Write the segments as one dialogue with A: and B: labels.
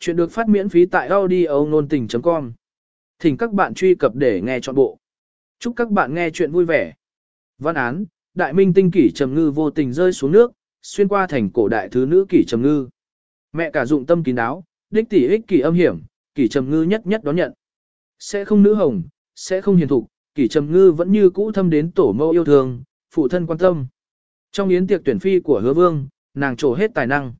A: Chuyện được phát miễn phí tại audio nôn tình.com. Thỉnh các bạn truy cập để nghe trọn bộ. Chúc các bạn nghe chuyện vui vẻ. Văn án, đại minh tinh kỷ trầm ngư vô tình rơi xuống nước, xuyên qua thành cổ đại thứ nữ kỷ trầm ngư. Mẹ cả dụng tâm kín đáo, đích tỷ ích kỷ âm hiểm, kỷ trầm ngư nhất nhất đón nhận. Sẽ không nữ hồng, sẽ không hiền thục, kỷ trầm ngư vẫn như cũ thâm đến tổ mẫu yêu thương, phụ thân quan tâm. Trong yến tiệc tuyển phi của hứa vương, nàng trổ hết tài năng.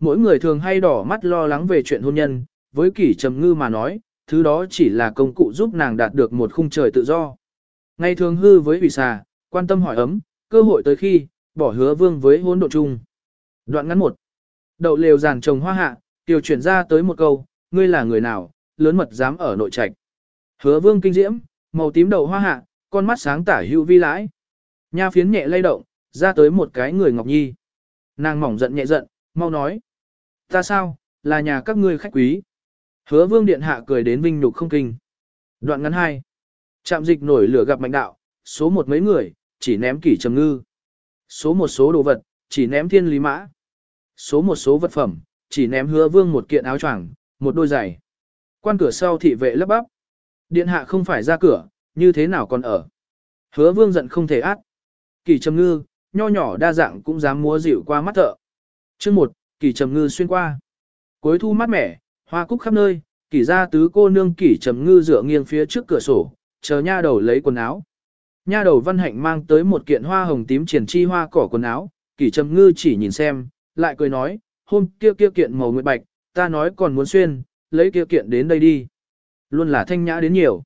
A: Mỗi người thường hay đỏ mắt lo lắng về chuyện hôn nhân, với kỷ trầm ngư mà nói, thứ đó chỉ là công cụ giúp nàng đạt được một khung trời tự do. Ngày thường hư với ủy xà, quan tâm hỏi ấm, cơ hội tới khi, bỏ hứa vương với hôn độ chung. Đoạn ngắn một. Đậu lều giàn trồng hoa hạ, tiểu chuyển ra tới một câu, ngươi là người nào, lớn mật dám ở nội trạch. Hứa vương kinh diễm, màu tím đầu hoa hạ, con mắt sáng tả hữu vi lãi. Nha phiến nhẹ lay động, ra tới một cái người ngọc nhi. Nàng mỏng giận nhẹ giận, mau nói. Ta sao, là nhà các ngươi khách quý. Hứa vương điện hạ cười đến vinh nhục không kinh. Đoạn ngắn 2. Trạm dịch nổi lửa gặp mạnh đạo, số một mấy người, chỉ ném kỷ trầm ngư. Số một số đồ vật, chỉ ném thiên lý mã. Số một số vật phẩm, chỉ ném hứa vương một kiện áo choàng, một đôi giày. Quan cửa sau thị vệ lấp bắp. Điện hạ không phải ra cửa, như thế nào còn ở. Hứa vương giận không thể át. Kỷ trầm ngư, nho nhỏ đa dạng cũng dám múa dịu qua mắt thợ. Chương một, kỳ trầm ngư xuyên qua. Cuối thu mát mẻ, hoa cúc khắp nơi, kỳ ra tứ cô nương kỳ trầm ngư dựa nghiêng phía trước cửa sổ, chờ nha đầu lấy quần áo. Nha đầu văn hạnh mang tới một kiện hoa hồng tím triển chi hoa cỏ quần áo, kỳ trầm ngư chỉ nhìn xem, lại cười nói, hôm kia kia kiện màu nguyệt bạch, ta nói còn muốn xuyên, lấy kia kiện đến đây đi. Luôn là thanh nhã đến nhiều.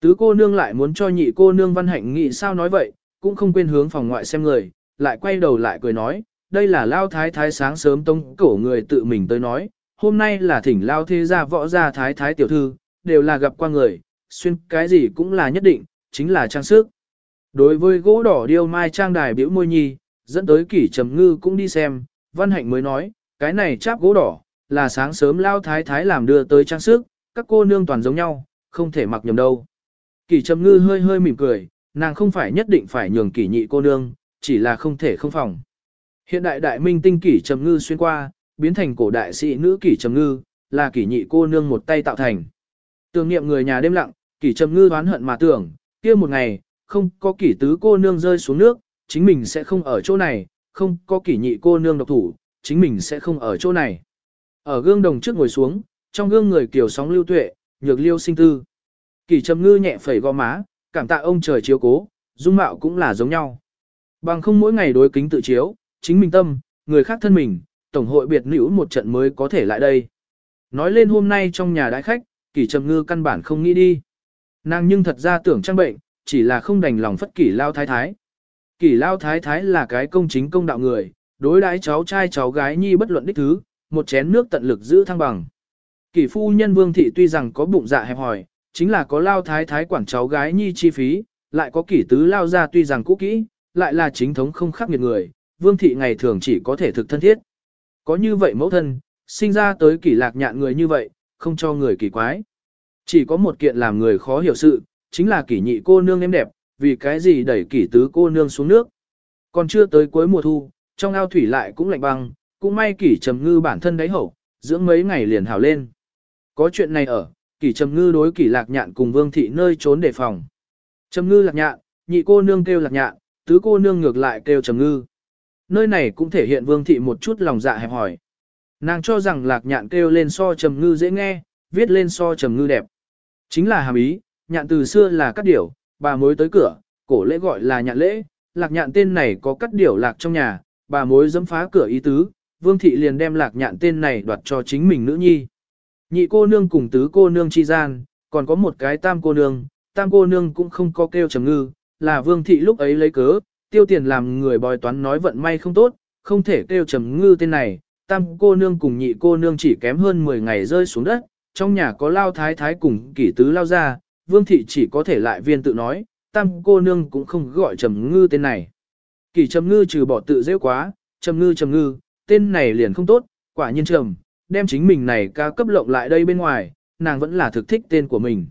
A: Tứ cô nương lại muốn cho nhị cô nương văn hạnh nghĩ sao nói vậy, cũng không quên hướng phòng ngoại xem người, lại quay đầu lại cười nói, đây là lao thái thái sáng sớm tông cổ người tự mình tới nói, hôm nay là thỉnh lao thế gia võ gia thái thái tiểu thư, đều là gặp qua người, xuyên cái gì cũng là nhất định, chính là trang sức. Đối với gỗ đỏ điêu mai trang đài biểu môi nhi, dẫn tới kỷ trầm ngư cũng đi xem, văn hạnh mới nói, cái này cháp gỗ đỏ, là sáng sớm lao thái thái làm đưa tới trang sức, các cô nương toàn giống nhau, không thể mặc nhầm đâu. Kỷ trầm ngư hơi hơi mỉm cười, nàng không phải nhất định phải nhường kỷ nhị cô nương, chỉ là không thể không phòng. Hiện đại đại minh tinh kỷ trầm ngư xuyên qua, biến thành cổ đại sĩ nữ kỷ trầm ngư, là kỷ nhị cô nương một tay tạo thành. Tưởng niệm người nhà đêm lặng, kỷ trầm ngư đoán hận mà tưởng, kia một ngày, không có kỷ tứ cô nương rơi xuống nước, chính mình sẽ không ở chỗ này, không có kỷ nhị cô nương độc thủ, chính mình sẽ không ở chỗ này. Ở gương đồng trước ngồi xuống, trong gương người kiểu sóng lưu tuệ, nhược liêu sinh tư. Kỷ trầm ngư nhẹ phẩy gò má, cảm tạ ông trời chiếu cố, dung mạo cũng là giống nhau. Bằng không mỗi ngày đối kính tự chiếu, chính mình tâm, người khác thân mình, tổng hội biệt nữ một trận mới có thể lại đây. Nói lên hôm nay trong nhà đại khách, kỷ trầm ngư căn bản không nghĩ đi. Nàng nhưng thật ra tưởng trang bệnh, chỉ là không đành lòng phất kỷ lao thái thái. Kỷ lao thái thái là cái công chính công đạo người, đối đãi cháu trai cháu gái nhi bất luận đích thứ, một chén nước tận lực giữ thăng bằng. Kỷ phu nhân vương thị tuy rằng có bụng dạ hẹp hòi, chính là có lao thái thái quản cháu gái nhi chi phí, lại có kỷ tứ lao ra tuy rằng cũ kỹ, lại là chính thống không khắc nghiệt người, vương thị ngày thường chỉ có thể thực thân thiết. Có như vậy mẫu thân, sinh ra tới kỳ lạc nhạn người như vậy, không cho người kỳ quái. Chỉ có một kiện làm người khó hiểu sự, chính là kỷ nhị cô nương em đẹp, vì cái gì đẩy kỷ tứ cô nương xuống nước. Còn chưa tới cuối mùa thu, trong ao thủy lại cũng lạnh băng, cũng may kỷ trầm ngư bản thân đáy hậu, dưỡng mấy ngày liền hào lên. Có chuyện này ở, kỷ trầm ngư đối kỷ lạc nhạn cùng vương thị nơi trốn đề phòng. Trầm ngư lạc nhạn, nhị cô nương kêu lạc nhạn, tứ cô nương ngược lại kêu trầm ngư. Nơi này cũng thể hiện vương thị một chút lòng dạ hẹp hỏi. Nàng cho rằng lạc nhạn kêu lên so trầm ngư dễ nghe, viết lên so trầm ngư đẹp. Chính là hàm ý, nhạn từ xưa là cắt điểu, bà mối tới cửa, cổ lễ gọi là nhạn lễ, lạc nhạn tên này có cắt điểu lạc trong nhà, bà mối dẫm phá cửa ý tứ, vương thị liền đem lạc nhạn tên này đoạt cho chính mình nữ nhi. Nhị cô nương cùng tứ cô nương chi gian, còn có một cái tam cô nương, tam cô nương cũng không có kêu trầm ngư, là vương thị lúc ấy lấy cớ, tiêu tiền làm người bói toán nói vận may không tốt, không thể kêu trầm ngư tên này, tam cô nương cùng nhị cô nương chỉ kém hơn 10 ngày rơi xuống đất, trong nhà có lao thái thái cùng kỷ tứ lao ra, vương thị chỉ có thể lại viên tự nói, tam cô nương cũng không gọi trầm ngư tên này. Kỷ trầm ngư trừ bỏ tự dễ quá, trầm ngư trầm ngư, tên này liền không tốt, quả nhiên trầm, đem chính mình này ca cấp lộng lại đây bên ngoài, nàng vẫn là thực thích tên của mình.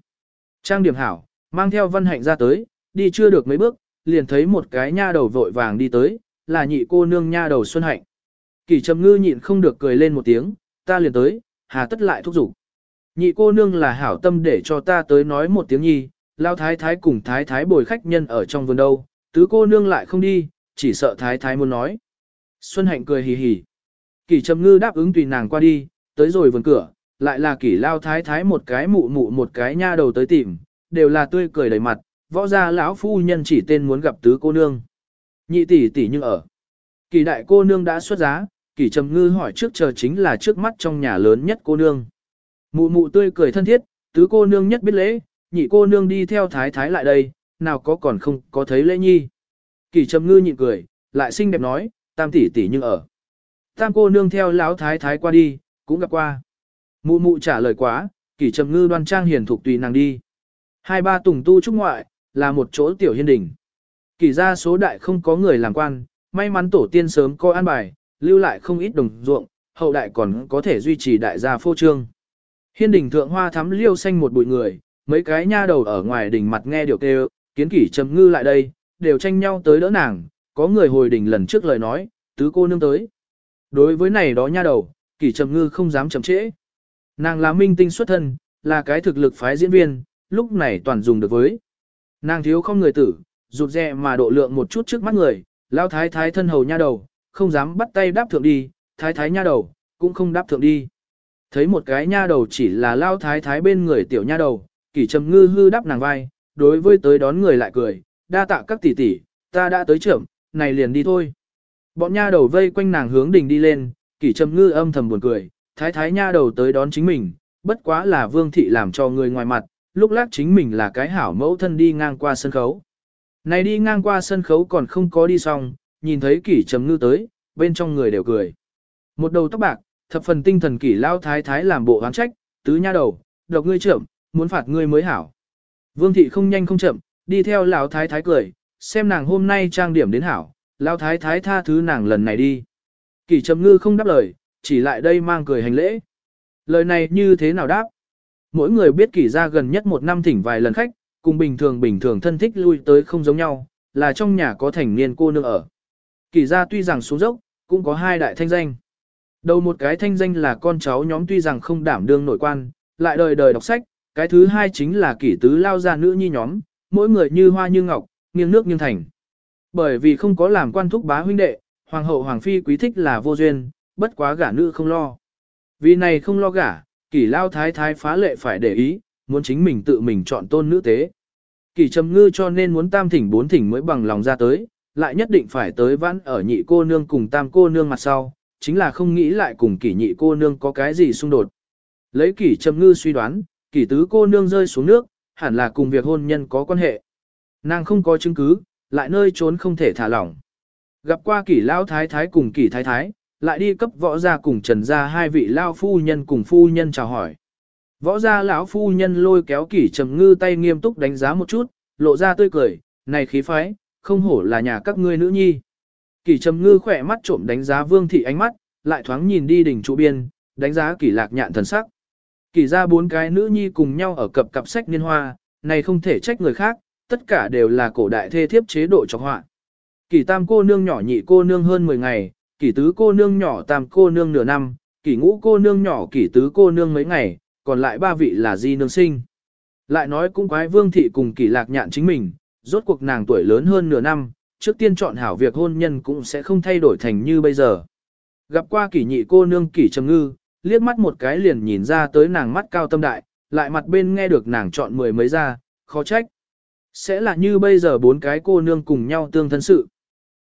A: Trang điểm hảo, mang theo văn hạnh ra tới, đi chưa được mấy bước, liền thấy một cái nha đầu vội vàng đi tới, là nhị cô nương nha đầu Xuân Hạnh. Kỳ trầm ngư nhịn không được cười lên một tiếng, ta liền tới, hà tất lại thúc giục. Nhị cô nương là hảo tâm để cho ta tới nói một tiếng nhi, lao thái thái cùng thái thái bồi khách nhân ở trong vườn đâu, tứ cô nương lại không đi, chỉ sợ thái thái muốn nói. Xuân hạnh cười hì hì. Kỷ trầm ngư đáp ứng tùy nàng qua đi, tới rồi vườn cửa, lại là kỷ lao thái thái một cái mụ mụ một cái nha đầu tới tìm, đều là tươi cười đầy mặt, võ gia lão phu nhân chỉ tên muốn gặp tứ cô nương. Nhị tỷ tỷ nhưng ở. kỳ đại cô nương đã xuất giá, kỳ trầm ngư hỏi trước chờ chính là trước mắt trong nhà lớn nhất cô nương. Mụ mụ tươi cười thân thiết, tứ cô nương nhất biết lễ, nhị cô nương đi theo thái thái lại đây, nào có còn không có thấy lễ nhi. kỳ trầm ngư nhịn cười, lại xinh đẹp nói, tam tỷ tỷ nhưng ở. Tam cô nương theo lão thái thái qua đi, cũng gặp qua. Mụ mụ trả lời quá, kỳ trầm ngư đoan trang hiền thục tùy nàng đi. Hai ba tùng tu trúc ngoại, là một chỗ tiểu hiên đình. Kỷ ra số đại không có người làm quan, may mắn tổ tiên sớm có an bài, lưu lại không ít đồng ruộng, hậu đại còn có thể duy trì đại gia phô trương. Hiên đình thượng hoa thắm liêu xanh một bụi người, mấy cái nha đầu ở ngoài đỉnh mặt nghe điều kêu, kiến kỷ trầm ngư lại đây, đều tranh nhau tới đỡ nàng, có người hồi đỉnh lần trước lời nói, tứ cô nương tới. Đối với này đó nha đầu, kỷ trầm ngư không dám chậm trễ. Nàng là minh tinh xuất thân, là cái thực lực phái diễn viên, lúc này toàn dùng được với. Nàng thiếu không người tử, rụt rè mà độ lượng một chút trước mắt người, lao thái thái thân hầu nha đầu, không dám bắt tay đáp thượng đi, thái thái nha đầu, cũng không đáp thượng đi. Thấy một cái nha đầu chỉ là lao thái thái bên người tiểu nha đầu, kỷ trầm ngư hư đáp nàng vai, đối với tới đón người lại cười, đa tạ các tỷ tỷ, ta đã tới trưởng, này liền đi thôi. Bọn nha đầu vây quanh nàng hướng đình đi lên, kỷ trầm ngư âm thầm buồn cười, thái thái nha đầu tới đón chính mình, bất quá là vương thị làm cho người ngoài mặt, lúc lát chính mình là cái hảo mẫu thân đi ngang qua sân khấu. Này đi ngang qua sân khấu còn không có đi xong, nhìn thấy kỷ trầm ngư tới, bên trong người đều cười. Một đầu tóc bạc, thập phần tinh thần kỷ lao thái thái làm bộ hoán trách, tứ nha đầu, độc ngươi trưởng, muốn phạt ngươi mới hảo. Vương thị không nhanh không chậm, đi theo lão thái thái cười, xem nàng hôm nay trang điểm đến hảo, lão thái thái tha thứ nàng lần này đi. Kỷ trầm ngư không đáp lời, chỉ lại đây mang cười hành lễ. Lời này như thế nào đáp? Mỗi người biết kỷ ra gần nhất một năm thỉnh vài lần khách, cùng bình thường bình thường thân thích lui tới không giống nhau, là trong nhà có thành niên cô nương ở. Kỷ ra tuy rằng xuống dốc, cũng có hai đại thanh danh. Đầu một cái thanh danh là con cháu nhóm tuy rằng không đảm đương nổi quan, lại đời đời đọc sách, cái thứ hai chính là kỷ tứ lao ra nữ nhi nhóm, mỗi người như hoa như ngọc, nghiêng nước nghiêng thành. Bởi vì không có làm quan thúc bá huynh đệ, hoàng hậu hoàng phi quý thích là vô duyên, bất quá gả nữ không lo. Vì này không lo gả, kỷ lao thái thái phá lệ phải để ý, muốn chính mình tự mình chọn tôn nữ tế. Kỷ trầm ngư cho nên muốn tam thỉnh bốn thỉnh mới bằng lòng ra tới, lại nhất định phải tới vãn ở nhị cô nương cùng tam cô nương mặt sau, chính là không nghĩ lại cùng kỷ nhị cô nương có cái gì xung đột. Lấy kỷ trầm ngư suy đoán, kỷ tứ cô nương rơi xuống nước, hẳn là cùng việc hôn nhân có quan hệ. Nàng không có chứng cứ, lại nơi trốn không thể thả lỏng. Gặp qua kỷ lao thái thái cùng kỷ thái thái, lại đi cấp võ gia cùng trần gia hai vị lao phu nhân cùng phu nhân chào hỏi. Võ gia lão phu nhân lôi kéo kỷ trầm ngư tay nghiêm túc đánh giá một chút, lộ ra tươi cười, này khí phái, không hổ là nhà các ngươi nữ nhi. Kỷ trầm ngư khỏe mắt trộm đánh giá vương thị ánh mắt, lại thoáng nhìn đi đỉnh trụ biên, đánh giá kỷ lạc nhạn thần sắc. Kỷ ra bốn cái nữ nhi cùng nhau ở cặp cặp sách niên hoa, này không thể trách người khác, tất cả đều là cổ đại thê thiếp chế độ trọc họa. Kỷ tam cô nương nhỏ nhị cô nương hơn 10 ngày, kỷ tứ cô nương nhỏ tam cô nương nửa năm, kỷ ngũ cô nương nhỏ kỷ tứ cô nương mấy ngày, còn lại ba vị là di nương sinh. Lại nói cũng quái vương thị cùng kỷ lạc nhạn chính mình, rốt cuộc nàng tuổi lớn hơn nửa năm, trước tiên chọn hảo việc hôn nhân cũng sẽ không thay đổi thành như bây giờ. Gặp qua kỷ nhị cô nương kỷ trầm ngư, liếc mắt một cái liền nhìn ra tới nàng mắt cao tâm đại, lại mặt bên nghe được nàng chọn mười mấy ra, khó trách. Sẽ là như bây giờ bốn cái cô nương cùng nhau tương thân sự.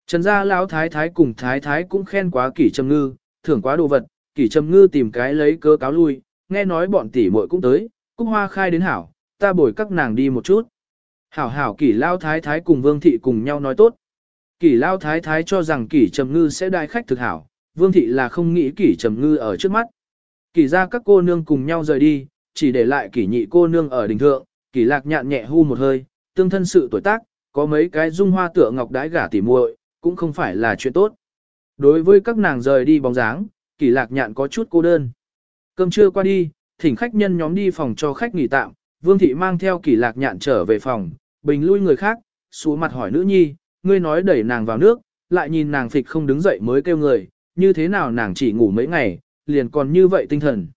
A: Trần gia lão thái thái cùng thái thái cũng khen quá kỷ trầm ngư, thưởng quá đồ vật, kỷ trầm ngư tìm cái lấy cớ cáo lui, nghe nói bọn tỷ muội cũng tới, cúc hoa khai đến hảo, ta bồi các nàng đi một chút. Hảo hảo kỷ lao thái thái cùng vương thị cùng nhau nói tốt. Kỷ lao thái thái cho rằng kỷ trầm ngư sẽ đại khách thực hảo, vương thị là không nghĩ kỷ trầm ngư ở trước mắt. Kỷ ra các cô nương cùng nhau rời đi, chỉ để lại kỷ nhị cô nương ở đỉnh thượng, kỷ lạc nhạn nhẹ hu một hơi, tương thân sự tuổi tác, có mấy cái dung hoa tựa ngọc đái gả tỉ muội, cũng không phải là chuyện tốt. Đối với các nàng rời đi bóng dáng, kỷ lạc nhạn có chút cô đơn. Cơm trưa qua đi, thỉnh khách nhân nhóm đi phòng cho khách nghỉ tạm, vương thị mang theo kỷ lạc nhạn trở về phòng, bình lui người khác, xuống mặt hỏi nữ nhi, ngươi nói đẩy nàng vào nước, lại nhìn nàng phịch không đứng dậy mới kêu người, như thế nào nàng chỉ ngủ mấy ngày, liền còn như vậy tinh thần.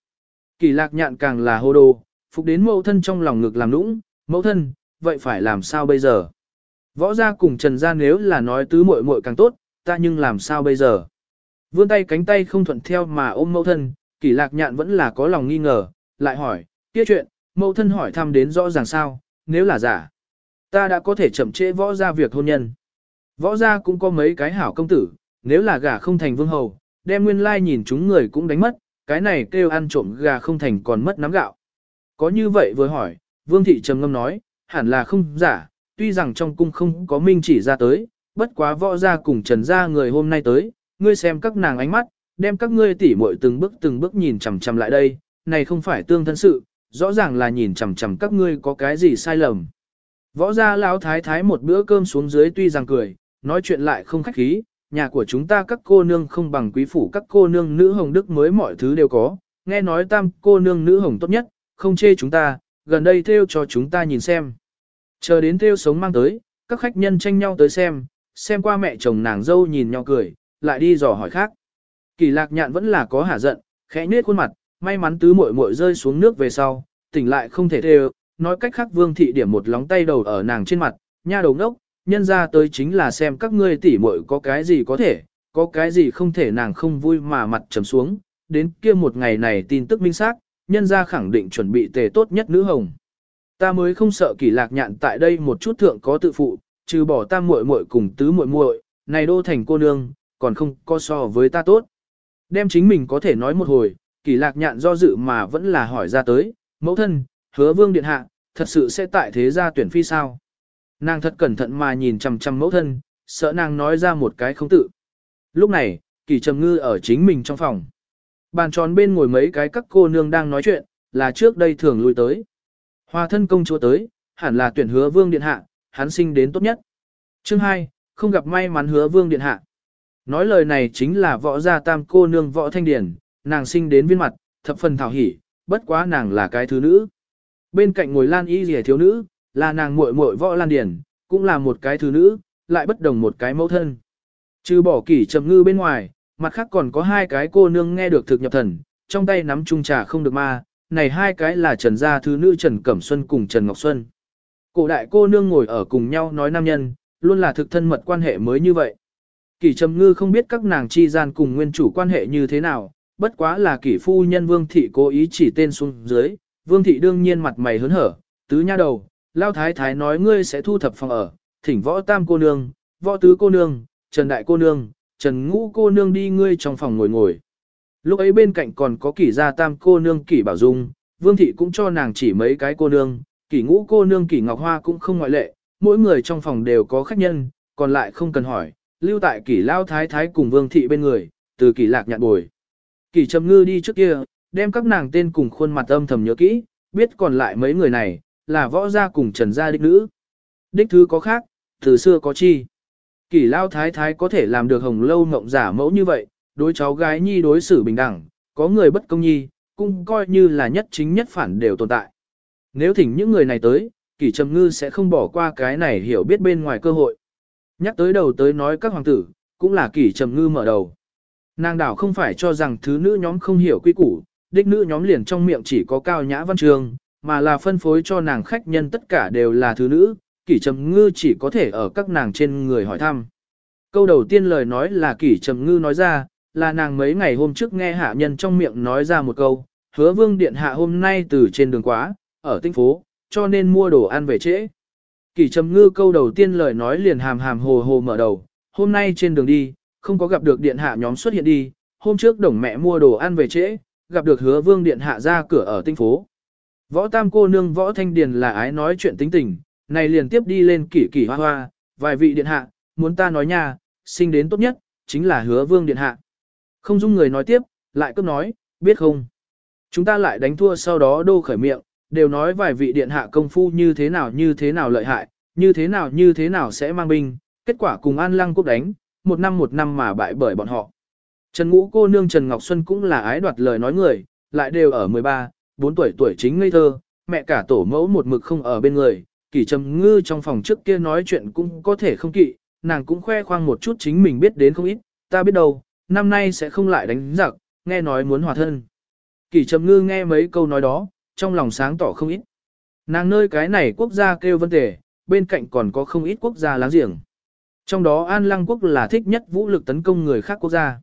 A: Kỳ lạc nhạn càng là hô đồ, phục đến mẫu thân trong lòng ngực làm nũng, mẫu thân, vậy phải làm sao bây giờ? Võ gia cùng trần gia nếu là nói tứ muội muội càng tốt, ta nhưng làm sao bây giờ? Vươn tay cánh tay không thuận theo mà ôm mẫu thân, kỳ lạc nhạn vẫn là có lòng nghi ngờ, lại hỏi, kia chuyện, mẫu thân hỏi thăm đến rõ ràng sao, nếu là giả. Ta đã có thể chậm trễ võ gia việc hôn nhân. Võ gia cũng có mấy cái hảo công tử, nếu là gà không thành vương hầu, đem nguyên lai nhìn chúng người cũng đánh mất, cái này kêu ăn trộm gà không thành còn mất nắm gạo. Có như vậy vừa hỏi, vương thị trầm ngâm nói, hẳn là không giả, tuy rằng trong cung không có minh chỉ ra tới, bất quá võ gia cùng trần gia người hôm nay tới, ngươi xem các nàng ánh mắt, đem các ngươi tỉ muội từng bước từng bước nhìn chằm chằm lại đây, này không phải tương thân sự, rõ ràng là nhìn chằm chằm các ngươi có cái gì sai lầm. Võ gia lão thái thái một bữa cơm xuống dưới tuy rằng cười, nói chuyện lại không khách khí, nhà của chúng ta các cô nương không bằng quý phủ các cô nương nữ hồng đức mới mọi thứ đều có, nghe nói tam cô nương nữ hồng tốt nhất, không chê chúng ta, gần đây theo cho chúng ta nhìn xem. Chờ đến theo sống mang tới, các khách nhân tranh nhau tới xem, xem qua mẹ chồng nàng dâu nhìn nhau cười, lại đi dò hỏi khác. Kỳ lạc nhạn vẫn là có hả giận, khẽ nết khuôn mặt, may mắn tứ muội muội rơi xuống nước về sau, tỉnh lại không thể theo, nói cách khác vương thị điểm một lóng tay đầu ở nàng trên mặt, nha đầu ngốc, nhân ra tới chính là xem các ngươi tỉ muội có cái gì có thể, có cái gì không thể nàng không vui mà mặt trầm xuống, đến kia một ngày này tin tức minh xác, nhân ra khẳng định chuẩn bị tề tốt nhất nữ hồng. Ta mới không sợ kỳ lạc nhạn tại đây một chút thượng có tự phụ, trừ bỏ ta muội muội cùng tứ muội muội, này đô thành cô nương, còn không có so với ta tốt. Đem chính mình có thể nói một hồi, kỳ lạc nhạn do dự mà vẫn là hỏi ra tới, mẫu thân, hứa vương điện hạ, thật sự sẽ tại thế gia tuyển phi sao? Nàng thật cẩn thận mà nhìn chằm chằm mẫu thân, sợ nàng nói ra một cái không tự. Lúc này, kỳ trầm ngư ở chính mình trong phòng. Bàn tròn bên ngồi mấy cái các cô nương đang nói chuyện, là trước đây thường lui tới. Hòa thân công chúa tới, hẳn là tuyển hứa vương điện hạ, hắn sinh đến tốt nhất. Chương 2, không gặp may mắn hứa vương điện hạ. Nói lời này chính là võ gia tam cô nương võ thanh điển, nàng sinh đến viên mặt, thập phần thảo hỉ, bất quá nàng là cái thứ nữ. Bên cạnh ngồi lan y rìa thiếu nữ, là nàng muội muội võ lan điển, cũng là một cái thứ nữ, lại bất đồng một cái mẫu thân. Trừ bỏ kỷ trầm ngư bên ngoài, mặt khác còn có hai cái cô nương nghe được thực nhập thần, trong tay nắm chung trà không được ma, này hai cái là trần gia thứ nữ Trần Cẩm Xuân cùng Trần Ngọc Xuân. Cổ đại cô nương ngồi ở cùng nhau nói nam nhân, luôn là thực thân mật quan hệ mới như vậy. Kỷ trầm ngư không biết các nàng chi gian cùng nguyên chủ quan hệ như thế nào, bất quá là kỷ phu nhân vương thị cố ý chỉ tên xuống dưới, vương thị đương nhiên mặt mày hớn hở, tứ nha đầu, lao thái thái nói ngươi sẽ thu thập phòng ở, thỉnh võ tam cô nương, võ tứ cô nương, trần đại cô nương, trần ngũ cô nương đi ngươi trong phòng ngồi ngồi. Lúc ấy bên cạnh còn có kỷ gia tam cô nương kỷ bảo dung, vương thị cũng cho nàng chỉ mấy cái cô nương, kỷ ngũ cô nương kỷ ngọc hoa cũng không ngoại lệ, mỗi người trong phòng đều có khách nhân, còn lại không cần hỏi, lưu tại kỷ lao thái thái cùng vương thị bên người, từ kỷ lạc nhạn bồi. Kỷ trầm ngư đi trước kia, đem các nàng tên cùng khuôn mặt âm thầm nhớ kỹ, biết còn lại mấy người này, là võ gia cùng trần gia đích nữ. Đích thứ có khác, từ xưa có chi. Kỷ lao thái thái có thể làm được hồng lâu ngộng giả mẫu như vậy, đối cháu gái nhi đối xử bình đẳng, có người bất công nhi, cũng coi như là nhất chính nhất phản đều tồn tại. Nếu thỉnh những người này tới, kỷ trầm ngư sẽ không bỏ qua cái này hiểu biết bên ngoài cơ hội. Nhắc tới đầu tới nói các hoàng tử, cũng là kỷ trầm ngư mở đầu. Nàng đảo không phải cho rằng thứ nữ nhóm không hiểu quy củ, đích nữ nhóm liền trong miệng chỉ có cao nhã văn trường, mà là phân phối cho nàng khách nhân tất cả đều là thứ nữ, kỷ trầm ngư chỉ có thể ở các nàng trên người hỏi thăm. Câu đầu tiên lời nói là kỷ trầm ngư nói ra, là nàng mấy ngày hôm trước nghe hạ nhân trong miệng nói ra một câu, hứa vương điện hạ hôm nay từ trên đường quá, ở tinh phố, cho nên mua đồ ăn về trễ. Kỷ trầm ngư câu đầu tiên lời nói liền hàm hàm hồ hồ mở đầu, hôm nay trên đường đi, không có gặp được điện hạ nhóm xuất hiện đi, hôm trước đồng mẹ mua đồ ăn về trễ, gặp được hứa vương điện hạ ra cửa ở tinh phố. Võ tam cô nương võ thanh điền là ái nói chuyện tính tình, này liền tiếp đi lên kỷ kỷ hoa hoa, vài vị điện hạ, muốn ta nói nha, sinh đến tốt nhất, chính là hứa vương điện hạ. Không dung người nói tiếp, lại cấp nói, biết không? Chúng ta lại đánh thua sau đó đô khởi miệng, đều nói vài vị điện hạ công phu như thế nào như thế nào lợi hại, như thế nào như thế nào sẽ mang binh, kết quả cùng an lăng quốc đánh, một năm một năm mà bại bởi bọn họ. Trần Ngũ cô nương Trần Ngọc Xuân cũng là ái đoạt lời nói người, lại đều ở 13, 4 tuổi tuổi chính ngây thơ, mẹ cả tổ mẫu một mực không ở bên người, kỳ trầm ngư trong phòng trước kia nói chuyện cũng có thể không kỵ, nàng cũng khoe khoang một chút chính mình biết đến không ít, ta biết đâu, năm nay sẽ không lại đánh giặc, nghe nói muốn hòa thân. Kỷ trầm ngư nghe mấy câu nói đó, trong lòng sáng tỏ không ít. Nàng nơi cái này quốc gia kêu vân tề, bên cạnh còn có không ít quốc gia láng giềng. Trong đó An Lăng quốc là thích nhất vũ lực tấn công người khác quốc gia.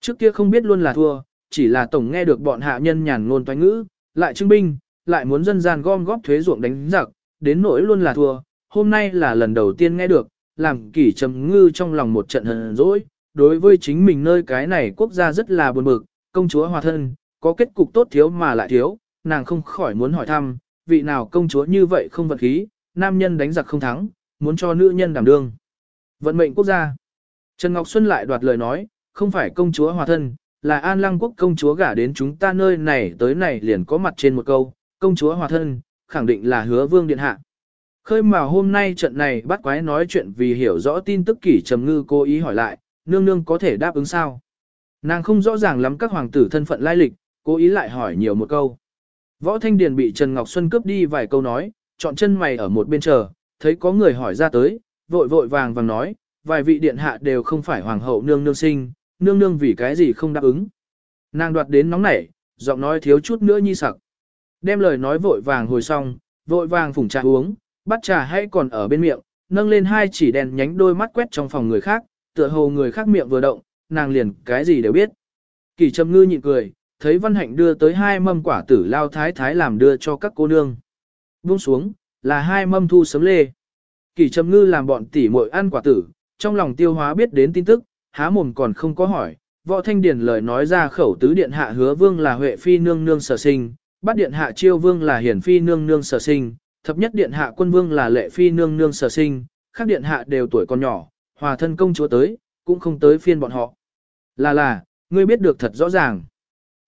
A: Trước kia không biết luôn là thua, chỉ là tổng nghe được bọn hạ nhân nhàn ngôn toán ngữ, lại trưng binh, lại muốn dân gian gom góp thuế ruộng đánh giặc, đến nỗi luôn là thua. Hôm nay là lần đầu tiên nghe được, làm kỷ trầm ngư trong lòng một trận hờn dỗi, đối với chính mình nơi cái này quốc gia rất là buồn bực, công chúa hòa thân, có kết cục tốt thiếu mà lại thiếu, nàng không khỏi muốn hỏi thăm, vị nào công chúa như vậy không vật khí, nam nhân đánh giặc không thắng, muốn cho nữ nhân đảm đương. Vận mệnh quốc gia. Trần Ngọc Xuân lại đoạt lời nói, không phải công chúa hòa thân, là An Lăng quốc công chúa gả đến chúng ta nơi này tới này liền có mặt trên một câu, công chúa hòa thân, khẳng định là hứa vương điện hạ. Khơi mà hôm nay trận này bắt quái nói chuyện vì hiểu rõ tin tức kỷ trầm ngư cố ý hỏi lại, nương nương có thể đáp ứng sao? Nàng không rõ ràng lắm các hoàng tử thân phận lai lịch, cố ý lại hỏi nhiều một câu. Võ Thanh Điền bị Trần Ngọc Xuân cướp đi vài câu nói, chọn chân mày ở một bên chờ, thấy có người hỏi ra tới, vội vội vàng vàng nói, vài vị điện hạ đều không phải hoàng hậu nương nương sinh, nương nương vì cái gì không đáp ứng. Nàng đoạt đến nóng nảy, giọng nói thiếu chút nữa nhi sặc. Đem lời nói vội vàng hồi xong, vội vàng phủng trà uống, bắt trà hay còn ở bên miệng, nâng lên hai chỉ đèn nhánh đôi mắt quét trong phòng người khác, tựa hồ người khác miệng vừa động, nàng liền cái gì đều biết. Kỳ trầm ngư nhịn cười, thấy văn hạnh đưa tới hai mâm quả tử lao thái thái làm đưa cho các cô nương. Buông xuống, là hai mâm thu sấm lê. Kỳ trầm ngư làm bọn tỷ muội ăn quả tử, trong lòng tiêu hóa biết đến tin tức, há mồm còn không có hỏi. Võ Thanh Điền lời nói ra khẩu tứ điện hạ hứa vương là Huệ Phi nương nương sở sinh, bát điện hạ chiêu vương là Hiển Phi nương nương sở sinh, thập nhất điện hạ quân vương là Lệ Phi nương nương sở sinh, khác điện hạ đều tuổi còn nhỏ, hòa thân công chúa tới, cũng không tới phiên bọn họ. Là là, ngươi biết được thật rõ ràng.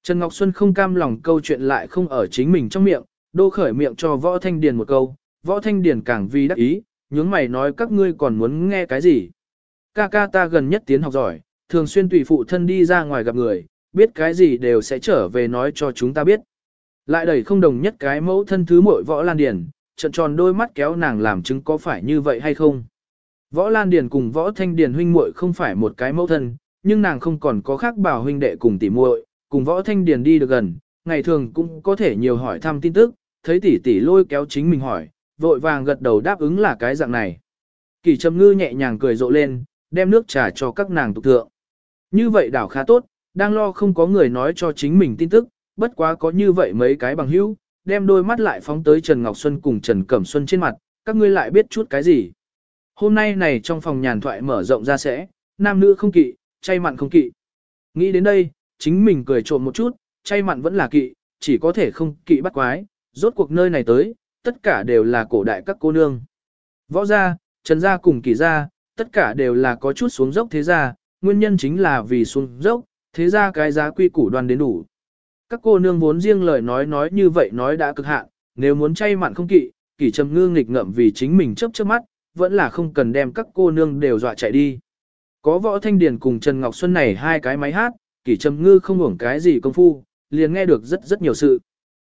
A: Trần Ngọc Xuân không cam lòng câu chuyện lại không ở chính mình trong miệng, đô khởi miệng cho Võ Thanh Điền một câu, Võ Thanh Điền càng vì đắc ý, nhướng mày nói các ngươi còn muốn nghe cái gì. Ca ca ta gần nhất tiến học giỏi, thường xuyên tùy phụ thân đi ra ngoài gặp người, biết cái gì đều sẽ trở về nói cho chúng ta biết. Lại đẩy không đồng nhất cái mẫu thân thứ muội Võ Lan Điền, trận tròn đôi mắt kéo nàng làm chứng có phải như vậy hay không. Võ Lan Điền cùng Võ Thanh Điền huynh muội không phải một cái mẫu thân, nhưng nàng không còn có khác bảo huynh đệ cùng tỷ muội, cùng Võ Thanh Điền đi được gần, ngày thường cũng có thể nhiều hỏi thăm tin tức, thấy tỷ tỷ lôi kéo chính mình hỏi, vội vàng gật đầu đáp ứng là cái dạng này. Kỳ Trầm Ngư nhẹ nhàng cười rộ lên, đem nước trà cho các nàng tục thượng. Như vậy đảo khá tốt, đang lo không có người nói cho chính mình tin tức, bất quá có như vậy mấy cái bằng hữu, đem đôi mắt lại phóng tới Trần Ngọc Xuân cùng Trần Cẩm Xuân trên mặt, các ngươi lại biết chút cái gì. Hôm nay này trong phòng nhàn thoại mở rộng ra sẽ, nam nữ không kỵ, chay mặn không kỵ. Nghĩ đến đây, chính mình cười trộm một chút, chay mặn vẫn là kỵ, chỉ có thể không kỵ bắt quái, rốt cuộc nơi này tới, tất cả đều là cổ đại các cô nương. Võ gia, trần gia cùng kỳ gia, tất cả đều là có chút xuống dốc thế gia, nguyên nhân chính là vì xuống dốc, thế gia cái giá quy củ đoàn đến đủ. Các cô nương vốn riêng lời nói nói như vậy nói đã cực hạn, nếu muốn chay mặn không kỵ, kỳ trầm ngư nghịch ngậm vì chính mình chớp chớp mắt, vẫn là không cần đem các cô nương đều dọa chạy đi. Có võ thanh điền cùng Trần Ngọc Xuân này hai cái máy hát, kỷ trầm ngư không hưởng cái gì công phu, liền nghe được rất rất nhiều sự.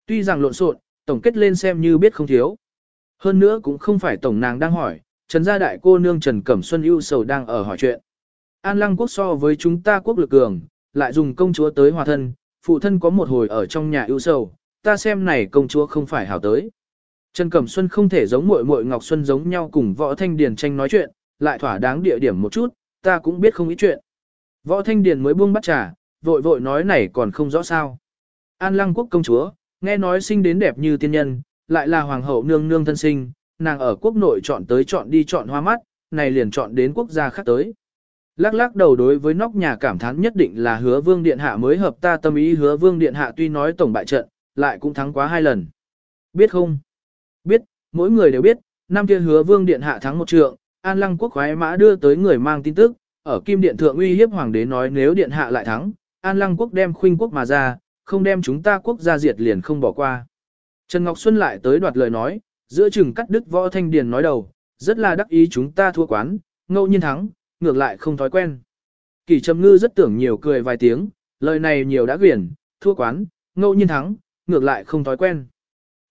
A: Tuy rằng lộn xộn, tổng kết lên xem như biết không thiếu. Hơn nữa cũng không phải tổng nàng đang hỏi, Trần gia đại cô nương Trần Cẩm Xuân ưu sầu đang ở hỏi chuyện. An lăng quốc so với chúng ta quốc lực cường, lại dùng công chúa tới hòa thân, phụ thân có một hồi ở trong nhà ưu sầu, ta xem này công chúa không phải hảo tới. Trần Cẩm Xuân không thể giống muội muội Ngọc Xuân giống nhau cùng Võ Thanh Điền tranh nói chuyện, lại thỏa đáng địa điểm một chút, ta cũng biết không ít chuyện. Võ Thanh Điền mới buông bắt trà, vội vội nói này còn không rõ sao. An Lăng quốc công chúa, nghe nói sinh đến đẹp như tiên nhân, lại là hoàng hậu nương nương thân sinh, nàng ở quốc nội chọn tới chọn đi chọn hoa mắt, này liền chọn đến quốc gia khác tới. Lắc lắc đầu đối với nóc nhà cảm thán nhất định là hứa vương điện hạ mới hợp ta tâm ý hứa vương điện hạ tuy nói tổng bại trận, lại cũng thắng quá hai lần. Biết không? Biết, mỗi người đều biết, năm kia hứa vương điện hạ thắng một trượng, an lăng quốc khoái mã đưa tới người mang tin tức, ở kim điện thượng uy hiếp hoàng đế nói nếu điện hạ lại thắng, an lăng quốc đem khuynh quốc mà ra, không đem chúng ta quốc gia diệt liền không bỏ qua. Trần Ngọc Xuân lại tới đoạt lời nói, giữa chừng cắt đứt võ thanh điền nói đầu, rất là đắc ý chúng ta thua quán, ngẫu nhiên thắng, ngược lại không thói quen. Kỳ Trầm Ngư rất tưởng nhiều cười vài tiếng, lời này nhiều đã quyển, thua quán, ngẫu nhiên thắng, ngược lại không thói quen.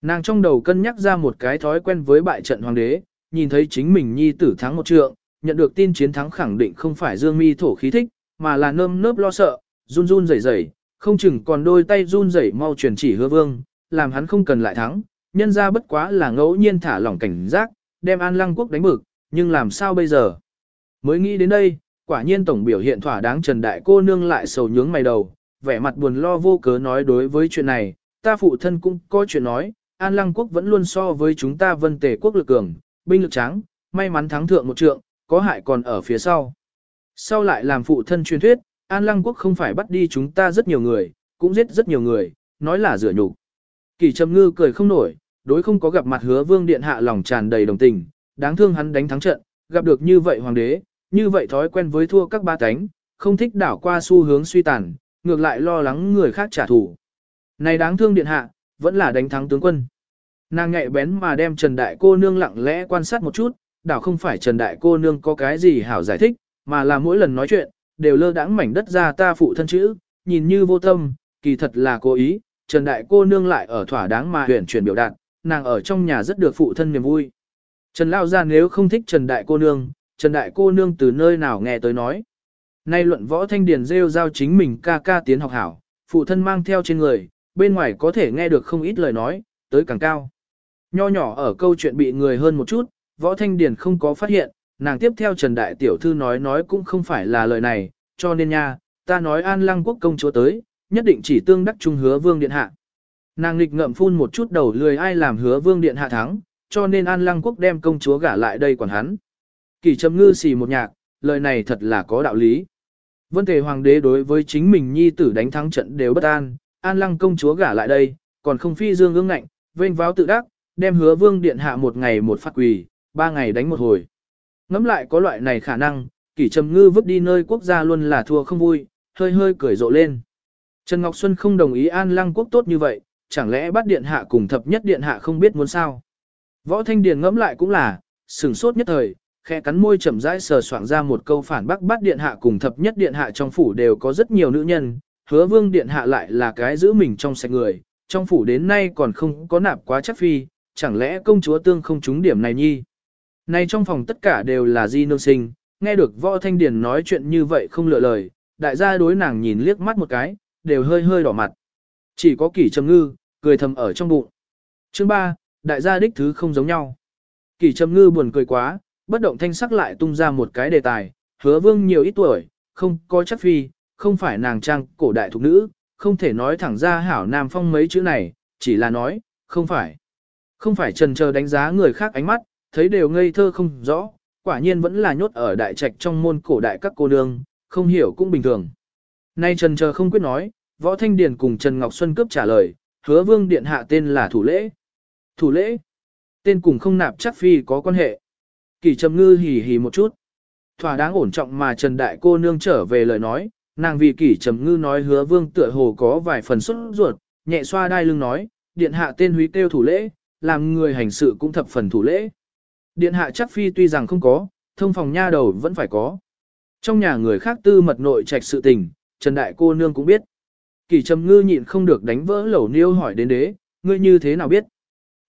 A: Nàng trong đầu cân nhắc ra một cái thói quen với bại trận hoàng đế, nhìn thấy chính mình nhi tử thắng một trượng, nhận được tin chiến thắng khẳng định không phải dương mi thổ khí thích, mà là nơm nớp lo sợ, run run rẩy rẩy, không chừng còn đôi tay run rẩy mau truyền chỉ hứa vương, làm hắn không cần lại thắng, nhân ra bất quá là ngẫu nhiên thả lỏng cảnh giác, đem An Lăng Quốc đánh bực, nhưng làm sao bây giờ? Mới nghĩ đến đây, quả nhiên tổng biểu hiện thỏa đáng Trần Đại cô nương lại sầu nhướng mày đầu, vẻ mặt buồn lo vô cớ nói đối với chuyện này, ta phụ thân cũng có chuyện nói, An Lăng Quốc vẫn luôn so với chúng ta vân tề quốc lực cường, binh lực trắng, may mắn thắng thượng một trượng, có hại còn ở phía sau. Sau lại làm phụ thân truyền thuyết, An Lăng Quốc không phải bắt đi chúng ta rất nhiều người, cũng giết rất nhiều người, nói là rửa nhục. Kỳ Trầm Ngư cười không nổi, đối không có gặp mặt hứa vương điện hạ lòng tràn đầy đồng tình, đáng thương hắn đánh thắng trận, gặp được như vậy hoàng đế, như vậy thói quen với thua các ba cánh, không thích đảo qua xu hướng suy tàn, ngược lại lo lắng người khác trả thù. Này đáng thương điện hạ, vẫn là đánh thắng tướng quân. Nàng nhạy bén mà đem Trần Đại cô nương lặng lẽ quan sát một chút, đảo không phải Trần Đại cô nương có cái gì hảo giải thích, mà là mỗi lần nói chuyện, đều lơ đãng mảnh đất ra ta phụ thân chữ, nhìn như vô tâm, kỳ thật là cố ý, Trần Đại cô nương lại ở thỏa đáng mà huyền chuyển biểu đạt, nàng ở trong nhà rất được phụ thân niềm vui. Trần Lao ra nếu không thích Trần Đại cô nương, Trần Đại cô nương từ nơi nào nghe tới nói. Nay luận võ thanh điền rêu giao chính mình ca ca tiến học hảo, phụ thân mang theo trên người, bên ngoài có thể nghe được không ít lời nói, tới càng cao. Nho nhỏ ở câu chuyện bị người hơn một chút, võ thanh điền không có phát hiện, nàng tiếp theo Trần Đại Tiểu Thư nói nói cũng không phải là lời này, cho nên nha, ta nói an lăng quốc công chúa tới, nhất định chỉ tương đắc trung hứa vương điện hạ. Nàng nghịch ngậm phun một chút đầu lười ai làm hứa vương điện hạ thắng, cho nên an lăng quốc đem công chúa gả lại đây quản hắn. Kỳ trầm ngư xì một nhạc, lời này thật là có đạo lý. Vân thể hoàng đế đối với chính mình nhi tử đánh thắng trận đều bất an, an lăng công chúa gả lại đây, còn không phi dương ương ngạnh, vênh váo tự đắc, đem hứa vương điện hạ một ngày một phát quỳ, ba ngày đánh một hồi. Ngắm lại có loại này khả năng, kỷ trầm ngư vứt đi nơi quốc gia luôn là thua không vui, hơi hơi cười rộ lên. Trần Ngọc Xuân không đồng ý an lăng quốc tốt như vậy, chẳng lẽ bắt điện hạ cùng thập nhất điện hạ không biết muốn sao. Võ Thanh Điền ngẫm lại cũng là, sửng sốt nhất thời, khẽ cắn môi chậm rãi sờ soạng ra một câu phản bác bắt điện hạ cùng thập nhất điện hạ trong phủ đều có rất nhiều nữ nhân, hứa vương điện hạ lại là cái giữ mình trong sạch người, trong phủ đến nay còn không có nạp quá chắc phi, chẳng lẽ công chúa tương không trúng điểm này nhi. Này trong phòng tất cả đều là di nương sinh, nghe được võ thanh điền nói chuyện như vậy không lựa lời, đại gia đối nàng nhìn liếc mắt một cái, đều hơi hơi đỏ mặt. Chỉ có kỷ trầm ngư, cười thầm ở trong bụng. Chương 3, đại gia đích thứ không giống nhau. Kỷ trầm ngư buồn cười quá, bất động thanh sắc lại tung ra một cái đề tài, hứa vương nhiều ít tuổi, không có chắc phi, không phải nàng trang cổ đại thục nữ, không thể nói thẳng ra hảo nam phong mấy chữ này, chỉ là nói, không phải. Không phải trần chờ đánh giá người khác ánh mắt, thấy đều ngây thơ không rõ, quả nhiên vẫn là nhốt ở đại trạch trong môn cổ đại các cô nương, không hiểu cũng bình thường. Nay trần chờ không quyết nói, võ thanh điền cùng Trần Ngọc Xuân cướp trả lời, hứa vương điện hạ tên là thủ lễ. Thủ lễ, tên cùng không nạp chắc phi có quan hệ. Kỳ trầm ngư hì hì một chút. Thỏa đáng ổn trọng mà Trần Đại cô nương trở về lời nói, nàng vì kỷ trầm ngư nói hứa vương tựa hồ có vài phần xuất ruột, nhẹ xoa đai lưng nói, điện hạ tên húy tiêu thủ lễ, làm người hành sự cũng thập phần thủ lễ. Điện hạ chắc phi tuy rằng không có, thông phòng nha đầu vẫn phải có. Trong nhà người khác tư mật nội trạch sự tình, Trần Đại cô nương cũng biết. Kỳ trầm ngư nhịn không được đánh vỡ lẩu niêu hỏi đến đế, ngươi như thế nào biết?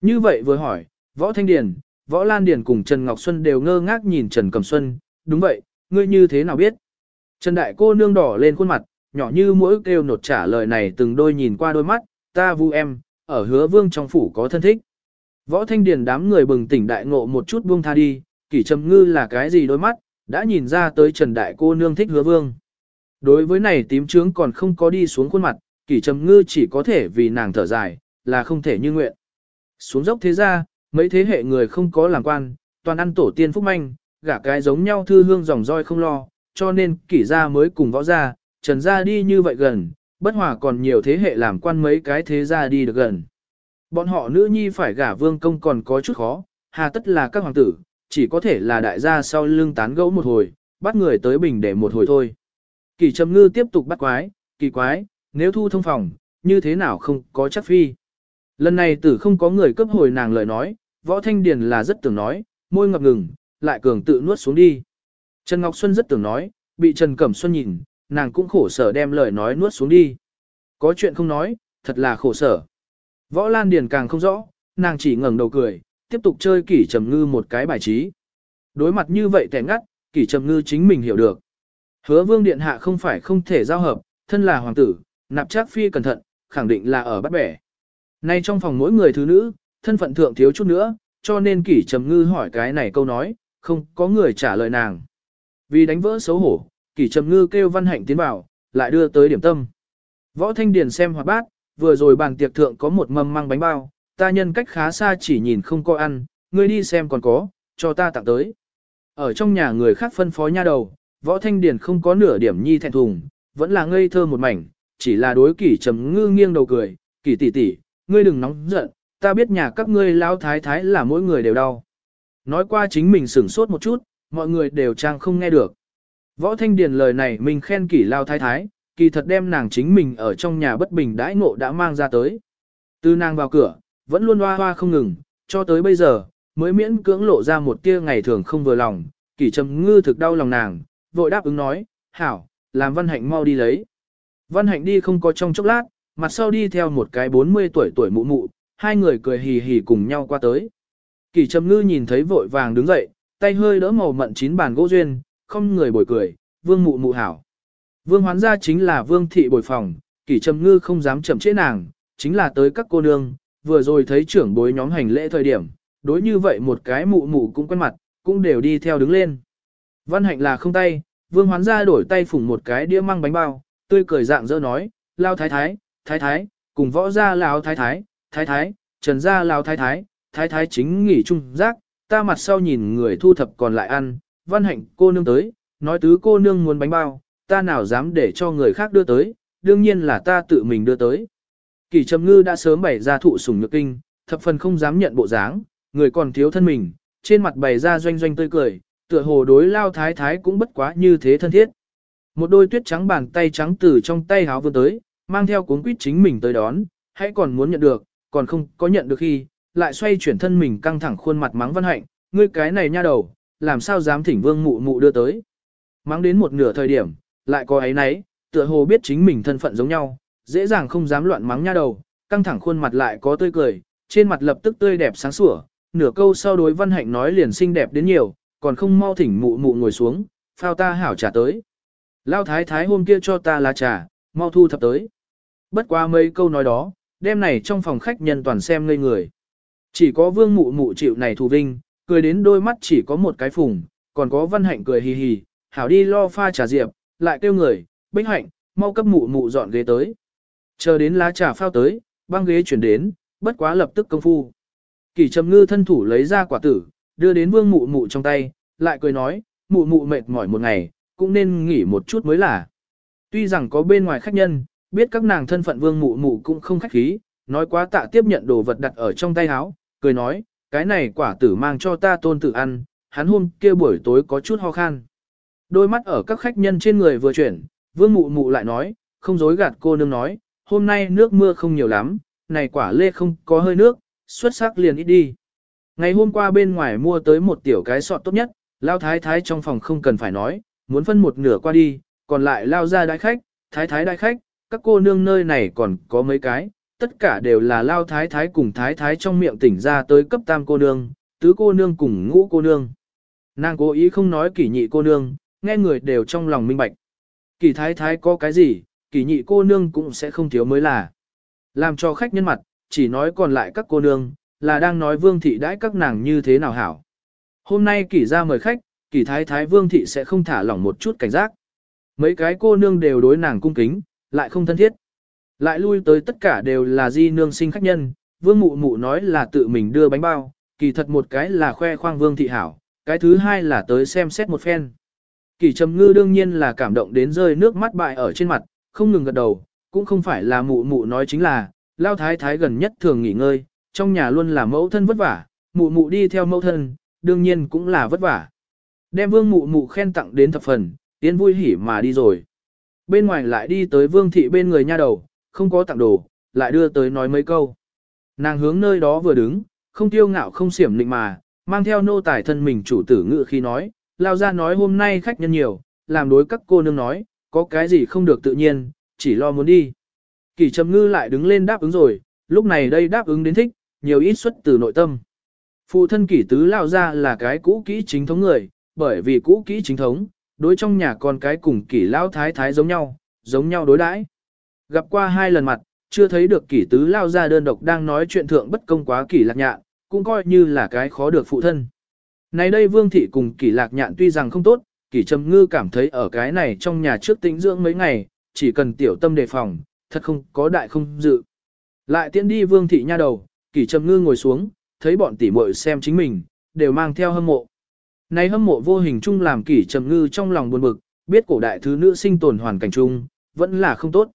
A: Như vậy vừa hỏi, võ thanh điền, võ lan điền cùng Trần Ngọc Xuân đều ngơ ngác nhìn Trần Cầm Xuân, đúng vậy, ngươi như thế nào biết? Trần Đại cô nương đỏ lên khuôn mặt, nhỏ như mỗi kêu nột trả lời này từng đôi nhìn qua đôi mắt, ta vu em, ở hứa vương trong phủ có thân thích. Võ thanh điền đám người bừng tỉnh đại ngộ một chút buông tha đi, kỷ trầm ngư là cái gì đôi mắt, đã nhìn ra tới Trần Đại cô nương thích hứa vương. Đối với này tím trướng còn không có đi xuống khuôn mặt, kỷ trầm ngư chỉ có thể vì nàng thở dài, là không thể như nguyện. Xuống dốc thế ra, mấy thế hệ người không có làm quan, toàn ăn tổ tiên phúc manh, gả cái giống nhau thư hương dòng roi không lo, cho nên kỷ gia mới cùng võ gia, trần gia đi như vậy gần, bất hòa còn nhiều thế hệ làm quan mấy cái thế gia đi được gần. Bọn họ nữ nhi phải gả vương công còn có chút khó, hà tất là các hoàng tử, chỉ có thể là đại gia sau lưng tán gẫu một hồi, bắt người tới bình để một hồi thôi. Kỳ trầm ngư tiếp tục bắt quái, kỳ quái, nếu thu thông phòng, như thế nào không có chắc phi. Lần này tử không có người cấp hồi nàng lời nói, võ thanh điền là rất tưởng nói, môi ngập ngừng, lại cường tự nuốt xuống đi. Trần Ngọc Xuân rất tưởng nói, bị Trần Cẩm Xuân nhìn, nàng cũng khổ sở đem lời nói nuốt xuống đi. Có chuyện không nói, thật là khổ sở. Võ Lan Điền càng không rõ, nàng chỉ ngẩng đầu cười, tiếp tục chơi kỷ trầm ngư một cái bài trí. Đối mặt như vậy tẻ ngắt, kỷ trầm ngư chính mình hiểu được. Hứa vương điện hạ không phải không thể giao hợp, thân là hoàng tử, nạp chắc phi cẩn thận, khẳng định là ở bắt bẻ. Nay trong phòng mỗi người thứ nữ, thân phận thượng thiếu chút nữa, cho nên kỷ trầm ngư hỏi cái này câu nói, không có người trả lời nàng. Vì đánh vỡ xấu hổ, kỷ trầm ngư kêu văn hạnh tiến vào, lại đưa tới điểm tâm. Võ Thanh Điền xem hoạt bát, vừa rồi bàn tiệc thượng có một mâm măng bánh bao, ta nhân cách khá xa chỉ nhìn không có ăn, ngươi đi xem còn có, cho ta tặng tới. Ở trong nhà người khác phân phó nha đầu, Võ Thanh Điền không có nửa điểm nhi thẹn thùng, vẫn là ngây thơ một mảnh, chỉ là đối kỷ trầm ngư nghiêng đầu cười, kỷ tỷ tỷ, ngươi đừng nóng giận, ta biết nhà các ngươi lão thái thái là mỗi người đều đau. Nói qua chính mình sửng sốt một chút, mọi người đều trang không nghe được. Võ Thanh Điền lời này mình khen kỷ lao thái thái, kỳ thật đem nàng chính mình ở trong nhà bất bình đãi ngộ đã mang ra tới. Từ nàng vào cửa, vẫn luôn hoa hoa không ngừng, cho tới bây giờ, mới miễn cưỡng lộ ra một tia ngày thường không vừa lòng, kỷ trầm ngư thực đau lòng nàng, vội đáp ứng nói, hảo, làm văn hạnh mau đi lấy. Văn hạnh đi không có trong chốc lát, mặt sau đi theo một cái 40 tuổi tuổi mụ mụ, hai người cười hì hì cùng nhau qua tới. Kỷ trầm ngư nhìn thấy vội vàng đứng dậy, tay hơi đỡ màu mận chín bàn gỗ duyên, không người bồi cười, vương mụ mụ hảo. Vương hoán gia chính là vương thị bồi phòng, kỷ trầm ngư không dám chậm trễ nàng, chính là tới các cô nương, vừa rồi thấy trưởng bối nhóm hành lễ thời điểm, đối như vậy một cái mụ mụ cũng quen mặt, cũng đều đi theo đứng lên. Văn hạnh là không tay, vương hoán gia đổi tay phủng một cái đĩa măng bánh bao, tươi cười dạng dỡ nói, lao thái thái, thái thái, cùng võ gia lao thái thái, thái thái, trần gia lao thái thái, thái thái chính nghỉ trung giác, ta mặt sau nhìn người thu thập còn lại ăn, văn hạnh cô nương tới, nói tứ cô nương muốn bánh bao, ta nào dám để cho người khác đưa tới, đương nhiên là ta tự mình đưa tới. Kỳ trầm ngư đã sớm bày ra thụ sủng nhược kinh, thập phần không dám nhận bộ dáng, người còn thiếu thân mình, trên mặt bày ra doanh doanh tươi cười, tựa hồ đối lao thái thái cũng bất quá như thế thân thiết. Một đôi tuyết trắng bàn tay trắng từ trong tay háo vươn tới, mang theo cuốn quýt chính mình tới đón, hãy còn muốn nhận được, còn không có nhận được khi, lại xoay chuyển thân mình căng thẳng khuôn mặt mắng văn hạnh, ngươi cái này nha đầu, làm sao dám thỉnh vương mụ mụ đưa tới. Mắng đến một nửa thời điểm, lại có ấy nấy, tựa hồ biết chính mình thân phận giống nhau, dễ dàng không dám loạn mắng nha đầu, căng thẳng khuôn mặt lại có tươi cười, trên mặt lập tức tươi đẹp sáng sủa, nửa câu sau đối văn hạnh nói liền xinh đẹp đến nhiều, còn không mau thỉnh mụ mụ ngồi xuống, phao ta hảo trà tới. Lao thái thái hôm kia cho ta lá trà, mau thu thập tới. Bất qua mấy câu nói đó, đêm này trong phòng khách nhân toàn xem ngây người. Chỉ có vương mụ mụ chịu này thù vinh, cười đến đôi mắt chỉ có một cái phùng, còn có văn hạnh cười hì hì, hảo đi lo pha trà diệp, lại kêu người, bích hạnh, mau cấp mụ mụ dọn ghế tới. Chờ đến lá trà phao tới, băng ghế chuyển đến, bất quá lập tức công phu. Kỳ trầm ngư thân thủ lấy ra quả tử, đưa đến vương mụ mụ trong tay, lại cười nói, mụ mụ mệt mỏi một ngày, cũng nên nghỉ một chút mới là. Tuy rằng có bên ngoài khách nhân, biết các nàng thân phận vương mụ mụ cũng không khách khí, nói quá tạ tiếp nhận đồ vật đặt ở trong tay áo, cười nói, cái này quả tử mang cho ta tôn tử ăn, hắn hôm kia buổi tối có chút ho khan. Đôi mắt ở các khách nhân trên người vừa chuyển, vương mụ mụ lại nói, không dối gạt cô nương nói, hôm nay nước mưa không nhiều lắm, này quả lê không có hơi nước, xuất sắc liền ít đi. Ngày hôm qua bên ngoài mua tới một tiểu cái sọt tốt nhất, lao thái thái trong phòng không cần phải nói, muốn phân một nửa qua đi, còn lại lao ra đại khách, thái thái đại khách, các cô nương nơi này còn có mấy cái, tất cả đều là lao thái thái cùng thái thái trong miệng tỉnh ra tới cấp tam cô nương, tứ cô nương cùng ngũ cô nương. Nàng cố ý không nói kỷ nhị cô nương, nghe người đều trong lòng minh bạch. Kỷ thái thái có cái gì, kỷ nhị cô nương cũng sẽ không thiếu mới là. Làm cho khách nhân mặt, chỉ nói còn lại các cô nương, là đang nói vương thị đãi các nàng như thế nào hảo. Hôm nay kỷ ra mời khách, kỷ thái thái vương thị sẽ không thả lỏng một chút cảnh giác. Mấy cái cô nương đều đối nàng cung kính, lại không thân thiết. Lại lui tới tất cả đều là di nương sinh khách nhân, vương mụ mụ nói là tự mình đưa bánh bao, kỳ thật một cái là khoe khoang vương thị hảo, cái thứ hai là tới xem xét một phen. Kỳ trầm ngư đương nhiên là cảm động đến rơi nước mắt bại ở trên mặt, không ngừng gật đầu, cũng không phải là mụ mụ nói chính là, lao thái thái gần nhất thường nghỉ ngơi, trong nhà luôn là mẫu thân vất vả, mụ mụ đi theo mẫu thân, đương nhiên cũng là vất vả. Đem vương mụ mụ khen tặng đến thập phần, tiến vui hỉ mà đi rồi. Bên ngoài lại đi tới vương thị bên người nha đầu, không có tặng đồ, lại đưa tới nói mấy câu. Nàng hướng nơi đó vừa đứng, không tiêu ngạo không xiểm nịnh mà, mang theo nô tài thân mình chủ tử ngự khi nói, lao ra nói hôm nay khách nhân nhiều, làm đối các cô nương nói, có cái gì không được tự nhiên, chỉ lo muốn đi. Kỳ trầm ngư lại đứng lên đáp ứng rồi, lúc này đây đáp ứng đến thích, nhiều ít xuất từ nội tâm. Phụ thân kỷ tứ lao ra là cái cũ kỹ chính thống người, bởi vì cũ kỹ chính thống, đối trong nhà con cái cùng kỷ lao thái thái giống nhau, giống nhau đối đãi. Gặp qua hai lần mặt, chưa thấy được kỷ tứ lao ra đơn độc đang nói chuyện thượng bất công quá kỷ lạc nhạn, cũng coi như là cái khó được phụ thân. Này đây vương thị cùng kỷ lạc nhạn tuy rằng không tốt, kỷ trầm ngư cảm thấy ở cái này trong nhà trước tĩnh dưỡng mấy ngày, chỉ cần tiểu tâm đề phòng, thật không có đại không dự. Lại tiễn đi vương thị nha đầu, kỷ trầm ngư ngồi xuống, thấy bọn tỷ muội xem chính mình, đều mang theo hâm mộ. Này hâm mộ vô hình chung làm kỷ trầm ngư trong lòng buồn bực, biết cổ đại thứ nữ sinh tồn hoàn cảnh chung, vẫn là không tốt.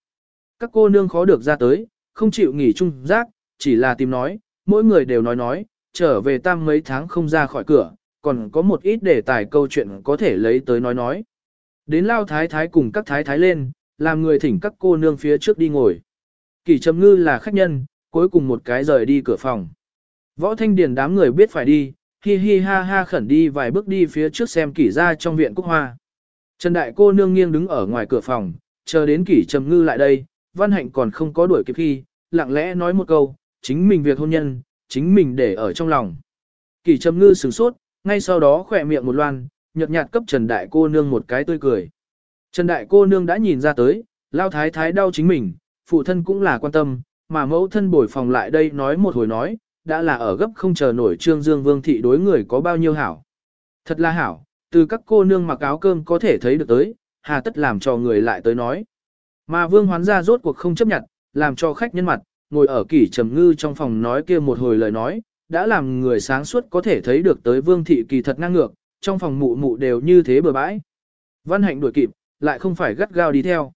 A: Các cô nương khó được ra tới, không chịu nghỉ chung giác, chỉ là tìm nói, mỗi người đều nói nói, trở về tam mấy tháng không ra khỏi cửa, còn có một ít đề tài câu chuyện có thể lấy tới nói nói. Đến lao thái thái cùng các thái thái lên, làm người thỉnh các cô nương phía trước đi ngồi. Kỷ trầm ngư là khách nhân, cuối cùng một cái rời đi cửa phòng. Võ thanh điền đám người biết phải đi, hi hi ha ha khẩn đi vài bước đi phía trước xem kỷ ra trong viện quốc hoa. Trần đại cô nương nghiêng đứng ở ngoài cửa phòng, chờ đến kỷ trầm ngư lại đây, văn hạnh còn không có đuổi kịp khi, lặng lẽ nói một câu, chính mình việc hôn nhân, chính mình để ở trong lòng. Kỳ trầm ngư sửng sốt, ngay sau đó khỏe miệng một loan, nhợt nhạt cấp Trần đại cô nương một cái tươi cười. Trần đại cô nương đã nhìn ra tới, lao thái thái đau chính mình, phụ thân cũng là quan tâm, mà mẫu thân bồi phòng lại đây nói một hồi nói, đã là ở gấp không chờ nổi trương dương vương thị đối người có bao nhiêu hảo. Thật là hảo, từ các cô nương mặc áo cơm có thể thấy được tới, hà tất làm cho người lại tới nói. Mà vương hoán ra rốt cuộc không chấp nhận, làm cho khách nhân mặt, ngồi ở kỷ trầm ngư trong phòng nói kia một hồi lời nói, đã làm người sáng suốt có thể thấy được tới vương thị kỳ thật ngang ngược, trong phòng mụ mụ đều như thế bừa bãi. Văn hạnh đuổi kịp, lại không phải gắt gao đi theo.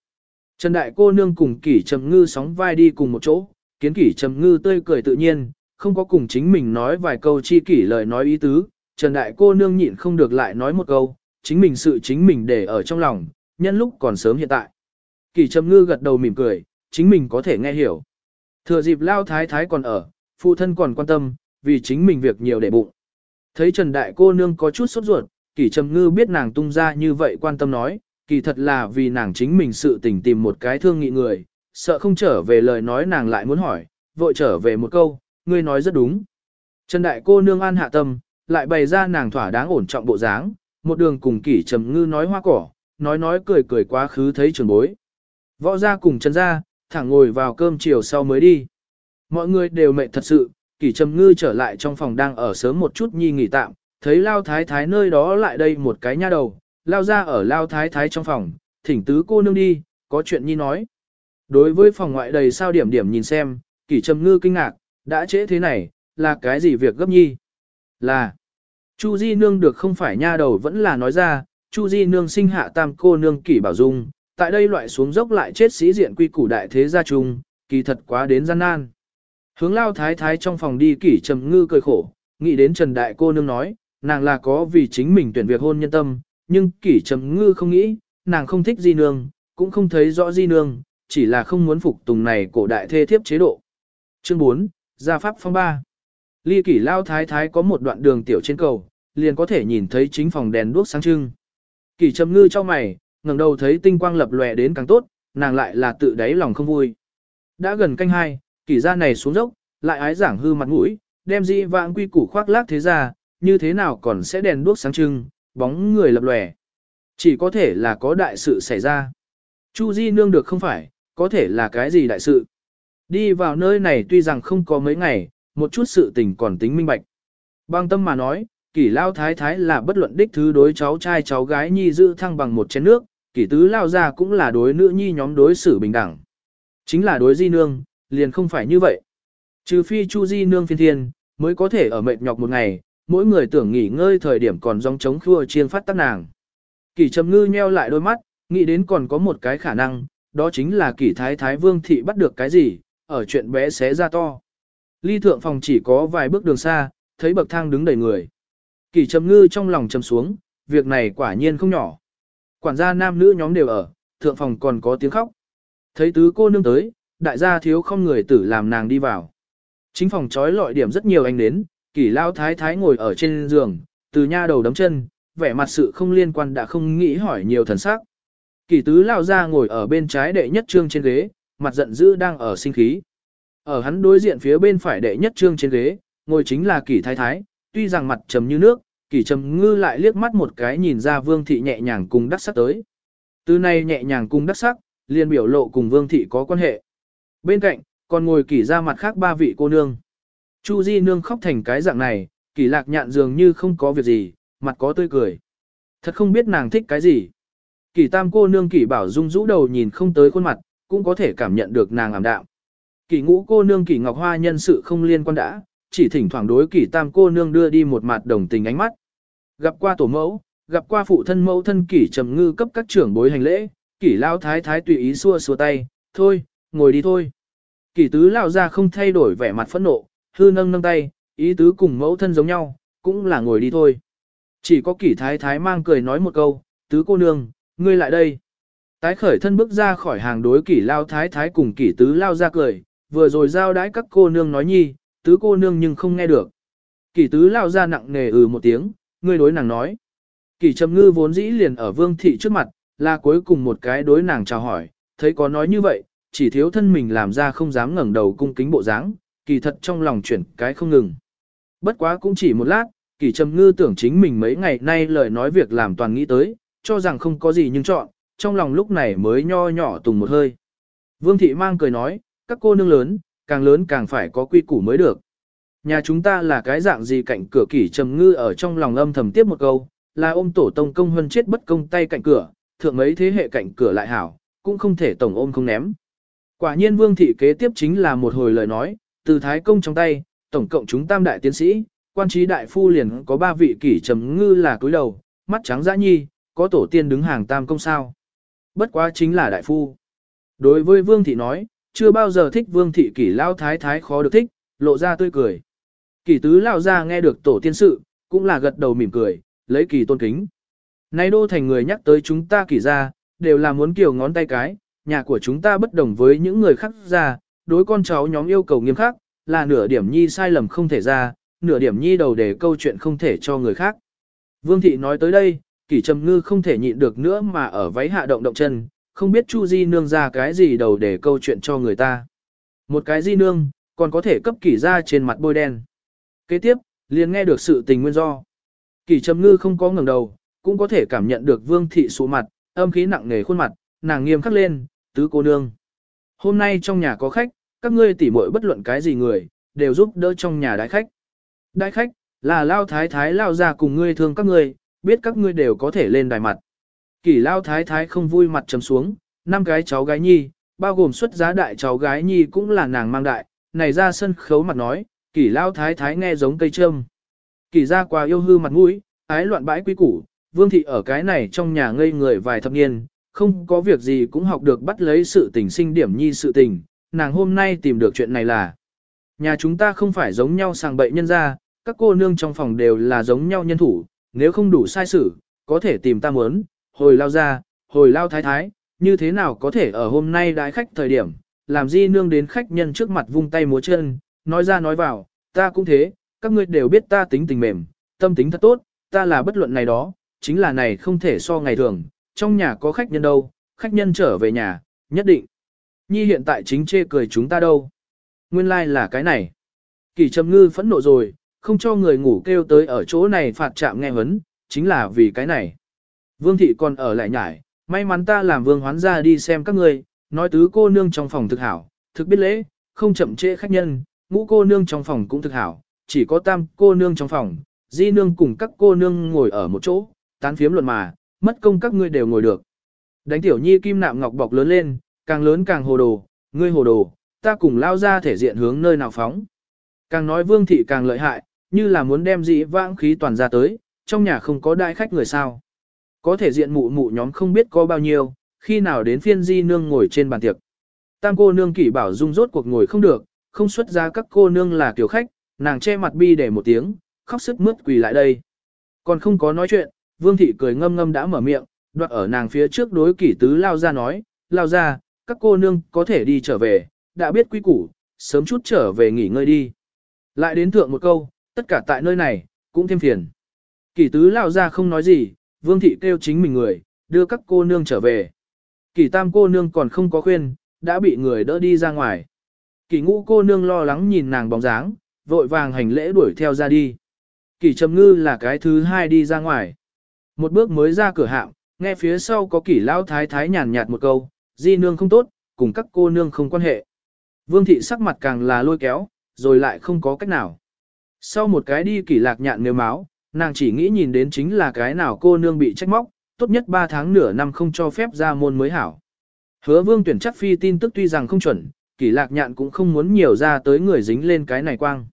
A: Trần đại cô nương cùng kỷ trầm ngư sóng vai đi cùng một chỗ, kiến kỷ trầm ngư tươi cười tự nhiên, không có cùng chính mình nói vài câu chi kỷ lời nói ý tứ, Trần đại cô nương nhịn không được lại nói một câu, chính mình sự chính mình để ở trong lòng, nhân lúc còn sớm hiện tại. Kỷ trầm ngư gật đầu mỉm cười, chính mình có thể nghe hiểu. Thừa dịp lao thái thái còn ở, phụ thân còn quan tâm, vì chính mình việc nhiều để bụng. Thấy Trần Đại cô nương có chút sốt ruột, Kỷ Trầm Ngư biết nàng tung ra như vậy quan tâm nói, kỳ thật là vì nàng chính mình sự tình tìm một cái thương nghị người, sợ không trở về lời nói nàng lại muốn hỏi, vội trở về một câu, ngươi nói rất đúng. Trần Đại cô nương an hạ tâm, lại bày ra nàng thỏa đáng ổn trọng bộ dáng, một đường cùng Kỷ Trầm Ngư nói hoa cỏ, nói nói cười cười quá khứ thấy trường bối. Võ ra cùng Trần ra, thẳng ngồi vào cơm chiều sau mới đi. Mọi người đều mệt thật sự, Kỷ Trầm Ngư trở lại trong phòng đang ở sớm một chút nhi nghỉ tạm, thấy Lao Thái Thái nơi đó lại đây một cái nha đầu, lao ra ở Lao Thái Thái trong phòng, thỉnh tứ cô nương đi, có chuyện nhi nói. Đối với phòng ngoại đầy sao điểm điểm nhìn xem, Kỷ Trầm Ngư kinh ngạc, đã trễ thế này, là cái gì việc gấp nhi? Là, Chu Di Nương được không phải nha đầu vẫn là nói ra, Chu Di Nương sinh hạ tam cô nương Kỷ Bảo Dung, tại đây loại xuống dốc lại chết sĩ diện quy củ đại thế gia trung, kỳ thật quá đến gian nan. Hướng lao thái thái trong phòng đi kỷ trầm ngư cười khổ, nghĩ đến Trần Đại cô nương nói, nàng là có vì chính mình tuyển việc hôn nhân tâm, nhưng kỷ trầm ngư không nghĩ, nàng không thích di nương, cũng không thấy rõ di nương, chỉ là không muốn phục tùng này cổ đại thê thiếp chế độ. Chương 4, Gia Pháp Phong 3 Ly kỷ lao thái thái có một đoạn đường tiểu trên cầu, liền có thể nhìn thấy chính phòng đèn đuốc sáng trưng. Kỷ trầm ngư cho mày, ngẩng đầu thấy tinh quang lập lòe đến càng tốt, nàng lại là tự đáy lòng không vui. Đã gần canh hai, kỷ gia này xuống dốc, lại ái giảng hư mặt mũi, đem di vãng quy củ khoác lác thế ra, như thế nào còn sẽ đèn đuốc sáng trưng, bóng người lập lòe. Chỉ có thể là có đại sự xảy ra. Chu Di nương được không phải, có thể là cái gì đại sự. Đi vào nơi này tuy rằng không có mấy ngày, một chút sự tình còn tính minh bạch. Bang tâm mà nói, kỷ lao thái thái là bất luận đích thứ đối cháu trai cháu gái nhi giữ thăng bằng một chén nước, kỷ tứ lao ra cũng là đối nữ nhi nhóm đối xử bình đẳng. Chính là đối di nương, liền không phải như vậy. Trừ phi chu di nương phiên thiên, mới có thể ở mệt nhọc một ngày, mỗi người tưởng nghỉ ngơi thời điểm còn dòng chống khua chiên phát tắc nàng. Kỷ trầm ngư nheo lại đôi mắt, nghĩ đến còn có một cái khả năng, đó chính là kỷ thái thái vương thị bắt được cái gì, ở chuyện bé xé ra to. Ly thượng phòng chỉ có vài bước đường xa, thấy bậc thang đứng đầy người. Kỷ trầm ngư trong lòng trầm xuống, việc này quả nhiên không nhỏ. Quản gia nam nữ nhóm đều ở, thượng phòng còn có tiếng khóc. Thấy tứ cô nương tới, đại gia thiếu không người tử làm nàng đi vào. Chính phòng trói lọi điểm rất nhiều anh đến, kỷ lao thái thái ngồi ở trên giường, từ nha đầu đấm chân, vẻ mặt sự không liên quan đã không nghĩ hỏi nhiều thần sắc. Kỷ tứ lao ra ngồi ở bên trái đệ nhất trương trên ghế, mặt giận dữ đang ở sinh khí. Ở hắn đối diện phía bên phải đệ nhất trương trên ghế, ngồi chính là kỷ thái thái, tuy rằng mặt trầm như nước, kỷ trầm ngư lại liếc mắt một cái nhìn ra vương thị nhẹ nhàng cùng đắc sắc tới. Từ nay nhẹ nhàng cùng đắc sắc, liền biểu lộ cùng vương thị có quan hệ. Bên cạnh, còn ngồi kỷ ra mặt khác ba vị cô nương. Chu Di nương khóc thành cái dạng này, kỷ lạc nhạn dường như không có việc gì, mặt có tươi cười. Thật không biết nàng thích cái gì. Kỷ tam cô nương kỷ bảo dung rũ đầu nhìn không tới khuôn mặt, cũng có thể cảm nhận được nàng ảm đạm. Kỷ ngũ cô nương kỷ ngọc hoa nhân sự không liên quan đã, chỉ thỉnh thoảng đối kỷ tam cô nương đưa đi một mặt đồng tình ánh mắt. Gặp qua tổ mẫu, gặp qua phụ thân mẫu thân kỷ trầm ngư cấp các trưởng bối hành lễ, kỷ lao thái thái tùy ý xua xua tay, thôi, ngồi đi thôi. Kỷ tứ lao ra không thay đổi vẻ mặt phẫn nộ, hư nâng nâng tay, ý tứ cùng mẫu thân giống nhau, cũng là ngồi đi thôi. Chỉ có kỷ thái thái mang cười nói một câu, tứ cô nương, ngươi lại đây. Tái khởi thân bước ra khỏi hàng đối kỷ lao thái thái cùng kỷ tứ lao ra cười, vừa rồi giao đãi các cô nương nói nhi, tứ cô nương nhưng không nghe được. Kỷ tứ lao ra nặng nề ừ một tiếng, ngươi đối nàng nói. Kỳ trầm ngư vốn dĩ liền ở vương thị trước mặt, là cuối cùng một cái đối nàng chào hỏi, thấy có nói như vậy, chỉ thiếu thân mình làm ra không dám ngẩng đầu cung kính bộ dáng, kỳ thật trong lòng chuyển cái không ngừng. Bất quá cũng chỉ một lát, kỳ trầm ngư tưởng chính mình mấy ngày nay lời nói việc làm toàn nghĩ tới, cho rằng không có gì nhưng chọn, trong lòng lúc này mới nho nhỏ tùng một hơi. Vương thị mang cười nói, các cô nương lớn, càng lớn càng phải có quy củ mới được. Nhà chúng ta là cái dạng gì cạnh cửa kỷ trầm ngư ở trong lòng âm thầm tiếp một câu, là ôm tổ tông công hơn chết bất công tay cạnh cửa, thượng mấy thế hệ cạnh cửa lại hảo, cũng không thể tổng ôm không ném. Quả nhiên vương thị kế tiếp chính là một hồi lời nói, từ thái công trong tay, tổng cộng chúng tam đại tiến sĩ, quan trí đại phu liền có ba vị kỷ trầm ngư là cúi đầu, mắt trắng dã nhi, có tổ tiên đứng hàng tam công sao. Bất quá chính là đại phu. Đối với vương thị nói, chưa bao giờ thích vương thị kỷ lao thái thái khó được thích, lộ ra tươi cười. Kỳ tứ lao ra nghe được tổ tiên sự, cũng là gật đầu mỉm cười, lấy kỳ tôn kính. Nay đô thành người nhắc tới chúng ta kỳ ra, đều là muốn kiểu ngón tay cái, nhà của chúng ta bất đồng với những người khác ra, đối con cháu nhóm yêu cầu nghiêm khắc, là nửa điểm nhi sai lầm không thể ra, nửa điểm nhi đầu để câu chuyện không thể cho người khác. Vương thị nói tới đây, kỷ trầm ngư không thể nhịn được nữa mà ở váy hạ động động chân, không biết chu di nương ra cái gì đầu để câu chuyện cho người ta. Một cái di nương, còn có thể cấp kỷ ra trên mặt bôi đen. Kế tiếp, liền nghe được sự tình nguyên do. Kỷ trầm ngư không có ngẩng đầu, cũng có thể cảm nhận được vương thị sụ mặt, âm khí nặng nề khuôn mặt, nàng nghiêm khắc lên, tứ cô nương. Hôm nay trong nhà có khách, các ngươi tỉ muội bất luận cái gì người, đều giúp đỡ trong nhà đại khách. Đại khách, là lao thái thái lao ra cùng ngươi thương các ngươi, biết các ngươi đều có thể lên đài mặt. Kỷ lao thái thái không vui mặt trầm xuống, năm cái cháu gái nhi, bao gồm xuất giá đại cháu gái nhi cũng là nàng mang đại, này ra sân khấu mặt nói, kỷ lao thái thái nghe giống cây trâm. Kỷ ra quá yêu hư mặt mũi, ái loạn bãi quý củ, vương thị ở cái này trong nhà ngây người vài thập niên, không có việc gì cũng học được bắt lấy sự tình sinh điểm nhi sự tình, nàng hôm nay tìm được chuyện này là nhà chúng ta không phải giống nhau sàng bậy nhân ra, các cô nương trong phòng đều là giống nhau nhân thủ, nếu không đủ sai sử, có thể tìm ta muốn, hồi lao ra, hồi lao thái thái, như thế nào có thể ở hôm nay đái khách thời điểm, làm gì nương đến khách nhân trước mặt vung tay múa chân, nói ra nói vào, ta cũng thế, các ngươi đều biết ta tính tình mềm, tâm tính thật tốt, ta là bất luận này đó, chính là này không thể so ngày thường, trong nhà có khách nhân đâu, khách nhân trở về nhà, nhất định. Nhi hiện tại chính chê cười chúng ta đâu. Nguyên lai like là cái này. Kỳ trầm ngư phẫn nộ rồi, không cho người ngủ kêu tới ở chỗ này phạt chạm nghe hấn, chính là vì cái này. Vương thị còn ở lại nhải, may mắn ta làm vương hoán ra đi xem các ngươi, nói tứ cô nương trong phòng thực hảo, thực biết lễ, không chậm trễ khách nhân, ngũ cô nương trong phòng cũng thực hảo, chỉ có tam cô nương trong phòng, di nương cùng các cô nương ngồi ở một chỗ, tán phiếm luận mà, mất công các ngươi đều ngồi được. Đánh tiểu nhi kim nạm ngọc bọc lớn lên, càng lớn càng hồ đồ, ngươi hồ đồ, ta cùng lao ra thể diện hướng nơi nào phóng. Càng nói vương thị càng lợi hại, như là muốn đem dị vãng khí toàn ra tới, trong nhà không có đại khách người sao. Có thể diện mụ mụ nhóm không biết có bao nhiêu, khi nào đến phiên di nương ngồi trên bàn tiệc. Tam cô nương kỷ bảo dung rốt cuộc ngồi không được, không xuất ra các cô nương là kiểu khách, nàng che mặt bi để một tiếng, khóc sức mướt quỳ lại đây. Còn không có nói chuyện, vương thị cười ngâm ngâm đã mở miệng, đoạt ở nàng phía trước đối kỷ tứ lao ra nói, lao ra, các cô nương có thể đi trở về, đã biết quy củ, sớm chút trở về nghỉ ngơi đi. Lại đến thượng một câu, tất cả tại nơi này, cũng thêm phiền. Kỷ tứ lao ra không nói gì, vương thị kêu chính mình người, đưa các cô nương trở về. Kỷ tam cô nương còn không có khuyên, đã bị người đỡ đi ra ngoài. Kỳ ngũ cô nương lo lắng nhìn nàng bóng dáng, vội vàng hành lễ đuổi theo ra đi. Kỳ trầm ngư là cái thứ hai đi ra ngoài. Một bước mới ra cửa hạm, nghe phía sau có kỳ lao thái thái nhàn nhạt một câu, di nương không tốt, cùng các cô nương không quan hệ. Vương thị sắc mặt càng là lôi kéo, rồi lại không có cách nào. Sau một cái đi kỳ lạc nhạn nếu máu, nàng chỉ nghĩ nhìn đến chính là cái nào cô nương bị trách móc, tốt nhất 3 tháng nửa năm không cho phép ra môn mới hảo. Hứa vương tuyển chắc phi tin tức tuy rằng không chuẩn, kỷ lạc nhạn cũng không muốn nhiều ra tới người dính lên cái này quang.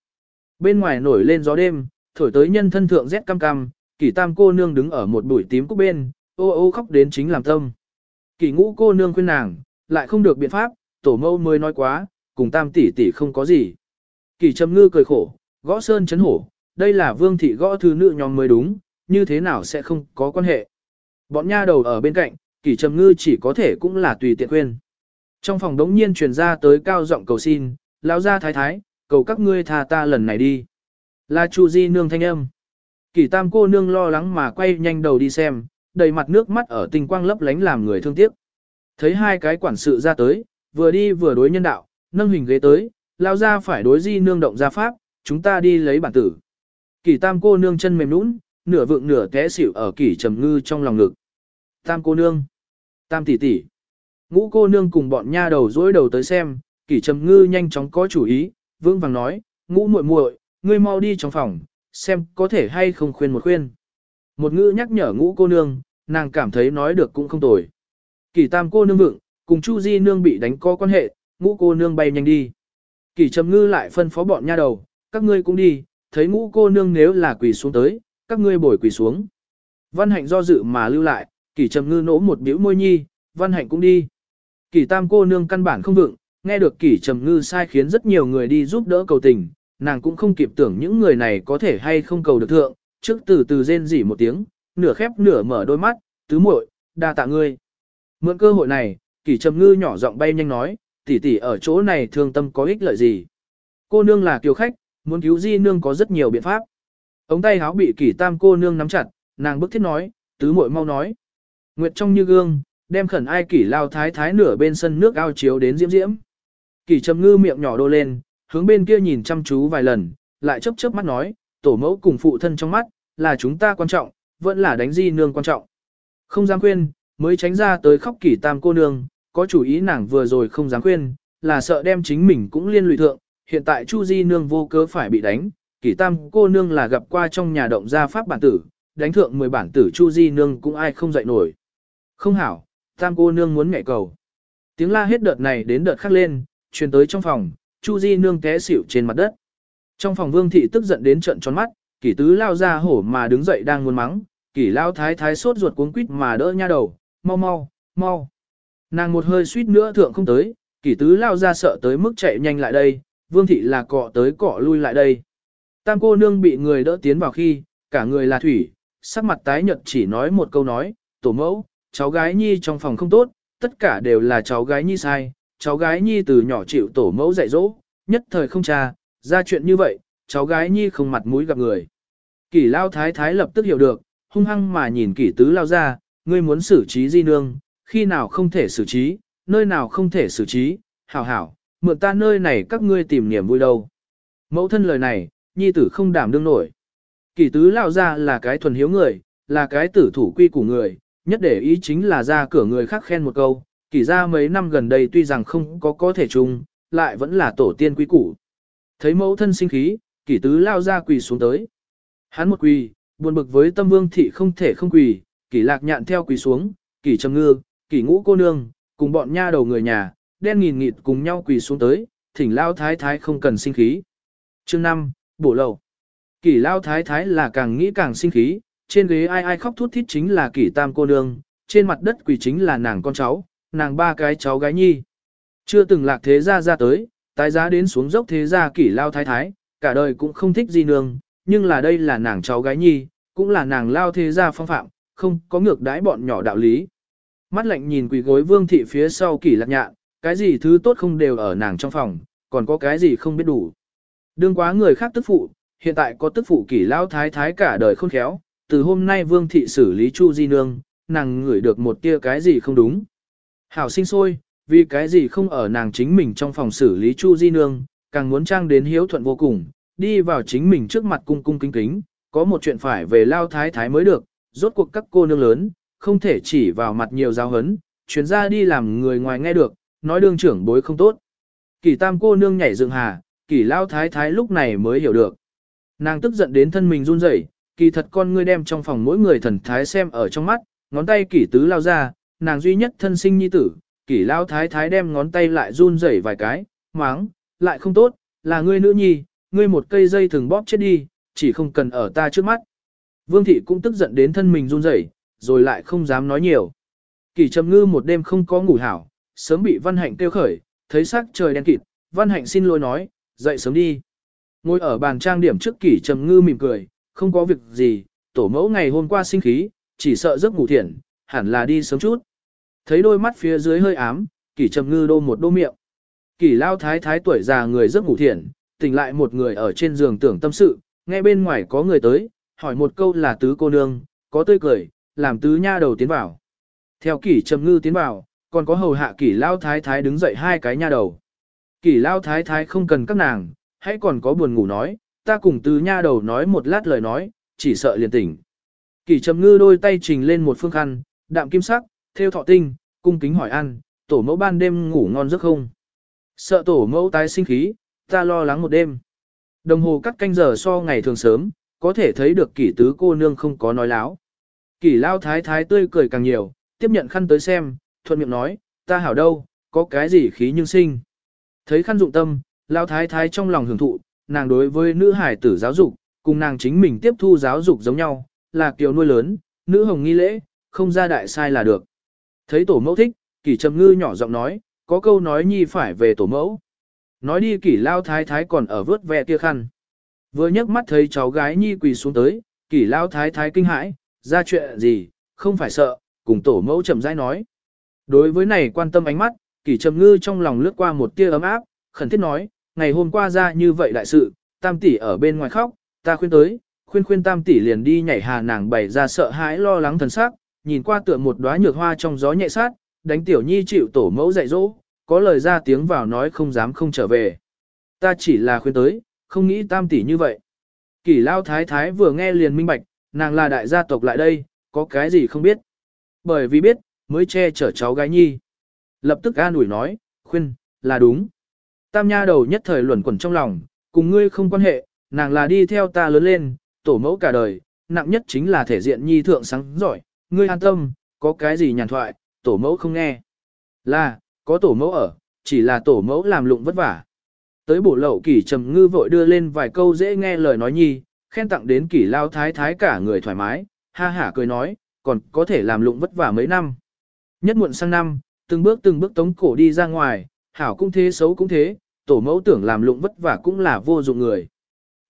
A: Bên ngoài nổi lên gió đêm, thổi tới nhân thân thượng rét cam cam, kỷ tam cô nương đứng ở một bụi tím cúc bên, ô ô khóc đến chính làm tâm. Kỷ ngũ cô nương khuyên nàng, lại không được biện pháp, tổ mâu mới nói quá, cùng tam tỷ tỷ không có gì. Kỷ trầm ngư cười khổ, gõ sơn chấn hổ, đây là vương thị gõ thư nữ nhóm mới đúng, như thế nào sẽ không có quan hệ. Bọn nha đầu ở bên cạnh, kỷ trầm ngư chỉ có thể cũng là tùy tiện khuyên. Trong phòng đống nhiên truyền ra tới cao giọng cầu xin, lão gia thái thái, cầu các ngươi tha ta lần này đi. Là Chu Di nương thanh âm. Kỷ tam cô nương lo lắng mà quay nhanh đầu đi xem, đầy mặt nước mắt ở tình quang lấp lánh làm người thương tiếc. Thấy hai cái quản sự ra tới, vừa đi vừa đối nhân đạo, nâng hình ghế tới, lão gia phải đối di nương động ra pháp, chúng ta đi lấy bản tử. Kỷ tam cô nương chân mềm nũng, nửa vượng nửa té xỉu ở kỷ trầm ngư trong lòng ngực. Tam cô nương, tam tỷ tỷ, ngũ cô nương cùng bọn nha đầu dối đầu tới xem, kỷ trầm ngư nhanh chóng có chủ ý, vương vàng nói, ngũ muội muội, ngươi mau đi trong phòng, xem có thể hay không khuyên một khuyên. Một ngữ nhắc nhở ngũ cô nương, nàng cảm thấy nói được cũng không tồi. Kỷ tam cô nương vượng, cùng Chu Di nương bị đánh có quan hệ, ngũ cô nương bay nhanh đi. Kỷ trầm ngư lại phân phó bọn nha đầu, các ngươi cũng đi, thấy ngũ cô nương nếu là quỳ xuống tới, các ngươi bồi quỳ xuống. Văn hạnh do dự mà lưu lại, kỷ trầm ngư nỗ một biểu môi nhi, văn hạnh cũng đi. Kỷ tam cô nương căn bản không vượng, nghe được kỷ trầm ngư sai khiến rất nhiều người đi giúp đỡ cầu tình, nàng cũng không kịp tưởng những người này có thể hay không cầu được thượng, trước từ từ rên rỉ một tiếng, nửa khép nửa mở đôi mắt, tứ muội, đa tạ ngươi. Mượn cơ hội này, kỷ trầm ngư nhỏ giọng bay nhanh nói, tỷ tỷ ở chỗ này thương tâm có ích lợi gì. Cô nương là kiều khách, muốn cứu di nương có rất nhiều biện pháp. Ống tay háo bị kỷ tam cô nương nắm chặt, nàng bức thiết nói, tứ muội mau nói. Nguyệt trong như gương, đem khẩn ai kỷ lao thái thái nửa bên sân nước ao chiếu đến diễm diễm. Kỷ trầm ngư miệng nhỏ đô lên, hướng bên kia nhìn chăm chú vài lần, lại chớp chớp mắt nói, tổ mẫu cùng phụ thân trong mắt, là chúng ta quan trọng, vẫn là đánh di nương quan trọng. Không dám khuyên, mới tránh ra tới khóc kỷ tam cô nương, có chủ ý nàng vừa rồi không dám khuyên, là sợ đem chính mình cũng liên lụy thượng, hiện tại Chu Di nương vô cớ phải bị đánh, kỷ tam cô nương là gặp qua trong nhà động gia pháp bản tử, đánh thượng 10 bản tử Chu Di nương cũng ai không dậy nổi. Không hảo, tam cô nương muốn ngại cầu. Tiếng la hết đợt này đến đợt khác lên, truyền tới trong phòng, Chu Di nương té xỉu trên mặt đất. Trong phòng Vương thị tức giận đến trợn tròn mắt, Kỷ tứ lao ra hổ mà đứng dậy đang muốn mắng, Kỷ lao thái thái sốt ruột cuống quýt mà đỡ nha đầu, mau mau, mau. Nàng một hơi suýt nữa thượng không tới, Kỷ tứ lao ra sợ tới mức chạy nhanh lại đây, Vương thị là cọ tới cọ lui lại đây. Tam cô nương bị người đỡ tiến vào khi, cả người là thủy, sắc mặt tái nhợt chỉ nói một câu nói, tổ mẫu, cháu gái nhi trong phòng không tốt, tất cả đều là cháu gái nhi sai, cháu gái nhi từ nhỏ chịu tổ mẫu dạy dỗ, nhất thời không cha, ra chuyện như vậy, cháu gái nhi không mặt mũi gặp người. Kỷ lao thái thái lập tức hiểu được, hung hăng mà nhìn kỷ tứ lao ra, ngươi muốn xử trí di nương, khi nào không thể xử trí, nơi nào không thể xử trí, hảo hảo, mượn ta nơi này các ngươi tìm niềm vui đâu. Mẫu thân lời này, nhi tử không đảm đương nổi. Kỷ tứ lao ra là cái thuần hiếu người, là cái tử thủ quy của người, nhất để ý chính là ra cửa người khác khen một câu, kỷ ra mấy năm gần đây tuy rằng không có có thể chung, lại vẫn là tổ tiên quý củ. Thấy mẫu thân sinh khí, kỷ tứ lao ra quỳ xuống tới. Hắn một quỳ, buồn bực với tâm vương thị không thể không quỳ, kỷ lạc nhạn theo quỳ xuống, kỷ trầm ngư, kỷ ngũ cô nương, cùng bọn nha đầu người nhà, đen nghìn nghịt cùng nhau quỳ xuống tới, thỉnh lao thái thái không cần sinh khí. Chương 5, bổ lầu. Kỷ lao thái thái là càng nghĩ càng sinh khí, trên ghế ai ai khóc thút thít chính là kỷ tam cô nương, trên mặt đất quỷ chính là nàng con cháu, nàng ba cái cháu gái nhi. Chưa từng lạc thế gia ra tới, tái giá đến xuống dốc thế gia kỷ lao thái thái, cả đời cũng không thích gì nương, nhưng là đây là nàng cháu gái nhi, cũng là nàng lao thế gia phong phạm, không có ngược đãi bọn nhỏ đạo lý. Mắt lạnh nhìn quỷ gối vương thị phía sau kỷ lạc nhạn, cái gì thứ tốt không đều ở nàng trong phòng, còn có cái gì không biết đủ. Đương quá người khác tức phụ, hiện tại có tức phụ kỷ lao thái thái cả đời khôn khéo, từ hôm nay vương thị xử lý chu di nương, nàng ngửi được một tia cái gì không đúng. Hảo sinh sôi, vì cái gì không ở nàng chính mình trong phòng xử lý Chu Di Nương, càng muốn trang đến hiếu thuận vô cùng, đi vào chính mình trước mặt cung cung kính kính, có một chuyện phải về lao thái thái mới được, rốt cuộc các cô nương lớn, không thể chỉ vào mặt nhiều giáo hấn, chuyến ra đi làm người ngoài nghe được, nói đương trưởng bối không tốt. Kỷ tam cô nương nhảy dựng hà, kỷ lao thái thái lúc này mới hiểu được. Nàng tức giận đến thân mình run rẩy, kỳ thật con ngươi đem trong phòng mỗi người thần thái xem ở trong mắt, ngón tay kỷ tứ lao ra, nàng duy nhất thân sinh nhi tử, kỷ lao thái thái đem ngón tay lại run rẩy vài cái, máng, lại không tốt, là ngươi nữ nhi, ngươi một cây dây thường bóp chết đi, chỉ không cần ở ta trước mắt. Vương thị cũng tức giận đến thân mình run rẩy, rồi lại không dám nói nhiều. Kỷ trầm ngư một đêm không có ngủ hảo, sớm bị văn hạnh tiêu khởi, thấy sắc trời đen kịt, văn hạnh xin lỗi nói, dậy sớm đi. Ngồi ở bàn trang điểm trước kỷ trầm ngư mỉm cười, không có việc gì, tổ mẫu ngày hôm qua sinh khí, chỉ sợ giấc ngủ thiện, hẳn là đi sớm chút. Thấy đôi mắt phía dưới hơi ám, kỷ trầm ngư đô một đô miệng. Kỷ lao thái thái tuổi già người giấc ngủ thiện, tỉnh lại một người ở trên giường tưởng tâm sự, nghe bên ngoài có người tới, hỏi một câu là tứ cô nương, có tươi cười, làm tứ nha đầu tiến vào. Theo kỷ trầm ngư tiến vào, còn có hầu hạ kỷ lao thái thái đứng dậy hai cái nha đầu. Kỷ lao thái thái không cần các nàng, hãy còn có buồn ngủ nói, ta cùng tứ nha đầu nói một lát lời nói, chỉ sợ liền tỉnh. Kỷ trầm ngư đôi tay trình lên một phương khăn, đạm kim sắc, theo thọ tinh, cung kính hỏi ăn, tổ mẫu ban đêm ngủ ngon giấc không? Sợ tổ mẫu tái sinh khí, ta lo lắng một đêm. Đồng hồ cắt canh giờ so ngày thường sớm, có thể thấy được kỷ tứ cô nương không có nói láo. Kỷ lao thái thái tươi cười càng nhiều, tiếp nhận khăn tới xem, thuận miệng nói, ta hảo đâu, có cái gì khí nhưng sinh. Thấy khăn dụng tâm, lao thái thái trong lòng hưởng thụ, nàng đối với nữ hải tử giáo dục, cùng nàng chính mình tiếp thu giáo dục giống nhau, là kiều nuôi lớn, nữ hồng nghi lễ, không ra đại sai là được. Thấy tổ mẫu thích, kỷ trầm ngư nhỏ giọng nói, có câu nói nhi phải về tổ mẫu. Nói đi kỷ lao thái thái còn ở vớt ve kia khăn. Vừa nhấc mắt thấy cháu gái nhi quỳ xuống tới, kỷ lao thái thái kinh hãi, ra chuyện gì, không phải sợ, cùng tổ mẫu chậm rãi nói. Đối với này quan tâm ánh mắt, kỷ trầm ngư trong lòng lướt qua một tia ấm áp, khẩn thiết nói, ngày hôm qua ra như vậy đại sự, tam tỷ ở bên ngoài khóc, ta khuyên tới, khuyên khuyên tam tỷ liền đi nhảy hà nàng bày ra sợ hãi lo lắng thần sắc, nhìn qua tựa một đóa nhược hoa trong gió nhẹ sát, đánh tiểu nhi chịu tổ mẫu dạy dỗ, có lời ra tiếng vào nói không dám không trở về. Ta chỉ là khuyên tới, không nghĩ tam tỷ như vậy. Kỷ lao thái thái vừa nghe liền minh bạch, nàng là đại gia tộc lại đây, có cái gì không biết. Bởi vì biết, mới che chở cháu gái nhi. Lập tức an ủi nói, khuyên, là đúng. Tam nha đầu nhất thời luẩn quẩn trong lòng, cùng ngươi không quan hệ, nàng là đi theo ta lớn lên, tổ mẫu cả đời, nặng nhất chính là thể diện nhi thượng sáng giỏi, ngươi an tâm, có cái gì nhàn thoại, tổ mẫu không nghe. Là, có tổ mẫu ở, chỉ là tổ mẫu làm lụng vất vả. Tới bổ lậu kỷ trầm ngư vội đưa lên vài câu dễ nghe lời nói nhi, khen tặng đến kỷ lao thái thái cả người thoải mái, ha hả cười nói, còn có thể làm lụng vất vả mấy năm. Nhất muộn sang năm, từng bước từng bước tống cổ đi ra ngoài, hảo cũng thế xấu cũng thế, tổ mẫu tưởng làm lụng vất vả cũng là vô dụng người.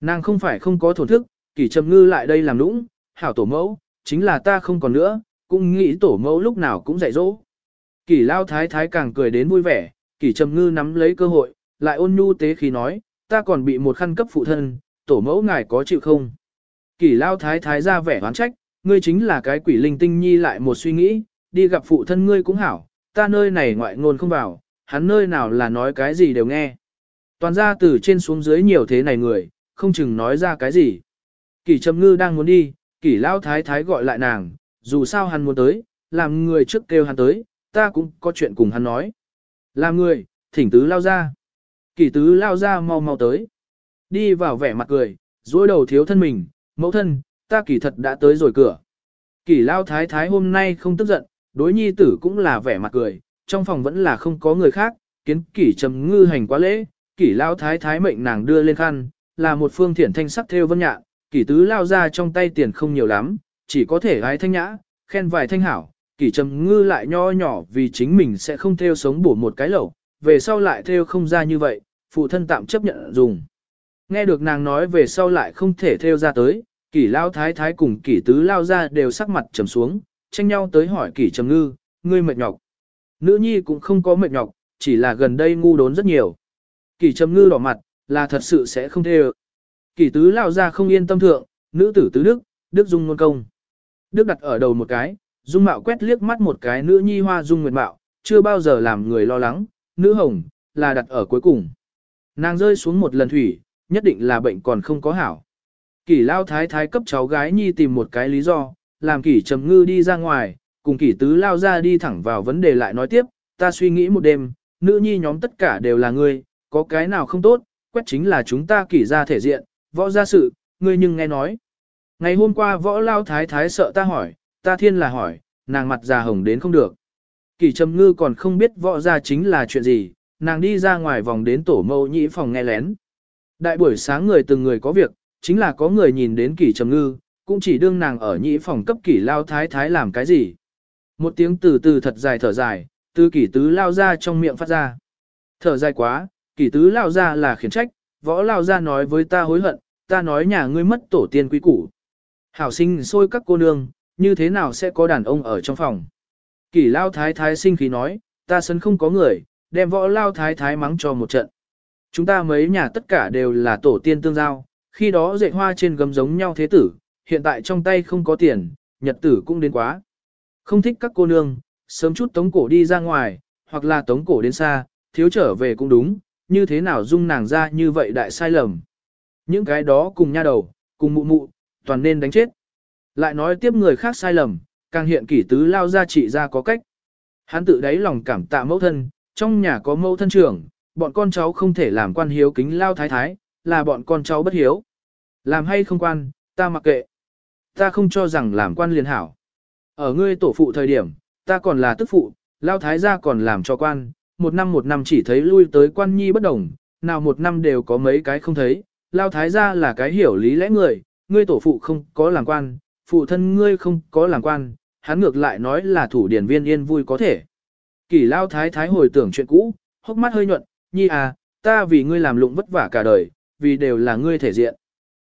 A: Nàng không phải không có thổn thức, kỷ trầm ngư lại đây làm lũng, hảo tổ mẫu, chính là ta không còn nữa, cũng nghĩ tổ mẫu lúc nào cũng dạy dỗ. Kỷ lao thái thái càng cười đến vui vẻ, kỷ trầm ngư nắm lấy cơ hội, lại ôn nhu tế khi nói, ta còn bị một khăn cấp phụ thân, tổ mẫu ngài có chịu không? Kỷ lao thái thái ra vẻ oán trách, ngươi chính là cái quỷ linh tinh nhi lại một suy nghĩ, đi gặp phụ thân ngươi cũng hảo, ta nơi này ngoại ngôn không vào, hắn nơi nào là nói cái gì đều nghe. Toàn ra từ trên xuống dưới nhiều thế này người, không chừng nói ra cái gì. Kỷ trầm ngư đang muốn đi, kỷ lao thái thái gọi lại nàng, dù sao hắn muốn tới, làm người trước kêu hắn tới, ta cũng có chuyện cùng hắn nói. Làm người, thỉnh tứ lao ra. Kỷ tứ lao ra mau mau tới. Đi vào vẻ mặt cười, dối đầu thiếu thân mình, mẫu thân, ta kỳ thật đã tới rồi cửa. Kỷ lao thái thái hôm nay không tức giận, đối nhi tử cũng là vẻ mặt cười, trong phòng vẫn là không có người khác, kiến kỷ trầm ngư hành quá lễ, kỷ lao thái thái mệnh nàng đưa lên khăn, là một phương thiển thanh sắc theo vân nhạ, kỷ tứ lao ra trong tay tiền không nhiều lắm, chỉ có thể gái thanh nhã, khen vài thanh hảo, kỷ trầm ngư lại nho nhỏ vì chính mình sẽ không theo sống bổ một cái lẩu, về sau lại theo không ra như vậy, phụ thân tạm chấp nhận dùng. Nghe được nàng nói về sau lại không thể theo ra tới, kỷ lao thái thái cùng kỷ tứ lao ra đều sắc mặt trầm xuống, tranh nhau tới hỏi kỷ trầm ngư, ngươi mệt nhọc. Nữ nhi cũng không có mệt nhọc, chỉ là gần đây ngu đốn rất nhiều. Kỷ trầm ngư đỏ mặt, là thật sự sẽ không theo. Kỷ tứ lao ra không yên tâm thượng, nữ tử tứ đức, đức dung ngôn công. Đức đặt ở đầu một cái, dung mạo quét liếc mắt một cái nữ nhi hoa dung nguyệt mạo, chưa bao giờ làm người lo lắng, nữ hồng, là đặt ở cuối cùng. Nàng rơi xuống một lần thủy, nhất định là bệnh còn không có hảo. Kỷ lao thái thái cấp cháu gái nhi tìm một cái lý do, làm kỷ trầm ngư đi ra ngoài, cùng kỷ tứ lao ra đi thẳng vào vấn đề lại nói tiếp, ta suy nghĩ một đêm, nữ nhi nhóm tất cả đều là ngươi, có cái nào không tốt, quét chính là chúng ta kỷ ra thể diện, võ gia sự, ngươi nhưng nghe nói. Ngày hôm qua võ lao thái thái sợ ta hỏi, ta thiên là hỏi, nàng mặt già hồng đến không được. Kỷ trầm ngư còn không biết võ gia chính là chuyện gì, nàng đi ra ngoài vòng đến tổ mâu nhĩ phòng nghe lén. Đại buổi sáng người từng người có việc, chính là có người nhìn đến kỷ trầm ngư, cũng chỉ đương nàng ở nhĩ phòng cấp kỷ lao thái thái làm cái gì. Một tiếng từ từ thật dài thở dài, từ kỷ tứ lao ra trong miệng phát ra. Thở dài quá, kỷ tứ lao ra là khiển trách, võ lao ra nói với ta hối hận, ta nói nhà ngươi mất tổ tiên quý củ. Hảo sinh xôi các cô nương, như thế nào sẽ có đàn ông ở trong phòng. Kỷ lao thái thái sinh khí nói, ta sân không có người, đem võ lao thái thái mắng cho một trận. Chúng ta mấy nhà tất cả đều là tổ tiên tương giao, khi đó dạy hoa trên gấm giống nhau thế tử, hiện tại trong tay không có tiền, nhật tử cũng đến quá. Không thích các cô nương, sớm chút tống cổ đi ra ngoài, hoặc là tống cổ đến xa, thiếu trở về cũng đúng, như thế nào dung nàng ra như vậy đại sai lầm. Những cái đó cùng nha đầu, cùng mụ mụ, toàn nên đánh chết. Lại nói tiếp người khác sai lầm, càng hiện kỷ tứ lao ra trị ra có cách. Hắn tự đáy lòng cảm tạ mẫu thân, trong nhà có mẫu thân trưởng, bọn con cháu không thể làm quan hiếu kính lao thái thái, là bọn con cháu bất hiếu. Làm hay không quan, ta mặc kệ. Ta không cho rằng làm quan liền hảo. Ở ngươi tổ phụ thời điểm, ta còn là tức phụ, lao thái gia còn làm cho quan, một năm một năm chỉ thấy lui tới quan nhi bất đồng, nào một năm đều có mấy cái không thấy, lao thái gia là cái hiểu lý lẽ người, ngươi tổ phụ không có làm quan, phụ thân ngươi không có làm quan, hắn ngược lại nói là thủ điển viên yên vui có thể. kỷ lao thái thái hồi tưởng chuyện cũ, hốc mắt hơi nhuận, nhi à, ta vì ngươi làm lụng vất vả cả đời, vì đều là ngươi thể diện.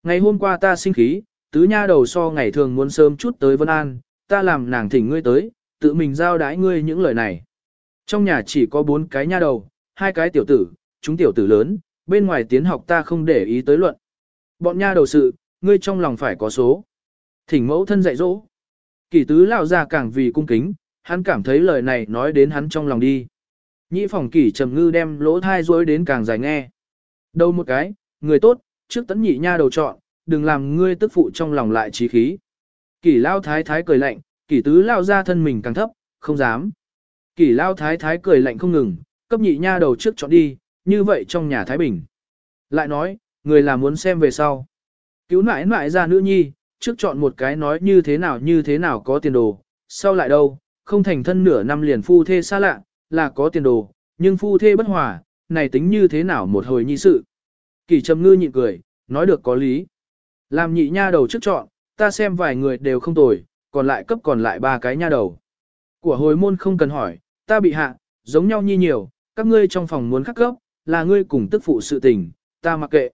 A: Ngày hôm qua ta sinh khí, tứ nha đầu so ngày thường muốn sớm chút tới Vân An, ta làm nàng thỉnh ngươi tới, tự mình giao đái ngươi những lời này. Trong nhà chỉ có bốn cái nha đầu, hai cái tiểu tử, chúng tiểu tử lớn, bên ngoài tiến học ta không để ý tới luận. Bọn nha đầu sự, ngươi trong lòng phải có số. Thỉnh mẫu thân dạy dỗ. Kỷ tứ lao ra càng vì cung kính, hắn cảm thấy lời này nói đến hắn trong lòng đi. Nhĩ phòng kỷ trầm ngư đem lỗ thai rối đến càng dài nghe. Đâu một cái, người tốt, trước tấn nhị nha đầu chọn, đừng làm ngươi tức phụ trong lòng lại trí khí. Kỷ lao thái thái cười lạnh, kỷ tứ lao ra thân mình càng thấp, không dám. Kỷ lao thái thái cười lạnh không ngừng, cấp nhị nha đầu trước chọn đi, như vậy trong nhà Thái Bình. Lại nói, người là muốn xem về sau. Cứu nãi nãi ra nữ nhi, trước chọn một cái nói như thế nào như thế nào có tiền đồ, sau lại đâu, không thành thân nửa năm liền phu thê xa lạ, là có tiền đồ, nhưng phu thê bất hòa, này tính như thế nào một hồi nhi sự. Kỳ trầm ngư nhịn cười, nói được có lý. Làm nhị nha đầu trước chọn, ta xem vài người đều không tồi, còn lại cấp còn lại ba cái nha đầu. Của hồi môn không cần hỏi, ta bị hạ, giống nhau nhi nhiều, các ngươi trong phòng muốn khắc gốc, là ngươi cùng tức phụ sự tình, ta mặc kệ.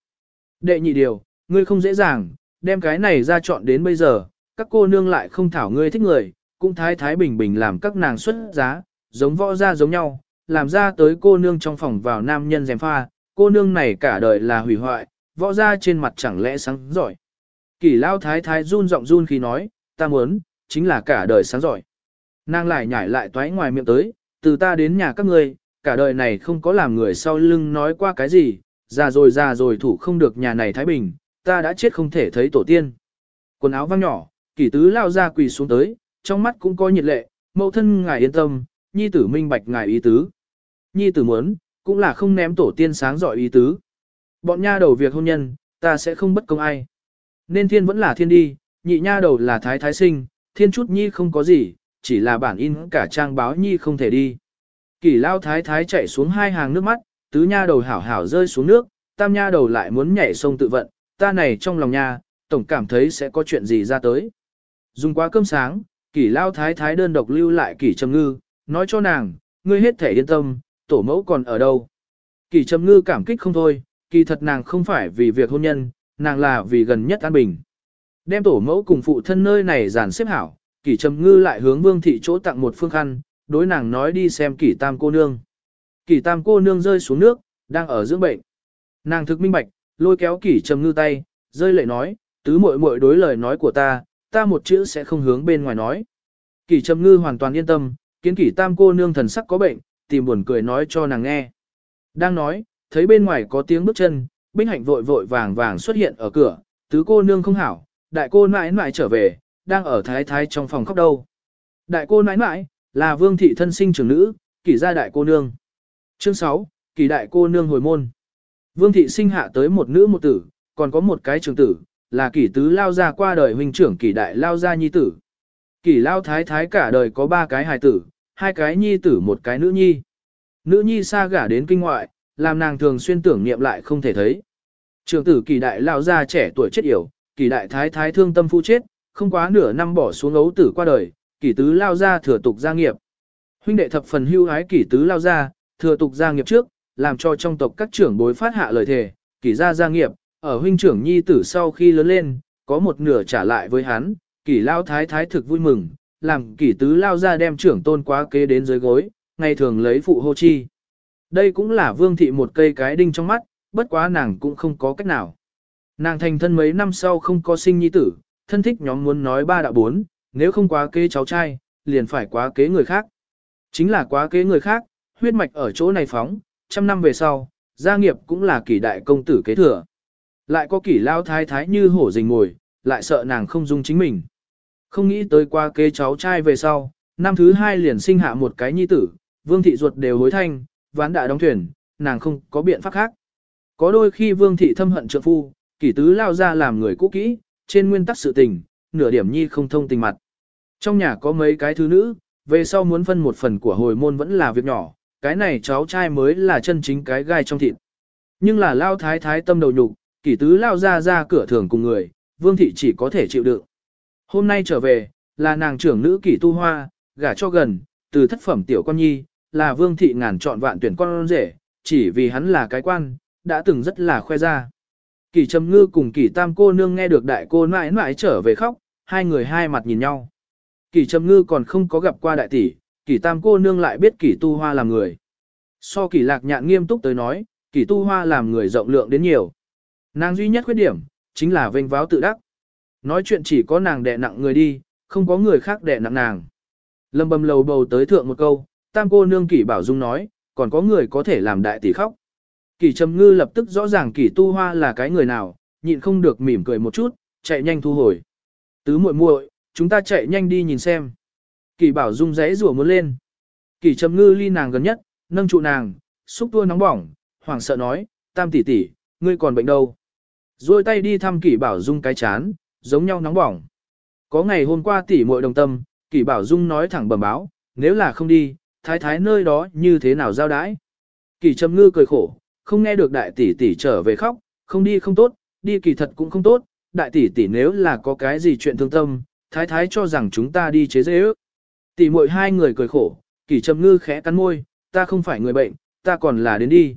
A: Đệ nhị điều, ngươi không dễ dàng, đem cái này ra chọn đến bây giờ, các cô nương lại không thảo ngươi thích người, cũng thái thái bình bình làm các nàng xuất giá, giống võ ra giống nhau, làm ra tới cô nương trong phòng vào nam nhân dèm pha, cô nương này cả đời là hủy hoại, võ ra trên mặt chẳng lẽ sáng giỏi. Kỷ lao thái thái run giọng run khi nói, ta muốn, chính là cả đời sáng giỏi. Nàng lại nhảy lại toái ngoài miệng tới, từ ta đến nhà các ngươi, cả đời này không có làm người sau lưng nói qua cái gì, già rồi già rồi thủ không được nhà này Thái Bình, ta đã chết không thể thấy tổ tiên. Quần áo văng nhỏ, kỷ tứ lao ra quỳ xuống tới, trong mắt cũng có nhiệt lệ, mẫu thân ngài yên tâm, nhi tử minh bạch ngài ý tứ. Nhi tử muốn, cũng là không ném tổ tiên sáng giỏi ý tứ. Bọn nha đầu việc hôn nhân, ta sẽ không bất công ai. Nên thiên vẫn là thiên đi, nhị nha đầu là thái thái sinh, thiên chút nhi không có gì, chỉ là bản in cả trang báo nhi không thể đi. Kỷ lao thái thái chạy xuống hai hàng nước mắt, tứ nha đầu hảo hảo rơi xuống nước, tam nha đầu lại muốn nhảy sông tự vận, ta này trong lòng nha, tổng cảm thấy sẽ có chuyện gì ra tới. Dùng quá cơm sáng, kỷ lao thái thái đơn độc lưu lại kỷ trầm ngư, nói cho nàng, ngươi hết thể yên tâm, tổ mẫu còn ở đâu. Kỷ trầm ngư cảm kích không thôi, kỳ thật nàng không phải vì việc hôn nhân, nàng là vì gần nhất an bình. Đem tổ mẫu cùng phụ thân nơi này giàn xếp hảo, kỷ trầm ngư lại hướng vương thị chỗ tặng một phương khăn, đối nàng nói đi xem kỷ tam cô nương. Kỷ tam cô nương rơi xuống nước, đang ở dưỡng bệnh. Nàng thực minh bạch, lôi kéo kỷ trầm ngư tay, rơi lệ nói, tứ muội muội đối lời nói của ta, ta một chữ sẽ không hướng bên ngoài nói. Kỷ trầm ngư hoàn toàn yên tâm, kiến kỷ tam cô nương thần sắc có bệnh, tìm buồn cười nói cho nàng nghe. Đang nói, thấy bên ngoài có tiếng bước chân, binh hạnh vội vội vàng vàng xuất hiện ở cửa, tứ cô nương không hảo, đại cô nãi nãi trở về, đang ở thái thái trong phòng khóc đâu. Đại cô nãi nãi, là vương thị thân sinh trưởng nữ, kỷ gia đại cô nương. Chương 6, kỷ đại cô nương hồi môn. Vương thị sinh hạ tới một nữ một tử, còn có một cái trưởng tử, là kỷ tứ lao ra qua đời huynh trưởng kỷ đại lao gia nhi tử. Kỷ lao thái thái cả đời có ba cái hài tử, hai cái nhi tử một cái nữ nhi. Nữ nhi xa gả đến kinh ngoại, làm nàng thường xuyên tưởng niệm lại không thể thấy. Trường tử kỳ đại lao ra trẻ tuổi chết yểu, kỳ đại thái thái thương tâm phu chết, không quá nửa năm bỏ xuống ấu tử qua đời, kỳ tứ lao ra thừa tục gia nghiệp. Huynh đệ thập phần hưu ái kỳ tứ lao ra, thừa tục gia nghiệp trước, làm cho trong tộc các trưởng bối phát hạ lời thề, kỳ gia gia nghiệp, ở huynh trưởng nhi tử sau khi lớn lên, có một nửa trả lại với hắn, kỳ lao thái thái thực vui mừng, làm kỳ tứ lao ra đem trưởng tôn quá kế đến dưới gối, ngày thường lấy phụ hô chi. Đây cũng là vương thị một cây cái đinh trong mắt, bất quá nàng cũng không có cách nào. Nàng thành thân mấy năm sau không có sinh nhi tử, thân thích nhóm muốn nói ba đạo bốn, nếu không quá kế cháu trai, liền phải quá kế người khác. Chính là quá kế người khác, huyết mạch ở chỗ này phóng, trăm năm về sau, gia nghiệp cũng là kỷ đại công tử kế thừa. Lại có kỷ lao thái thái như hổ rình ngồi, lại sợ nàng không dung chính mình. Không nghĩ tới qua kế cháu trai về sau, năm thứ hai liền sinh hạ một cái nhi tử, vương thị ruột đều hối thanh, ván đã đóng thuyền, nàng không có biện pháp khác. Có đôi khi vương thị thâm hận trượng phu, kỷ tứ lao ra làm người cũ kỹ, trên nguyên tắc sự tình, nửa điểm nhi không thông tình mặt. Trong nhà có mấy cái thứ nữ, về sau muốn phân một phần của hồi môn vẫn là việc nhỏ, cái này cháu trai mới là chân chính cái gai trong thịt. Nhưng là lao thái thái tâm đầu nhục, kỷ tứ lao ra ra cửa thường cùng người, vương thị chỉ có thể chịu đựng. Hôm nay trở về, là nàng trưởng nữ kỷ tu hoa, gả cho gần, từ thất phẩm tiểu con nhi, là vương thị ngàn chọn vạn tuyển con rể, chỉ vì hắn là cái quan, đã từng rất là khoe ra. kỳ trầm ngư cùng kỳ tam cô nương nghe được đại cô mãi mãi trở về khóc, hai người hai mặt nhìn nhau. kỳ trầm ngư còn không có gặp qua đại tỷ, kỳ tam cô nương lại biết kỳ tu hoa làm người. So kỳ lạc nhạn nghiêm túc tới nói, kỳ tu hoa làm người rộng lượng đến nhiều. Nàng duy nhất khuyết điểm, chính là vênh váo tự đắc. Nói chuyện chỉ có nàng đè nặng người đi, không có người khác đè nặng nàng. Lâm bầm lầu bầu tới thượng một câu, tam cô nương kỷ bảo dung nói, còn có người có thể làm đại tỷ khóc. Kỷ trầm ngư lập tức rõ ràng kỷ tu hoa là cái người nào, nhịn không được mỉm cười một chút, chạy nhanh thu hồi. Tứ muội muội, chúng ta chạy nhanh đi nhìn xem. Kỷ bảo dung giấy rủa muốn lên. Kỷ trầm ngư ly nàng gần nhất, nâng trụ nàng, xúc tua nóng bỏng, hoảng sợ nói, tam tỷ tỷ, ngươi còn bệnh đâu. Rồi tay đi thăm kỷ bảo dung cái chán, giống nhau nóng bỏng. Có ngày hôm qua tỷ muội đồng tâm, kỷ bảo dung nói thẳng bẩm báo, nếu là không đi, thái thái nơi đó như thế nào giao đãi. Kỳ trầm ngư cười khổ, không nghe được đại tỷ tỷ trở về khóc, không đi không tốt, đi kỳ thật cũng không tốt, đại tỷ tỷ nếu là có cái gì chuyện thương tâm, thái thái cho rằng chúng ta đi chế dễ ước. Tỷ muội hai người cười khổ, Kỳ trầm ngư khẽ cắn môi, ta không phải người bệnh, ta còn là đến đi.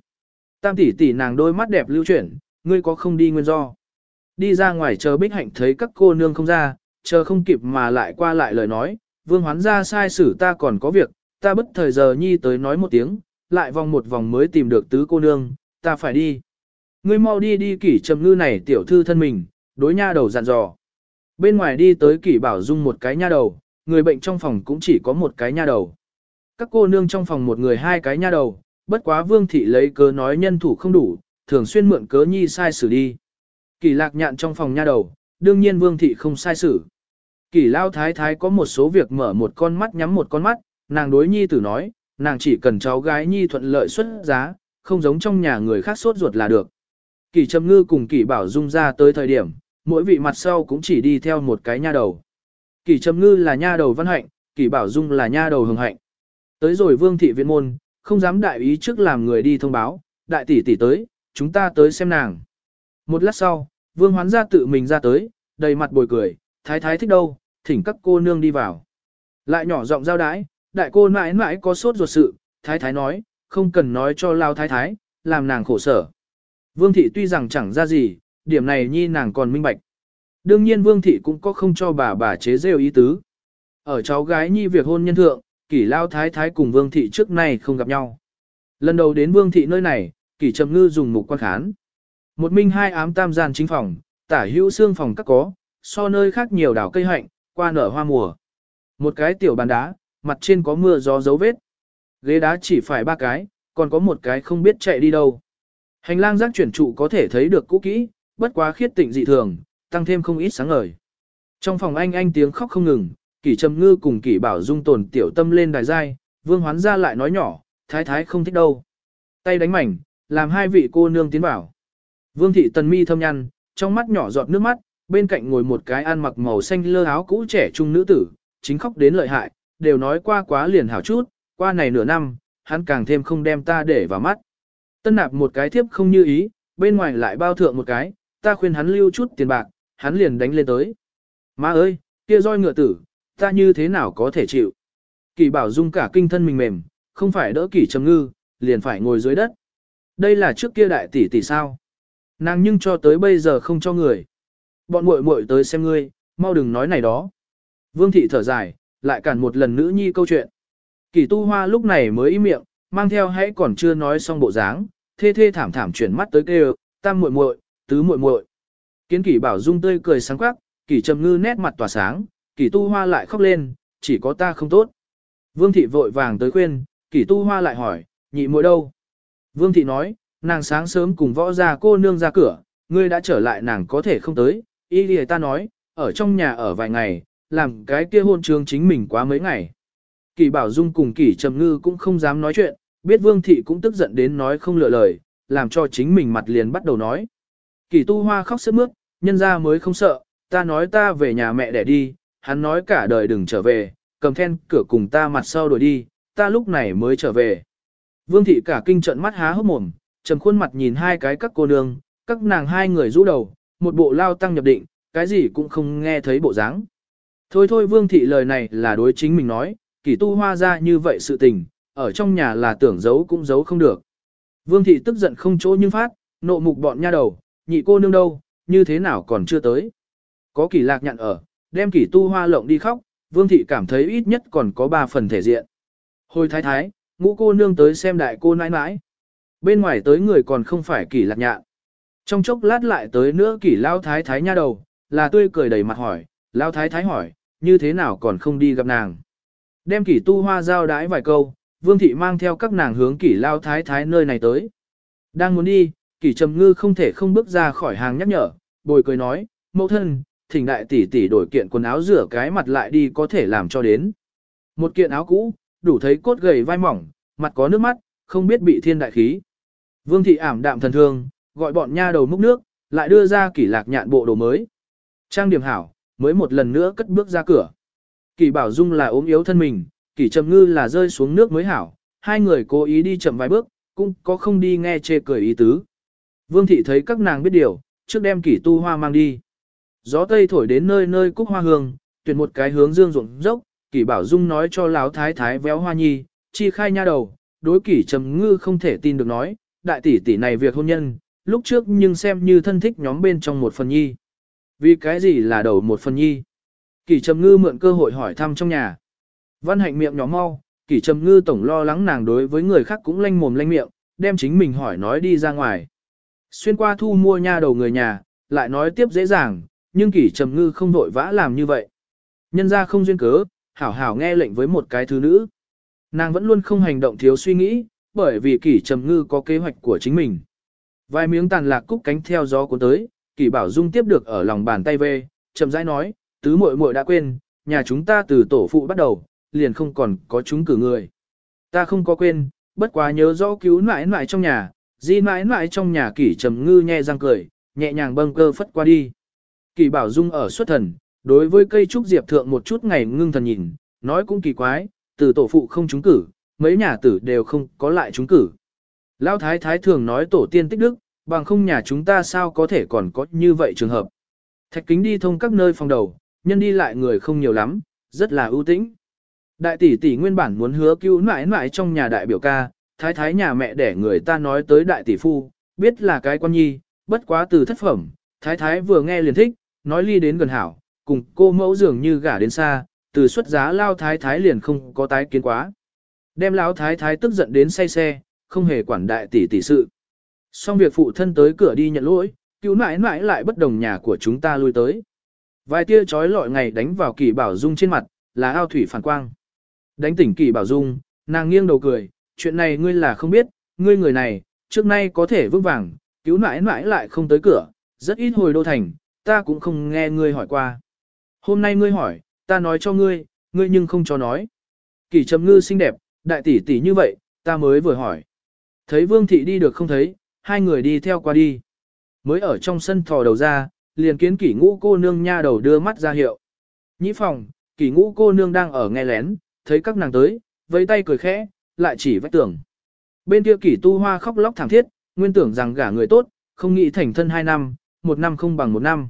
A: Tam tỷ tỷ nàng đôi mắt đẹp lưu chuyển, ngươi có không đi nguyên do. Đi ra ngoài chờ bích hạnh thấy các cô nương không ra, chờ không kịp mà lại qua lại lời nói, vương hoán ra sai xử ta còn có việc, ta bất thời giờ nhi tới nói một tiếng, lại vòng một vòng mới tìm được tứ cô nương, ta phải đi. Ngươi mau đi đi kỷ trầm ngư này tiểu thư thân mình, đối nha đầu dặn dò. Bên ngoài đi tới kỷ bảo dung một cái nha đầu, người bệnh trong phòng cũng chỉ có một cái nha đầu. Các cô nương trong phòng một người hai cái nha đầu, bất quá vương thị lấy cớ nói nhân thủ không đủ, thường xuyên mượn cớ nhi sai xử đi. Kỷ lạc nhạn trong phòng nha đầu, đương nhiên vương thị không sai xử. Kỷ lao thái thái có một số việc mở một con mắt nhắm một con mắt, nàng đối nhi tử nói, nàng chỉ cần cháu gái nhi thuận lợi xuất giá, không giống trong nhà người khác sốt ruột là được. Kỷ Trầm Ngư cùng Kỷ Bảo Dung ra tới thời điểm, mỗi vị mặt sau cũng chỉ đi theo một cái nha đầu. Kỷ Trầm Ngư là nha đầu văn hạnh, Kỷ Bảo Dung là nha đầu hưng hạnh. Tới rồi Vương thị viện môn, không dám đại ý trước làm người đi thông báo, đại tỷ tỷ tới, chúng ta tới xem nàng. Một lát sau, Vương Hoán gia tự mình ra tới, đầy mặt bồi cười, thái thái thích đâu, thỉnh các cô nương đi vào. Lại nhỏ giọng giao đái, đại cô mãi mãi có sốt ruột sự, thái thái nói, không cần nói cho lao thái thái, làm nàng khổ sở. Vương thị tuy rằng chẳng ra gì, điểm này nhi nàng còn minh bạch. Đương nhiên vương thị cũng có không cho bà bà chế rêu ý tứ. Ở cháu gái nhi việc hôn nhân thượng, kỷ lao thái thái cùng vương thị trước nay không gặp nhau. Lần đầu đến vương thị nơi này, kỷ trầm ngư dùng mục quan khán. Một minh hai ám tam gian chính phòng, tả hữu xương phòng các có, so nơi khác nhiều đảo cây hạnh, qua nở hoa mùa. Một cái tiểu bàn đá, mặt trên có mưa gió dấu vết. Ghế đá chỉ phải ba cái, còn có một cái không biết chạy đi đâu. Hành lang rác chuyển trụ có thể thấy được cũ kỹ, bất quá khiết tịnh dị thường, tăng thêm không ít sáng ngời. Trong phòng anh anh tiếng khóc không ngừng, kỷ trầm ngư cùng kỷ bảo dung tồn tiểu tâm lên đài giai, vương hoán ra lại nói nhỏ, thái thái không thích đâu. Tay đánh mảnh, làm hai vị cô nương tiến vào. Vương thị tần mi thâm nhăn, trong mắt nhỏ giọt nước mắt, bên cạnh ngồi một cái ăn mặc màu xanh lơ áo cũ trẻ trung nữ tử, chính khóc đến lợi hại, đều nói qua quá liền hảo chút, qua này nửa năm, hắn càng thêm không đem ta để vào mắt. Tân nạp một cái thiếp không như ý, bên ngoài lại bao thượng một cái, ta khuyên hắn lưu chút tiền bạc, hắn liền đánh lên tới. Má ơi, kia roi ngựa tử, ta như thế nào có thể chịu. Kỳ bảo dung cả kinh thân mình mềm, không phải đỡ kỳ trầm ngư, liền phải ngồi dưới đất. Đây là trước kia đại tỷ tỷ sao. Nàng nhưng cho tới bây giờ không cho người. Bọn muội muội tới xem ngươi, mau đừng nói này đó. Vương thị thở dài, lại cản một lần nữ nhi câu chuyện. Kỳ tu hoa lúc này mới im miệng, mang theo hãy còn chưa nói xong bộ dáng, thê thê thảm thảm chuyển mắt tới kêu, tam muội muội, tứ muội muội. Kiến kỷ bảo dung tươi cười sáng quắc, kỷ trầm ngư nét mặt tỏa sáng, kỷ tu hoa lại khóc lên, chỉ có ta không tốt. Vương thị vội vàng tới khuyên, kỷ tu hoa lại hỏi, nhị muội đâu? Vương thị nói, nàng sáng sớm cùng võ gia cô nương ra cửa, ngươi đã trở lại nàng có thể không tới, Y lìa ta nói, ở trong nhà ở vài ngày, làm cái kia hôn trường chính mình quá mấy ngày. Kỷ bảo dung cùng kỷ trầm ngư cũng không dám nói chuyện, biết vương thị cũng tức giận đến nói không lựa lời, làm cho chính mình mặt liền bắt đầu nói. Kỷ tu hoa khóc sướt mướt, nhân ra mới không sợ, ta nói ta về nhà mẹ để đi, hắn nói cả đời đừng trở về, cầm then cửa cùng ta mặt sau đuổi đi, ta lúc này mới trở về. Vương thị cả kinh trận mắt há hốc mồm, trầm khuôn mặt nhìn hai cái các cô nương, các nàng hai người rũ đầu, một bộ lao tăng nhập định, cái gì cũng không nghe thấy bộ dáng. Thôi thôi vương thị lời này là đối chính mình nói, kỳ tu hoa ra như vậy sự tình, ở trong nhà là tưởng giấu cũng giấu không được. Vương thị tức giận không chỗ nhưng phát, nộ mục bọn nha đầu, nhị cô nương đâu, như thế nào còn chưa tới. Có kỳ lạc nhận ở, đem kỳ tu hoa lộng đi khóc, vương thị cảm thấy ít nhất còn có ba phần thể diện. Hồi thái thái, ngũ cô nương tới xem đại cô nãi nãi. Bên ngoài tới người còn không phải kỳ lạc nhạn. Trong chốc lát lại tới nữa kỳ lao thái thái nha đầu, là tươi cười đầy mặt hỏi, Lão thái thái hỏi, như thế nào còn không đi gặp nàng. Đem kỷ tu hoa giao đái vài câu, vương thị mang theo các nàng hướng kỷ lao thái thái nơi này tới. Đang muốn đi, kỷ trầm ngư không thể không bước ra khỏi hàng nhắc nhở, bồi cười nói, mẫu thân, thỉnh đại tỷ tỷ đổi kiện quần áo rửa cái mặt lại đi có thể làm cho đến. Một kiện áo cũ, đủ thấy cốt gầy vai mỏng, mặt có nước mắt, không biết bị thiên đại khí. Vương thị ảm đạm thần thương, gọi bọn nha đầu múc nước, lại đưa ra kỷ lạc nhạn bộ đồ mới. Trang điểm hảo, mới một lần nữa cất bước ra cửa. Kỷ bảo dung là ốm yếu thân mình, kỷ trầm ngư là rơi xuống nước mới hảo, hai người cố ý đi chậm vài bước, cũng có không đi nghe chê cười ý tứ. Vương thị thấy các nàng biết điều, trước đem kỷ tu hoa mang đi. Gió tây thổi đến nơi nơi cúc hoa hương, tuyển một cái hướng dương ruộng dốc, kỷ bảo dung nói cho láo thái thái véo hoa nhi, chi khai nha đầu, đối kỷ trầm ngư không thể tin được nói, đại tỷ tỷ này việc hôn nhân, lúc trước nhưng xem như thân thích nhóm bên trong một phần nhi. Vì cái gì là đầu một phần nhi? Kỷ trầm ngư mượn cơ hội hỏi thăm trong nhà. Văn hạnh miệng nhỏ mau, kỷ trầm ngư tổng lo lắng nàng đối với người khác cũng lanh mồm lanh miệng, đem chính mình hỏi nói đi ra ngoài. Xuyên qua thu mua nha đầu người nhà, lại nói tiếp dễ dàng, nhưng kỷ trầm ngư không vội vã làm như vậy. Nhân ra không duyên cớ, hảo hảo nghe lệnh với một cái thứ nữ. Nàng vẫn luôn không hành động thiếu suy nghĩ, bởi vì kỷ trầm ngư có kế hoạch của chính mình. Vài miếng tàn lạc cúc cánh theo gió cuốn tới, kỷ bảo dung tiếp được ở lòng bàn tay về, chậm rãi nói, tứ muội muội đã quên, nhà chúng ta từ tổ phụ bắt đầu, liền không còn có chúng cử người. Ta không có quên, bất quá nhớ rõ cứu mãi mãi trong nhà, di mãi mãi trong nhà kỷ trầm ngư nhẹ răng cười, nhẹ nhàng bâng cơ phất qua đi. Kỷ bảo dung ở xuất thần, đối với cây trúc diệp thượng một chút ngày ngưng thần nhìn, nói cũng kỳ quái, từ tổ phụ không trúng cử, mấy nhà tử đều không có lại trúng cử. Lão thái thái thường nói tổ tiên tích đức, bằng không nhà chúng ta sao có thể còn có như vậy trường hợp. Thạch kính đi thông các nơi phòng đầu, nhân đi lại người không nhiều lắm, rất là ưu tĩnh. Đại tỷ tỷ nguyên bản muốn hứa cứu mãi mãi trong nhà đại biểu ca, thái thái nhà mẹ để người ta nói tới đại tỷ phu, biết là cái quan nhi, bất quá từ thất phẩm, thái thái vừa nghe liền thích, nói ly đến gần hảo, cùng cô mẫu dường như gả đến xa, từ xuất giá lao thái thái liền không có tái kiến quá. Đem lão thái thái tức giận đến say xe, không hề quản đại tỷ tỷ sự. Xong việc phụ thân tới cửa đi nhận lỗi, cứu nãi nãi lại bất đồng nhà của chúng ta lui tới. Vài tia chói lọi ngày đánh vào kỳ bảo dung trên mặt, là ao thủy phản quang. Đánh tỉnh kỳ bảo dung, nàng nghiêng đầu cười, chuyện này ngươi là không biết, ngươi người này, trước nay có thể vững vàng, cứu nãi nãi lại không tới cửa, rất ít hồi đô thành, ta cũng không nghe ngươi hỏi qua. Hôm nay ngươi hỏi, ta nói cho ngươi, ngươi nhưng không cho nói. Kỳ trầm ngư xinh đẹp, đại tỷ tỷ như vậy, ta mới vừa hỏi. Thấy vương thị đi được không thấy, hai người đi theo qua đi. Mới ở trong sân thò đầu ra, liền kiến kỷ ngũ cô nương nha đầu đưa mắt ra hiệu. Nhĩ phòng, kỷ ngũ cô nương đang ở nghe lén, thấy các nàng tới, vẫy tay cười khẽ, lại chỉ vách tưởng. Bên kia kỷ tu hoa khóc lóc thảm thiết, nguyên tưởng rằng gả người tốt, không nghĩ thành thân hai năm, một năm không bằng một năm.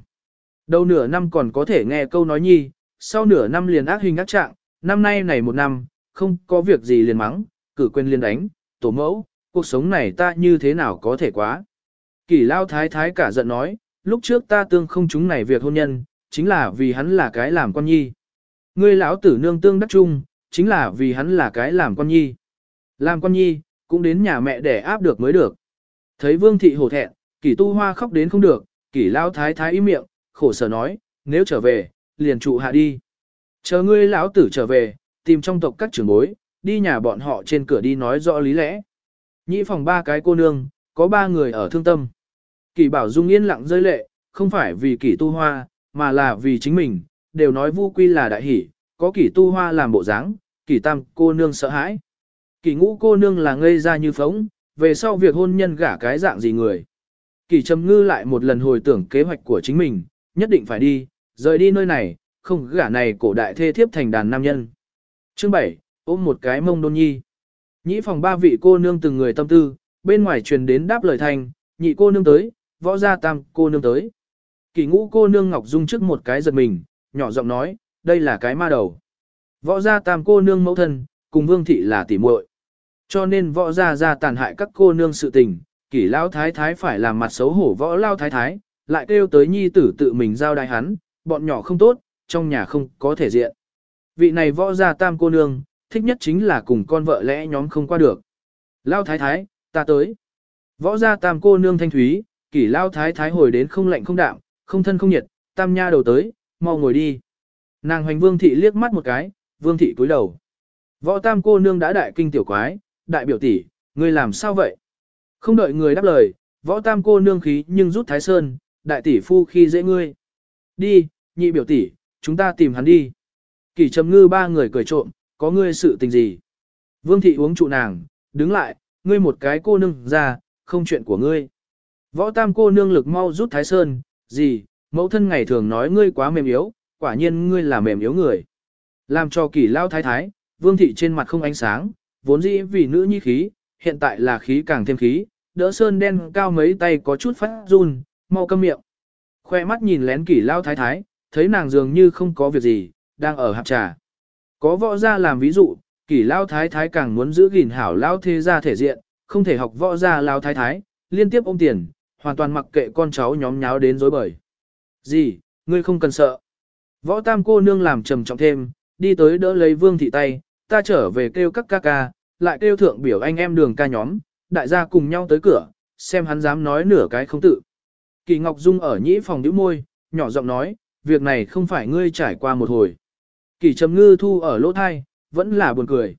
A: Đầu nửa năm còn có thể nghe câu nói nhi, sau nửa năm liền ác hình ác trạng, năm nay này một năm, không có việc gì liền mắng, cử quên liền đánh, tổ mẫu, cuộc sống này ta như thế nào có thể quá. Kỷ lao thái thái cả giận nói, lúc trước ta tương không chúng này việc hôn nhân, chính là vì hắn là cái làm con nhi. Ngươi lão tử nương tương đắc chung, chính là vì hắn là cái làm con nhi. Làm con nhi, cũng đến nhà mẹ để áp được mới được. Thấy vương thị hổ thẹn, kỷ tu hoa khóc đến không được, kỷ lao thái thái im miệng, khổ sở nói, nếu trở về, liền trụ hạ đi. Chờ ngươi lão tử trở về, tìm trong tộc các trưởng bối, đi nhà bọn họ trên cửa đi nói rõ lý lẽ. Nhĩ phòng ba cái cô nương, có ba người ở thương tâm. Kỷ bảo dung yên lặng rơi lệ, không phải vì kỷ tu hoa, mà là vì chính mình, đều nói vu quy là đại hỷ, có kỷ tu hoa làm bộ dáng, kỷ tam cô nương sợ hãi. Kỷ ngũ cô nương là ngây ra như phóng, về sau việc hôn nhân gả cái dạng gì người. Kỷ trầm ngư lại một lần hồi tưởng kế hoạch của chính mình, nhất định phải đi, rời đi nơi này, không gả này cổ đại thê thiếp thành đàn nam nhân. Chương 7, ôm một cái mông đôn nhi. Nhĩ phòng ba vị cô nương từng người tâm tư, bên ngoài truyền đến đáp lời thành, nhị cô nương tới, võ gia tam cô nương tới. Kỳ ngũ cô nương Ngọc Dung trước một cái giật mình, nhỏ giọng nói, đây là cái ma đầu. Võ gia tam cô nương mẫu thân, cùng vương thị là tỉ muội. Cho nên võ gia gia tàn hại các cô nương sự tình, kỷ lao thái thái phải làm mặt xấu hổ võ lao thái thái, lại kêu tới nhi tử tự mình giao đai hắn, bọn nhỏ không tốt, trong nhà không có thể diện. Vị này võ gia tam cô nương, thích nhất chính là cùng con vợ lẽ nhóm không qua được. Lao thái thái, ta tới. Võ gia tam cô nương thanh thúy, kỷ lao thái thái hồi đến không lạnh không đạm, không thân không nhiệt, tam nha đầu tới, mau ngồi đi. Nàng hoành vương thị liếc mắt một cái, vương thị cúi đầu. Võ tam cô nương đã đại kinh tiểu quái, đại biểu tỷ, ngươi làm sao vậy? Không đợi người đáp lời, võ tam cô nương khí nhưng rút thái sơn, đại tỷ phu khi dễ ngươi. Đi, nhị biểu tỷ, chúng ta tìm hắn đi. Kỷ trầm ngư ba người cười trộm, có ngươi sự tình gì? Vương thị uống trụ nàng, đứng lại, ngươi một cái cô nương ra, không chuyện của ngươi. Võ tam cô nương lực mau rút thái sơn, gì, mẫu thân ngày thường nói ngươi quá mềm yếu, quả nhiên ngươi là mềm yếu người. Làm cho kỷ lao thái thái, vương thị trên mặt không ánh sáng, vốn dĩ vì nữ nhi khí, hiện tại là khí càng thêm khí, đỡ sơn đen cao mấy tay có chút phát run, mau câm miệng. Khoe mắt nhìn lén kỷ lao thái thái, thấy nàng dường như không có việc gì, đang ở hạp trà. Có võ gia làm ví dụ, kỷ lao thái thái càng muốn giữ gìn hảo lao thế gia thể diện, không thể học võ gia lao thái thái, liên tiếp ôm tiền, hoàn toàn mặc kệ con cháu nhóm nháo đến dối bời. Gì, ngươi không cần sợ. Võ tam cô nương làm trầm trọng thêm, đi tới đỡ lấy vương thị tay, ta trở về kêu các ca ca, lại kêu thượng biểu anh em đường ca nhóm, đại gia cùng nhau tới cửa, xem hắn dám nói nửa cái không tự. Kỳ Ngọc Dung ở nhĩ phòng đứa môi, nhỏ giọng nói, việc này không phải ngươi trải qua một hồi. Kỳ Trầm Ngư thu ở lỗ thai, vẫn là buồn cười.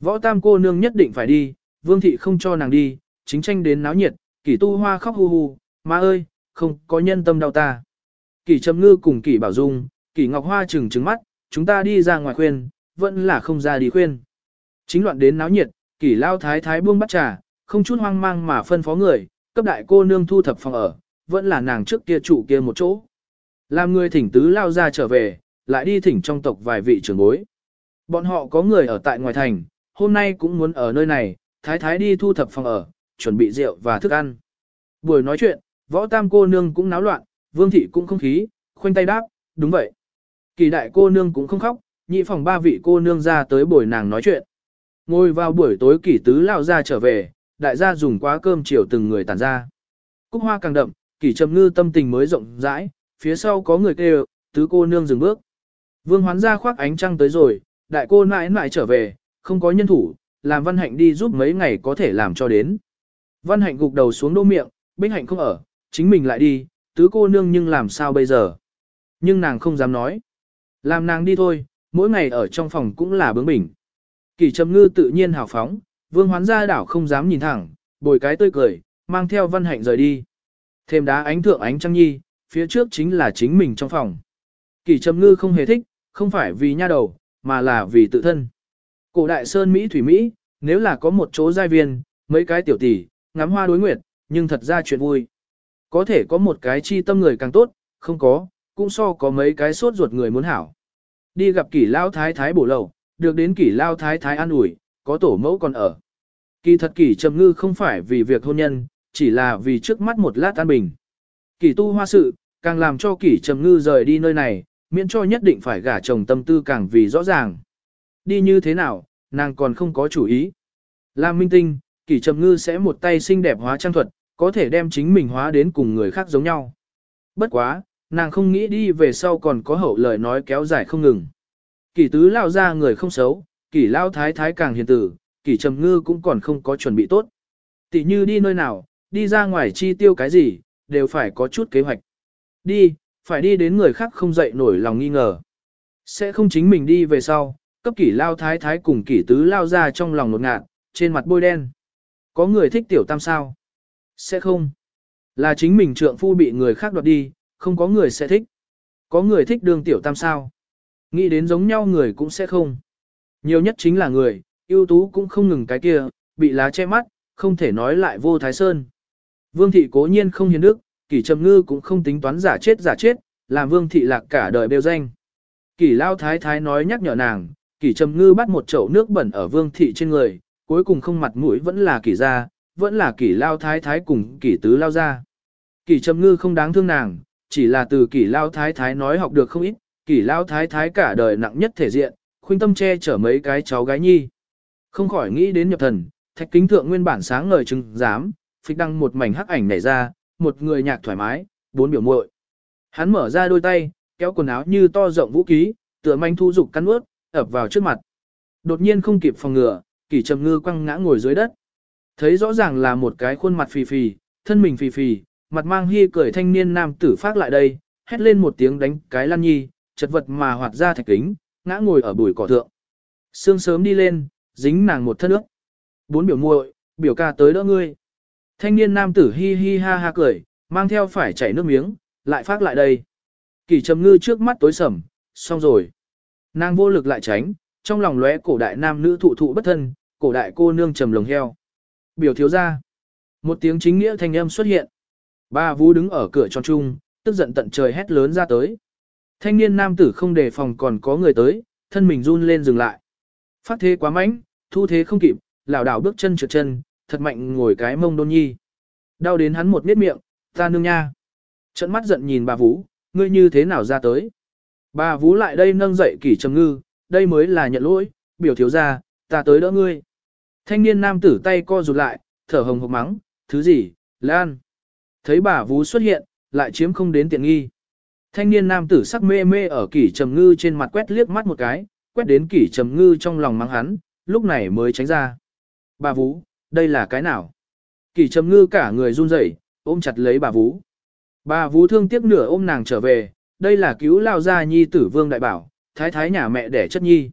A: Võ tam cô nương nhất định phải đi, vương thị không cho nàng đi, chính tranh đến náo nhiệt, kỳ tu hoa khóc hu hu, má ơi, không có nhân tâm đau ta. Kỳ Trầm Ngư cùng kỳ Bảo Dung, kỳ Ngọc Hoa trừng trừng mắt, chúng ta đi ra ngoài khuyên, vẫn là không ra đi khuyên. Chính loạn đến náo nhiệt, kỳ lao thái thái buông bắt trà, không chút hoang mang mà phân phó người, cấp đại cô nương thu thập phòng ở, vẫn là nàng trước kia chủ kia một chỗ. Làm người thỉnh tứ lao ra trở về, lại đi thỉnh trong tộc vài vị trưởng bối. Bọn họ có người ở tại ngoài thành, hôm nay cũng muốn ở nơi này, thái thái đi thu thập phòng ở, chuẩn bị rượu và thức ăn. Buổi nói chuyện, võ tam cô nương cũng náo loạn, vương thị cũng không khí, khoanh tay đáp, đúng vậy. Kỳ đại cô nương cũng không khóc, nhị phòng ba vị cô nương ra tới buổi nàng nói chuyện. Ngồi vào buổi tối kỳ tứ lao ra trở về, đại gia dùng quá cơm chiều từng người tàn ra. Cúc hoa càng đậm, kỳ trầm ngư tâm tình mới rộng rãi, phía sau có người kêu, tứ cô nương dừng bước. Vương hoán ra khoác ánh trăng tới rồi, đại cô mãi mãi trở về, không có nhân thủ, làm văn hạnh đi giúp mấy ngày có thể làm cho đến. Văn hạnh gục đầu xuống đô miệng, bích hạnh không ở, chính mình lại đi, tứ cô nương nhưng làm sao bây giờ. Nhưng nàng không dám nói. Làm nàng đi thôi, mỗi ngày ở trong phòng cũng là bướng bỉnh. Kỳ trầm ngư tự nhiên hào phóng, vương hoán ra đảo không dám nhìn thẳng, bồi cái tươi cười, mang theo văn hạnh rời đi. Thêm đá ánh thượng ánh trăng nhi, phía trước chính là chính mình trong phòng. Kỳ trầm ngư không hề thích, không phải vì nha đầu, mà là vì tự thân. Cổ đại sơn Mỹ thủy Mỹ, nếu là có một chỗ giai viên, mấy cái tiểu tỷ, ngắm hoa đối nguyệt, nhưng thật ra chuyện vui. Có thể có một cái chi tâm người càng tốt, không có, cũng so có mấy cái sốt ruột người muốn hảo. Đi gặp kỷ lao thái thái bổ lầu, được đến kỷ lao thái thái an ủi, có tổ mẫu còn ở. Kỳ thật kỷ trầm ngư không phải vì việc hôn nhân, chỉ là vì trước mắt một lát an bình. Kỷ tu hoa sự, càng làm cho kỷ trầm ngư rời đi nơi này, miễn cho nhất định phải gả chồng tâm tư càng vì rõ ràng. Đi như thế nào, nàng còn không có chủ ý. lam minh tinh, kỷ trầm ngư sẽ một tay xinh đẹp hóa trang thuật, có thể đem chính mình hóa đến cùng người khác giống nhau. Bất quá, nàng không nghĩ đi về sau còn có hậu lời nói kéo dài không ngừng. Kỷ tứ lao ra người không xấu, kỷ lao thái thái càng hiền tử, kỷ trầm ngư cũng còn không có chuẩn bị tốt. Tỷ như đi nơi nào, đi ra ngoài chi tiêu cái gì, đều phải có chút kế hoạch. Đi, phải đi đến người khác không dậy nổi lòng nghi ngờ. Sẽ không chính mình đi về sau, cấp kỷ lao thái thái cùng kỷ tứ lao ra trong lòng nột ngạt, trên mặt bôi đen. Có người thích tiểu tam sao? Sẽ không. Là chính mình trượng phu bị người khác đoạt đi, không có người sẽ thích. Có người thích đường tiểu tam sao? Nghĩ đến giống nhau người cũng sẽ không. Nhiều nhất chính là người, ưu tú cũng không ngừng cái kia, bị lá che mắt, không thể nói lại vô thái sơn. Vương thị cố nhiên không hiền đức, kỷ trầm ngư cũng không tính toán giả chết giả chết, làm vương thị lạc cả đời bêu danh. Kỷ lao thái thái nói nhắc nhở nàng, kỷ trầm ngư bắt một chậu nước bẩn ở vương thị trên người, cuối cùng không mặt mũi vẫn là kỷ gia, vẫn là kỷ lao thái thái cùng kỷ tứ lao ra. Kỷ trầm ngư không đáng thương nàng, chỉ là từ kỷ lao thái thái nói học được không ít, kỷ lao thái thái cả đời nặng nhất thể diện, khuynh tâm che chở mấy cái cháu gái nhi. Không khỏi nghĩ đến nhập thần, thạch kính thượng nguyên bản sáng ngời trừng dám, phịch đăng một mảnh hắc ảnh nảy ra, một người nhạc thoải mái, bốn biểu muội. Hắn mở ra đôi tay, kéo quần áo như to rộng vũ khí, tựa manh thu dục cắn ướt, ập vào trước mặt. Đột nhiên không kịp phòng ngừa, kỷ trầm ngư quăng ngã ngồi dưới đất. Thấy rõ ràng là một cái khuôn mặt phì phì, thân mình phì phì, mặt mang hi cười thanh niên nam tử phát lại đây, hét lên một tiếng đánh cái lăn nhi, chật vật mà hoạt ra thạch kính, ngã ngồi ở bùi cỏ thượng. Sương sớm đi lên, dính nàng một thân nước. Bốn biểu muội, biểu ca tới đỡ ngươi. Thanh niên nam tử hi hi ha ha cười, mang theo phải chảy nước miếng, lại phát lại đây. Kỳ trầm ngư trước mắt tối sầm, xong rồi. Nàng vô lực lại tránh, trong lòng lóe cổ đại nam nữ thụ thụ bất thân, cổ đại cô nương trầm lồng heo. Biểu thiếu ra. Một tiếng chính nghĩa thanh âm xuất hiện. Ba vũ đứng ở cửa tròn trung, tức giận tận trời hét lớn ra tới. Thanh niên nam tử không đề phòng còn có người tới, thân mình run lên dừng lại. Phát thế quá mạnh, thu thế không kịp, lảo đảo bước chân trượt chân, thật mạnh ngồi cái mông đôn nhi. Đau đến hắn một miết miệng, ta nương nha. Trận mắt giận nhìn bà Vũ, ngươi như thế nào ra tới. Bà Vũ lại đây nâng dậy kỷ trầm ngư, đây mới là nhận lỗi, biểu thiếu ra, ta tới đỡ ngươi. Thanh niên nam tử tay co rụt lại, thở hồng hộc mắng, thứ gì, Lan. Thấy bà Vũ xuất hiện, lại chiếm không đến tiện nghi. Thanh niên nam tử sắc mê mê ở kỷ trầm ngư trên mặt quét liếc mắt một cái, quét đến kỷ trầm ngư trong lòng mắng hắn, lúc này mới tránh ra. Bà Vũ, đây là cái nào? Kỷ trầm ngư cả người run rẩy, ôm chặt lấy bà Vũ. Bà Vũ thương tiếc nửa ôm nàng trở về, đây là cứu lao gia nhi tử vương đại bảo, thái thái nhà mẹ đẻ chất nhi.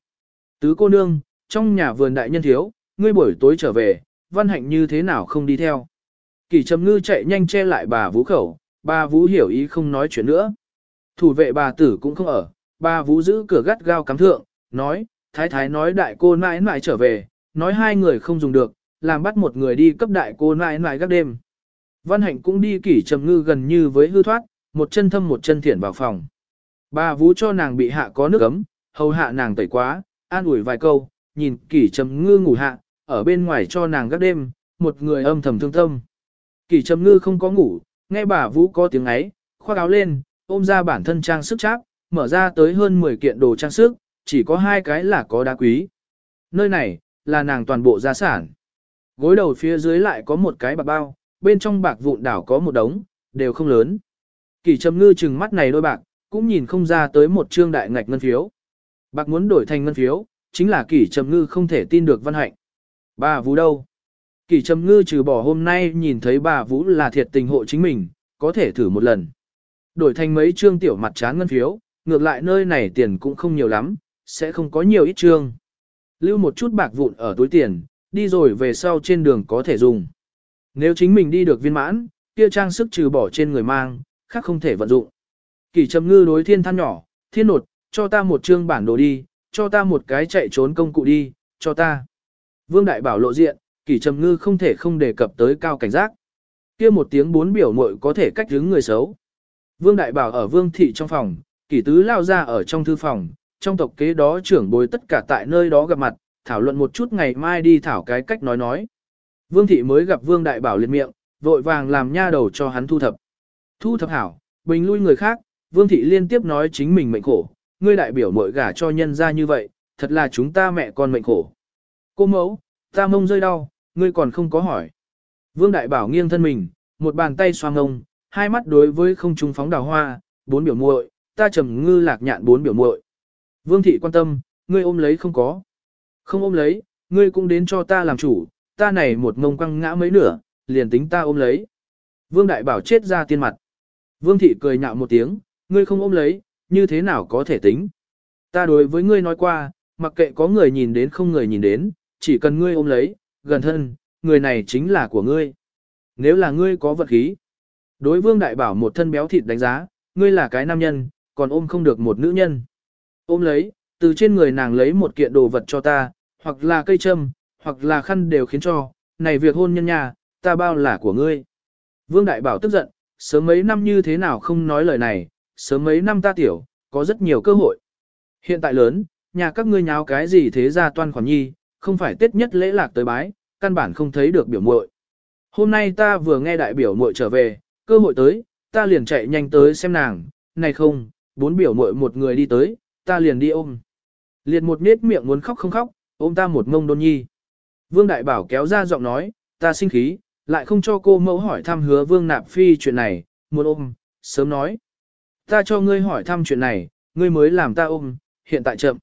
A: Tứ cô nương, trong nhà vườn đại nhân thiếu, ngươi buổi tối trở về, văn hạnh như thế nào không đi theo. Kỷ trầm ngư chạy nhanh che lại bà Vũ khẩu, bà Vũ hiểu ý không nói chuyện nữa. Thủ vệ bà tử cũng không ở, bà Vũ giữ cửa gắt gao cắm thượng, nói, thái thái nói đại cô nãi nãi trở về, nói hai người không dùng được, làm bắt một người đi cấp đại cô nãi nãi các đêm. Văn hạnh cũng đi kỷ trầm ngư gần như với hư thoát, một chân thâm một chân thiển vào phòng. Bà Vũ cho nàng bị hạ có nước ấm, hầu hạ nàng tẩy quá, an ủi vài câu, nhìn kỷ trầm ngư ngủ hạ, ở bên ngoài cho nàng các đêm, một người âm thầm thương tâm. Kỷ trầm ngư không có ngủ, nghe bà Vũ có tiếng ấy, khoác áo lên, ôm ra bản thân trang sức cháp, mở ra tới hơn 10 kiện đồ trang sức, chỉ có hai cái là có đá quý. Nơi này, là nàng toàn bộ gia sản. Gối đầu phía dưới lại có một cái bạc bao, bên trong bạc vụn đảo có một đống, đều không lớn. Kỳ trầm ngư chừng mắt này đôi bạc, cũng nhìn không ra tới một trương đại ngạch ngân phiếu. Bạc muốn đổi thành ngân phiếu, chính là kỳ trầm ngư không thể tin được văn hạnh. Bà Vũ đâu? Kỳ trầm ngư trừ bỏ hôm nay nhìn thấy bà Vũ là thiệt tình hộ chính mình, có thể thử một lần. Đổi thành mấy trương tiểu mặt chán ngân phiếu, ngược lại nơi này tiền cũng không nhiều lắm, sẽ không có nhiều ít trương. Lưu một chút bạc vụn ở túi tiền, đi rồi về sau trên đường có thể dùng. Nếu chính mình đi được viên mãn, kia trang sức trừ bỏ trên người mang, khác không thể vận dụng. Kỳ trầm ngư đối thiên than nhỏ, thiên nột, cho ta một trương bản đồ đi, cho ta một cái chạy trốn công cụ đi, cho ta. Vương Đại Bảo lộ diện, kỷ trầm ngư không thể không đề cập tới cao cảnh giác. kia một tiếng bốn biểu muội có thể cách hướng người xấu. Vương Đại Bảo ở Vương Thị trong phòng, kỷ tứ lao ra ở trong thư phòng, trong tộc kế đó trưởng bối tất cả tại nơi đó gặp mặt, thảo luận một chút ngày mai đi thảo cái cách nói nói. Vương Thị mới gặp Vương Đại Bảo liệt miệng, vội vàng làm nha đầu cho hắn thu thập. Thu thập hảo, bình lui người khác, Vương Thị liên tiếp nói chính mình mệnh khổ, ngươi đại biểu mội gả cho nhân ra như vậy, thật là chúng ta mẹ con mệnh khổ. Cô mẫu, ta mông rơi đau, ngươi còn không có hỏi. Vương Đại Bảo nghiêng thân mình, một bàn tay xoa ngông, hai mắt đối với không trung phóng đào hoa, bốn biểu muội, ta trầm ngư lạc nhạn bốn biểu muội. Vương Thị quan tâm, ngươi ôm lấy không có. Không ôm lấy, ngươi cũng đến cho ta làm chủ, ta này một ngông quăng ngã mấy nửa, liền tính ta ôm lấy. Vương Đại Bảo chết ra tiên mặt. Vương Thị cười nhạo một tiếng, ngươi không ôm lấy, như thế nào có thể tính. Ta đối với ngươi nói qua, mặc kệ có người nhìn đến không người nhìn đến, chỉ cần ngươi ôm lấy, gần thân, người này chính là của ngươi. Nếu là ngươi có vật khí. Đối vương đại bảo một thân béo thịt đánh giá, ngươi là cái nam nhân, còn ôm không được một nữ nhân. Ôm lấy, từ trên người nàng lấy một kiện đồ vật cho ta, hoặc là cây châm, hoặc là khăn đều khiến cho, này việc hôn nhân nhà, ta bao là của ngươi. Vương đại bảo tức giận, sớm mấy năm như thế nào không nói lời này, sớm mấy năm ta tiểu, có rất nhiều cơ hội. Hiện tại lớn, nhà các ngươi nháo cái gì thế ra toan khoản nhi, không phải tết nhất lễ lạc tới bái, căn bản không thấy được biểu muội. Hôm nay ta vừa nghe đại biểu muội trở về, cơ hội tới, ta liền chạy nhanh tới xem nàng, này không, bốn biểu muội một người đi tới, ta liền đi ôm. Liệt một nết miệng muốn khóc không khóc, ôm ta một ngông đôn nhi. Vương Đại Bảo kéo ra giọng nói, ta sinh khí, lại không cho cô mẫu hỏi thăm hứa Vương Nạp Phi chuyện này, muốn ôm, sớm nói. Ta cho ngươi hỏi thăm chuyện này, ngươi mới làm ta ôm, hiện tại chậm.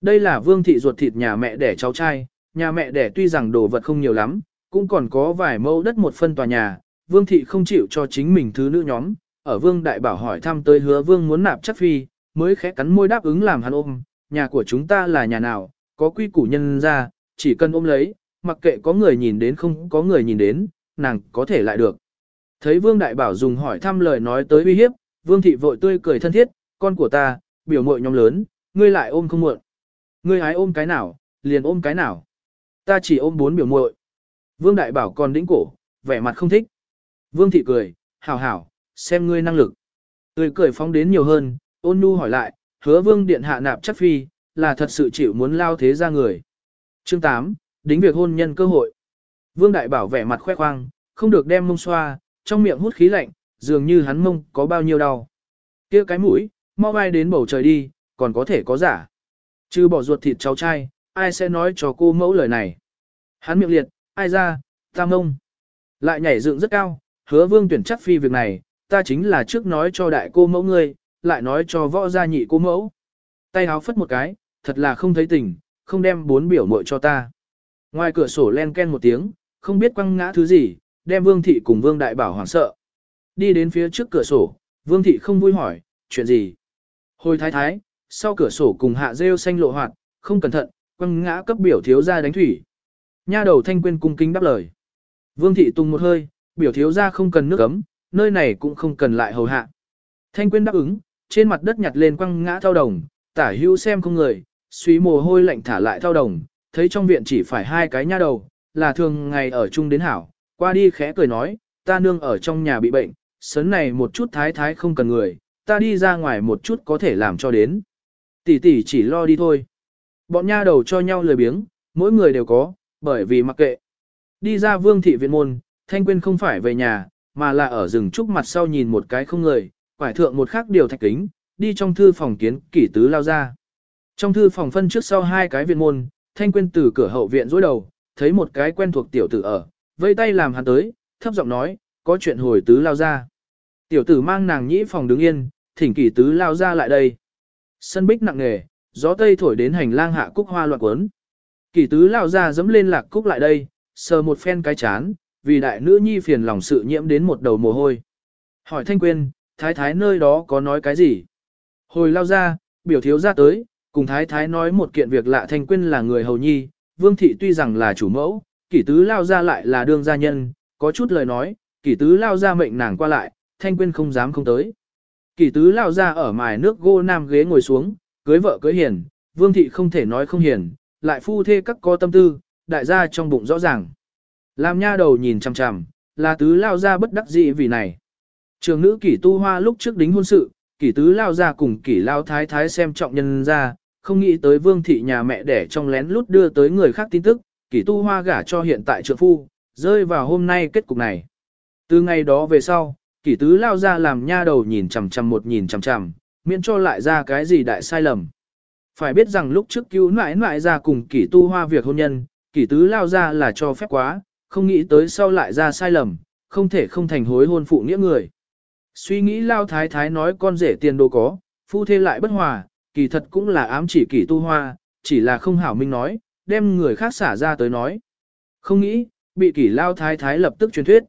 A: Đây là vương thị ruột thịt nhà mẹ đẻ cháu trai, nhà mẹ đẻ tuy rằng đồ vật không nhiều lắm, cũng còn có vài mẫu đất một phân tòa nhà, vương thị không chịu cho chính mình thứ nữ nhóm, ở vương đại bảo hỏi thăm tới hứa vương muốn nạp chất phi, mới khẽ cắn môi đáp ứng làm hắn ôm, nhà của chúng ta là nhà nào, có quy củ nhân ra, chỉ cần ôm lấy, mặc kệ có người nhìn đến không có người nhìn đến, nàng có thể lại được. Thấy vương đại bảo dùng hỏi thăm lời nói tới uy hiếp, vương thị vội tươi cười thân thiết, con của ta, biểu mội nhóm lớn, ngươi lại ôm không muộn. Ngươi hái ôm cái nào, liền ôm cái nào. Ta chỉ ôm bốn biểu muội. Vương Đại Bảo còn đĩnh cổ, vẻ mặt không thích. Vương Thị cười, hảo hảo, xem ngươi năng lực. Tươi cười phóng đến nhiều hơn, ôn nhu hỏi lại, hứa Vương Điện hạ nạp chắc phi, là thật sự chịu muốn lao thế ra người. Chương 8, đính việc hôn nhân cơ hội. Vương Đại Bảo vẻ mặt khoe khoang, không được đem mông xoa, trong miệng hút khí lạnh, dường như hắn mông có bao nhiêu đau. kia cái mũi, mau bay đến bầu trời đi, còn có thể có giả. Chứ bỏ ruột thịt cháu trai, ai sẽ nói cho cô mẫu lời này. Hắn miệng liệt, ai ra, tam mông. Lại nhảy dựng rất cao, hứa vương tuyển chắc phi việc này, ta chính là trước nói cho đại cô mẫu ngươi, lại nói cho võ gia nhị cô mẫu. Tay háo phất một cái, thật là không thấy tình, không đem bốn biểu muội cho ta. Ngoài cửa sổ len ken một tiếng, không biết quăng ngã thứ gì, đem vương thị cùng vương đại bảo hoảng sợ. Đi đến phía trước cửa sổ, vương thị không vui hỏi, chuyện gì? Hồi thái thái, sau cửa sổ cùng hạ rêu xanh lộ hoạt, không cẩn thận, quăng ngã cấp biểu thiếu ra đánh thủy. Nha đầu thanh quyên cung kính đáp lời. Vương thị tung một hơi, biểu thiếu ra không cần nước ấm, nơi này cũng không cần lại hầu hạ. Thanh quyên đáp ứng, trên mặt đất nhặt lên quăng ngã thao đồng, tả hữu xem không người, suý mồ hôi lạnh thả lại thao đồng, thấy trong viện chỉ phải hai cái nha đầu, là thường ngày ở chung đến hảo, qua đi khẽ cười nói, ta nương ở trong nhà bị bệnh, sấn này một chút thái thái không cần người, ta đi ra ngoài một chút có thể làm cho đến. Tỷ tỷ chỉ lo đi thôi. Bọn nha đầu cho nhau lười biếng, mỗi người đều có, bởi vì mặc kệ. Đi ra vương thị viện môn, thanh quyên không phải về nhà, mà là ở rừng trúc mặt sau nhìn một cái không người, quải thượng một khắc điều thạch kính, đi trong thư phòng kiến kỷ tứ lao ra. Trong thư phòng phân trước sau hai cái viện môn, thanh quyên từ cửa hậu viện dối đầu, thấy một cái quen thuộc tiểu tử ở, vây tay làm hắn tới, thấp giọng nói, có chuyện hồi tứ lao ra. Tiểu tử mang nàng nhĩ phòng đứng yên, thỉnh kỷ tứ lao ra lại đây. Sân bích nặng nề, gió tây thổi đến hành lang hạ cúc hoa loạn cuốn. Kỷ tứ lao ra dẫm lên lạc cúc lại đây, sờ một phen cái chán, vì đại nữ nhi phiền lòng sự nhiễm đến một đầu mồ hôi. Hỏi thanh quyên, thái thái nơi đó có nói cái gì? Hồi lao ra, biểu thiếu ra tới, cùng thái thái nói một kiện việc lạ thanh quyên là người hầu nhi, vương thị tuy rằng là chủ mẫu, kỷ tứ lao ra lại là đương gia nhân, có chút lời nói, kỷ tứ lao ra mệnh nàng qua lại, thanh quyên không dám không tới. Kỷ tứ lao ra ở mài nước gô nam ghế ngồi xuống, cưới vợ cưới hiền, vương thị không thể nói không hiền, lại phu thê các có tâm tư, đại gia trong bụng rõ ràng. Làm nha đầu nhìn chằm chằm, là tứ lao ra bất đắc dĩ vì này. Trường nữ kỷ tu hoa lúc trước đính hôn sự, kỷ tứ lao ra cùng kỷ lao thái thái xem trọng nhân ra, không nghĩ tới vương thị nhà mẹ đẻ trong lén lút đưa tới người khác tin tức, kỷ tu hoa gả cho hiện tại trượng phu, rơi vào hôm nay kết cục này. Từ ngày đó về sau, kỷ tứ lao ra làm nha đầu nhìn chằm chằm một nhìn chằm chằm, miễn cho lại ra cái gì đại sai lầm. Phải biết rằng lúc trước cứu nãi nãi ra cùng kỷ tu hoa việc hôn nhân, kỷ tứ lao ra là cho phép quá, không nghĩ tới sau lại ra sai lầm, không thể không thành hối hôn phụ nghĩa người. Suy nghĩ lao thái thái nói con rể tiền đồ có, phu thê lại bất hòa, kỳ thật cũng là ám chỉ kỷ tu hoa, chỉ là không hảo minh nói, đem người khác xả ra tới nói. Không nghĩ, bị kỷ lao thái thái lập tức truyền thuyết.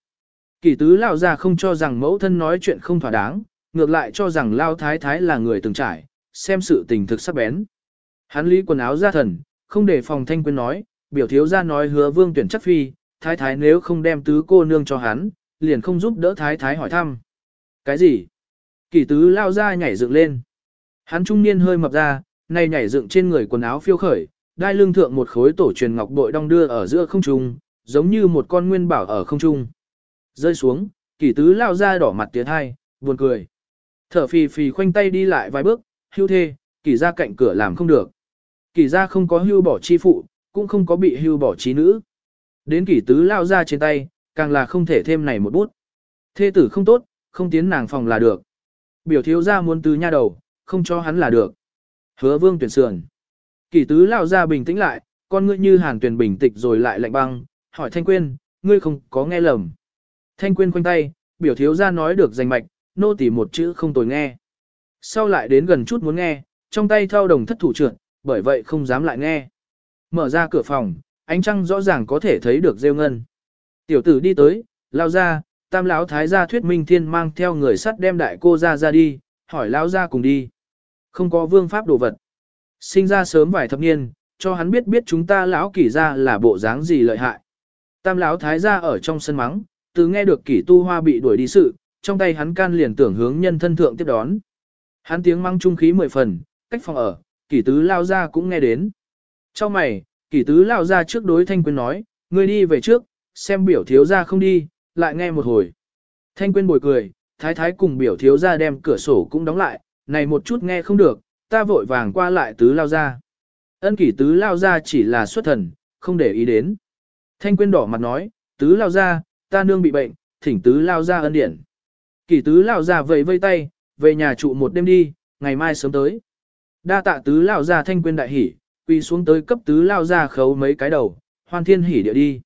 A: Kỷ tứ lao ra không cho rằng mẫu thân nói chuyện không thỏa đáng, ngược lại cho rằng lao thái thái là người từng trải, xem sự tình thực sắc bén. Hắn lý quần áo ra thần, không để phòng thanh quyên nói, biểu thiếu ra nói hứa vương tuyển chắc phi, thái thái nếu không đem tứ cô nương cho hắn, liền không giúp đỡ thái thái hỏi thăm. Cái gì? Kỷ tứ lao ra nhảy dựng lên. Hắn trung niên hơi mập ra, nay nhảy dựng trên người quần áo phiêu khởi, đai lưng thượng một khối tổ truyền ngọc bội đong đưa ở giữa không trung, giống như một con nguyên bảo ở không trung. Rơi xuống, kỷ tứ lao ra đỏ mặt tiến hai, buồn cười. Thở phì phì khoanh tay đi lại vài bước, hưu thê, kỷ ra cạnh cửa làm không được. Kỷ ra không có hưu bỏ chi phụ, cũng không có bị hưu bỏ trí nữ. Đến kỷ tứ lao ra trên tay, càng là không thể thêm này một bút. Thê tử không tốt, không tiến nàng phòng là được. Biểu thiếu ra muốn tứ nha đầu, không cho hắn là được. Hứa vương tuyển sườn. Kỷ tứ lao ra bình tĩnh lại, con ngươi như hàn tuyển bình tịch rồi lại lạnh băng, hỏi thanh quyên, ngươi không có nghe lầm. Thanh quyên khoanh tay, biểu thiếu ra nói được danh mạch, nô tỉ một chữ không tồi nghe. Sau lại đến gần chút muốn nghe, trong tay thao đồng thất thủ trượt, bởi vậy không dám lại nghe. Mở ra cửa phòng, ánh trăng rõ ràng có thể thấy được rêu ngân. Tiểu tử đi tới, lao ra, tam lão thái gia thuyết minh thiên mang theo người sắt đem đại cô ra ra đi, hỏi lão ra cùng đi. Không có vương pháp đồ vật. Sinh ra sớm vài thập niên, cho hắn biết biết chúng ta lão kỷ ra là bộ dáng gì lợi hại. Tam lão thái gia ở trong sân mắng, từ nghe được kỷ tu hoa bị đuổi đi sự, trong tay hắn can liền tưởng hướng nhân thân thượng tiếp đón. Hắn tiếng mắng trung khí mười phần, cách phòng ở, kỷ tứ lao ra cũng nghe đến. Trong mày, kỷ tứ lao ra trước đối thanh quyên nói, ngươi đi về trước, xem biểu thiếu ra không đi, lại nghe một hồi. Thanh quyên bồi cười, thái thái cùng biểu thiếu ra đem cửa sổ cũng đóng lại, này một chút nghe không được, ta vội vàng qua lại tứ lao ra. Ân kỷ tứ lao ra chỉ là xuất thần, không để ý đến. Thanh quyên đỏ mặt nói, tứ lao ra, ta nương bị bệnh, thỉnh tứ lao ra ân điển. Kỷ tứ lao ra vẫy vây tay, về nhà trụ một đêm đi, ngày mai sớm tới. Đa tạ tứ lao ra thanh quyên đại hỉ, quy xuống tới cấp tứ lao ra khấu mấy cái đầu, hoan thiên hỉ địa đi.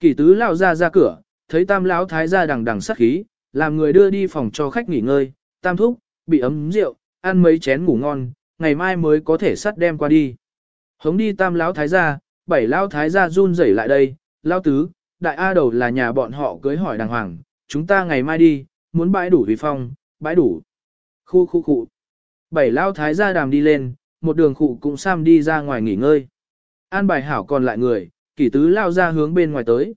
A: Kỷ tứ lao ra ra cửa, thấy tam lão thái gia đằng đằng sát khí, làm người đưa đi phòng cho khách nghỉ ngơi, tam thúc, bị ấm rượu, ăn mấy chén ngủ ngon, ngày mai mới có thể sắt đem qua đi. Hống đi tam lão thái gia, bảy lão thái gia run rẩy lại đây, lão tứ, đại A đầu là nhà bọn họ cưới hỏi đàng hoàng, chúng ta ngày mai đi, muốn bãi đủ vì phong, bãi đủ. Khu khu khu. Bảy lão thái gia đàm đi lên, một đường cụ cũng sam đi ra ngoài nghỉ ngơi. An bài hảo còn lại người, kỷ tứ lao ra hướng bên ngoài tới.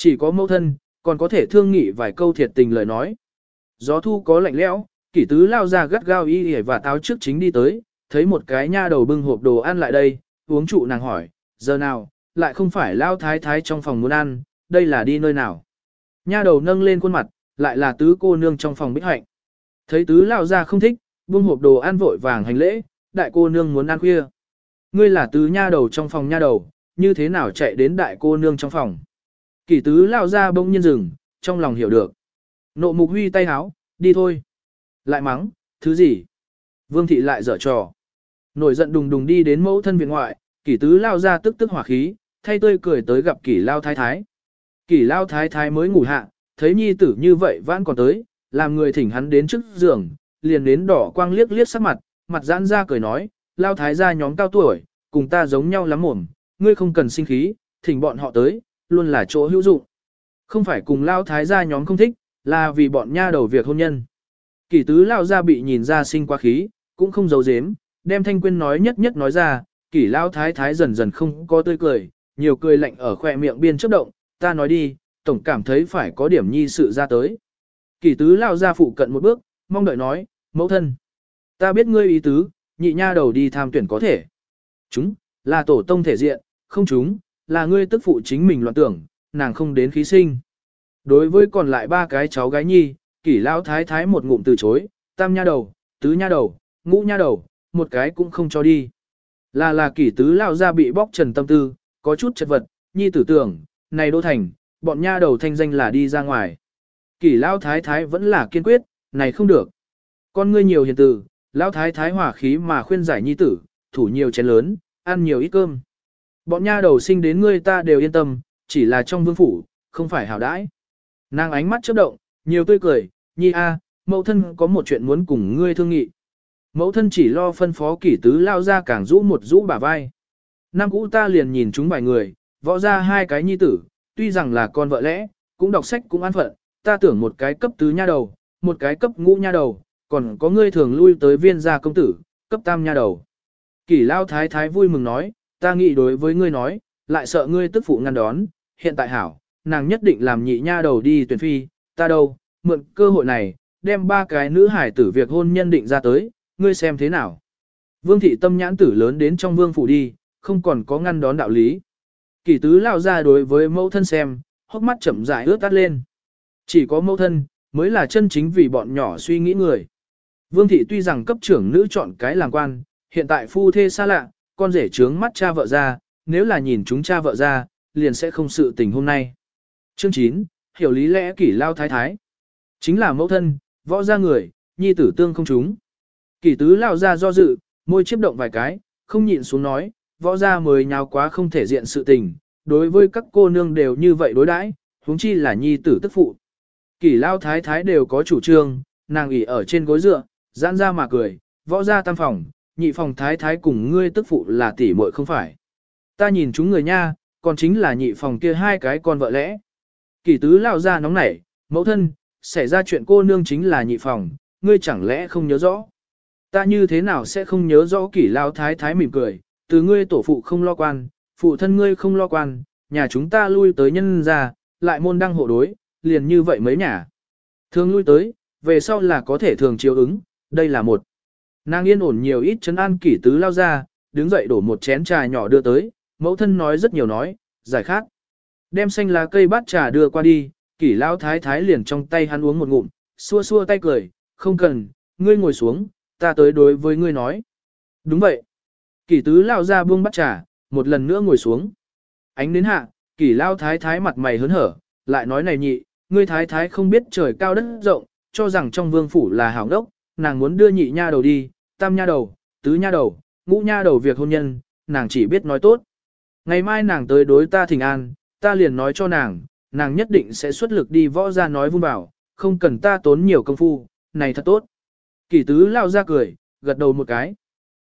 A: Chỉ có mẫu thân, còn có thể thương nghị vài câu thiệt tình lời nói. Gió thu có lạnh lẽo, kỷ tứ lao ra gắt gao y y và táo trước chính đi tới, thấy một cái nha đầu bưng hộp đồ ăn lại đây, uống trụ nàng hỏi, giờ nào, lại không phải lao thái thái trong phòng muốn ăn, đây là đi nơi nào. Nha đầu nâng lên khuôn mặt, lại là tứ cô nương trong phòng bích hạnh. Thấy tứ lao ra không thích, buông hộp đồ ăn vội vàng hành lễ, đại cô nương muốn ăn khuya. Ngươi là tứ nha đầu trong phòng nha đầu, như thế nào chạy đến đại cô nương trong phòng. Kỷ tứ lao ra bỗng nhiên rừng, trong lòng hiểu được. Nộ mục huy tay háo, đi thôi. Lại mắng, thứ gì? Vương thị lại dở trò. Nổi giận đùng đùng đi đến mẫu thân viện ngoại, kỷ tứ lao ra tức tức hỏa khí, thay tươi cười tới gặp kỷ lao thái thái. Kỷ lao thái thái mới ngủ hạ, thấy nhi tử như vậy vãn còn tới, làm người thỉnh hắn đến trước giường, liền đến đỏ quang liếc liếc sắc mặt, mặt giãn ra cười nói, lao thái gia nhóm cao tuổi, cùng ta giống nhau lắm mồm, ngươi không cần sinh khí, thỉnh bọn họ tới, luôn là chỗ hữu dụng. Không phải cùng lao thái gia nhóm không thích, là vì bọn nha đầu việc hôn nhân. Kỷ tứ lao gia bị nhìn ra sinh quá khí, cũng không giấu giếm, đem thanh quyên nói nhất nhất nói ra, kỷ lao thái thái dần dần không có tươi cười, nhiều cười lạnh ở khoe miệng biên chấp động, ta nói đi, tổng cảm thấy phải có điểm nhi sự ra tới. Kỷ tứ lao gia phụ cận một bước, mong đợi nói, mẫu thân. Ta biết ngươi ý tứ, nhị nha đầu đi tham tuyển có thể. Chúng, là tổ tông thể diện, không chúng, là ngươi tức phụ chính mình loạn tưởng, nàng không đến khí sinh. Đối với còn lại ba cái cháu gái nhi, kỷ lao thái thái một ngụm từ chối, tam nha đầu, tứ nha đầu, ngũ nha đầu, một cái cũng không cho đi. Là là kỷ tứ lao ra bị bóc trần tâm tư, có chút chật vật, nhi tử tưởng, này đô thành, bọn nha đầu thanh danh là đi ra ngoài. Kỷ lao thái thái vẫn là kiên quyết, này không được. Con ngươi nhiều hiền tử, lao thái thái hỏa khí mà khuyên giải nhi tử, thủ nhiều chén lớn, ăn nhiều ít cơm. Bọn nha đầu sinh đến ngươi ta đều yên tâm, chỉ là trong vương phủ, không phải hảo đãi. Nàng ánh mắt chớp động, nhiều tươi cười, nhi a, mẫu thân có một chuyện muốn cùng ngươi thương nghị. Mẫu thân chỉ lo phân phó kỷ tứ lao ra càng rũ một rũ bả vai. Năm cũ ta liền nhìn chúng vài người, võ ra hai cái nhi tử, tuy rằng là con vợ lẽ, cũng đọc sách cũng an phận, ta tưởng một cái cấp tứ nha đầu, một cái cấp ngũ nha đầu, còn có ngươi thường lui tới viên gia công tử, cấp tam nha đầu. Kỷ lao thái thái vui mừng nói, ta nghĩ đối với ngươi nói, lại sợ ngươi tức phụ ngăn đón, hiện tại hảo, nàng nhất định làm nhị nha đầu đi tuyển phi, ta đâu, mượn cơ hội này, đem ba cái nữ hải tử việc hôn nhân định ra tới, ngươi xem thế nào. Vương thị tâm nhãn tử lớn đến trong vương phủ đi, không còn có ngăn đón đạo lý. Kỷ tứ lao ra đối với mẫu thân xem, hốc mắt chậm rãi ướt tắt lên. Chỉ có mẫu thân, mới là chân chính vì bọn nhỏ suy nghĩ người. Vương thị tuy rằng cấp trưởng nữ chọn cái làm quan, hiện tại phu thê xa lạ, con rể trướng mắt cha vợ ra, nếu là nhìn chúng cha vợ ra, liền sẽ không sự tình hôm nay. Chương 9, hiểu lý lẽ kỷ lao thái thái. Chính là mẫu thân, võ ra người, nhi tử tương không chúng. Kỷ tứ lao ra do dự, môi chiếp động vài cái, không nhịn xuống nói, võ ra mới nhào quá không thể diện sự tình, đối với các cô nương đều như vậy đối đãi, huống chi là nhi tử tức phụ. Kỷ lao thái thái đều có chủ trương, nàng ỉ ở trên gối dựa, giãn ra mà cười, võ ra tam phòng, nhị phòng thái thái cùng ngươi tức phụ là tỷ muội không phải. Ta nhìn chúng người nha, còn chính là nhị phòng kia hai cái con vợ lẽ. Kỷ tứ lao ra nóng nảy, mẫu thân, xảy ra chuyện cô nương chính là nhị phòng, ngươi chẳng lẽ không nhớ rõ. Ta như thế nào sẽ không nhớ rõ kỷ lao thái thái mỉm cười, từ ngươi tổ phụ không lo quan, phụ thân ngươi không lo quan, nhà chúng ta lui tới nhân ra, lại môn đăng hộ đối, liền như vậy mấy nhà. Thường lui tới, về sau là có thể thường chiếu ứng, đây là một. Nàng yên ổn nhiều ít chấn an kỷ tứ lao ra, đứng dậy đổ một chén trà nhỏ đưa tới, mẫu thân nói rất nhiều nói, giải khát. Đem xanh lá cây bát trà đưa qua đi, kỷ lao thái thái liền trong tay hắn uống một ngụm, xua xua tay cười, không cần, ngươi ngồi xuống, ta tới đối với ngươi nói. Đúng vậy. Kỷ tứ lao ra buông bát trà, một lần nữa ngồi xuống. Ánh đến hạ, kỷ lao thái thái mặt mày hớn hở, lại nói này nhị, ngươi thái thái không biết trời cao đất rộng, cho rằng trong vương phủ là hảo đốc, nàng muốn đưa nhị nha đầu đi, tam nha đầu, tứ nha đầu, ngũ nha đầu việc hôn nhân, nàng chỉ biết nói tốt. Ngày mai nàng tới đối ta thỉnh an, ta liền nói cho nàng, nàng nhất định sẽ xuất lực đi võ ra nói vun bảo, không cần ta tốn nhiều công phu, này thật tốt. Kỷ tứ lao ra cười, gật đầu một cái.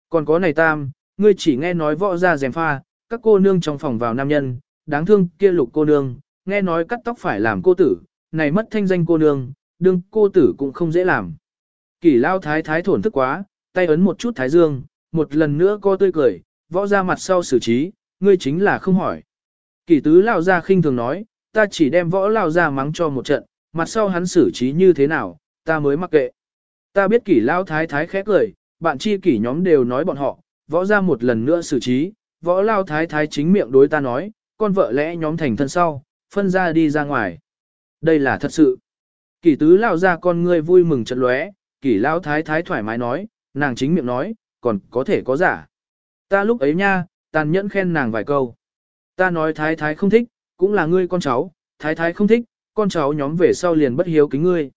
A: Còn có này tam, ngươi chỉ nghe nói võ ra dèm pha, các cô nương trong phòng vào nam nhân, đáng thương kia lục cô nương, nghe nói cắt tóc phải làm cô tử, này mất thanh danh cô nương, đương cô tử cũng không dễ làm. Kỷ lao thái thái thổn thức quá, tay ấn một chút thái dương, một lần nữa co tươi cười, võ ra mặt sau xử trí, ngươi chính là không hỏi. Kỷ tứ lao ra khinh thường nói, ta chỉ đem võ lao ra mắng cho một trận, mặt sau hắn xử trí như thế nào, ta mới mặc kệ. Ta biết kỷ lao thái thái khẽ cười, bạn chi kỷ nhóm đều nói bọn họ, võ ra một lần nữa xử trí, võ lao thái thái chính miệng đối ta nói, con vợ lẽ nhóm thành thân sau, phân ra đi ra ngoài. Đây là thật sự. Kỷ tứ lao ra con ngươi vui mừng trận lóe, kỷ lao thái thái thoải mái nói, nàng chính miệng nói, còn có thể có giả. Ta lúc ấy nha, tàn nhẫn khen nàng vài câu. Ta nói thái thái không thích, cũng là ngươi con cháu, thái thái không thích, con cháu nhóm về sau liền bất hiếu kính ngươi.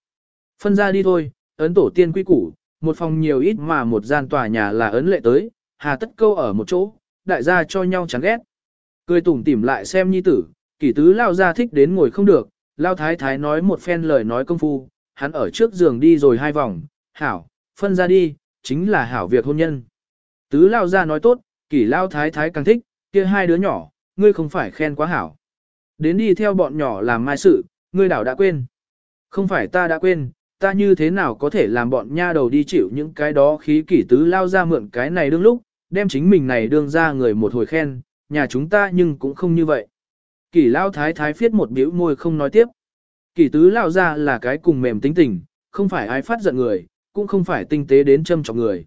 A: Phân ra đi thôi, ấn tổ tiên quy củ, một phòng nhiều ít mà một gian tòa nhà là ấn lệ tới, hà tất câu ở một chỗ, đại gia cho nhau chán ghét. Cười tủm tỉm lại xem nhi tử, kỷ tứ lao ra thích đến ngồi không được, lao thái thái nói một phen lời nói công phu, hắn ở trước giường đi rồi hai vòng, hảo, phân ra đi, chính là hảo việc hôn nhân. Tứ lao ra nói tốt, kỷ lao thái thái càng thích, kia hai đứa nhỏ, ngươi không phải khen quá hảo. Đến đi theo bọn nhỏ làm mai sự, ngươi đảo đã quên. Không phải ta đã quên, ta như thế nào có thể làm bọn nha đầu đi chịu những cái đó khí kỷ tứ lao ra mượn cái này đương lúc, đem chính mình này đương ra người một hồi khen, nhà chúng ta nhưng cũng không như vậy. Kỷ lao thái thái phiết một biểu môi không nói tiếp. Kỷ tứ lao ra là cái cùng mềm tính tình, không phải ai phát giận người, cũng không phải tinh tế đến châm trọng người.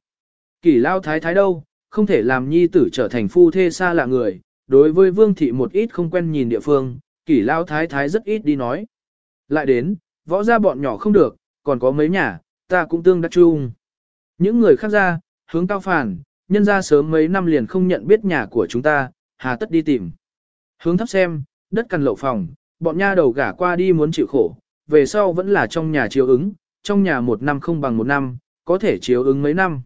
A: Kỷ lao thái thái đâu, không thể làm nhi tử trở thành phu thê xa lạ người, đối với vương thị một ít không quen nhìn địa phương, kỷ lao thái thái rất ít đi nói. Lại đến, võ gia bọn nhỏ không được, còn có mấy nhà, ta cũng tương đắc chung. Những người khác ra, hướng cao phản, nhân ra sớm mấy năm liền không nhận biết nhà của chúng ta, hà tất đi tìm. Hướng thấp xem, đất cằn lậu phòng, bọn nha đầu gả qua đi muốn chịu khổ, về sau vẫn là trong nhà chiếu ứng, trong nhà một năm không bằng một năm, có thể chiếu ứng mấy năm.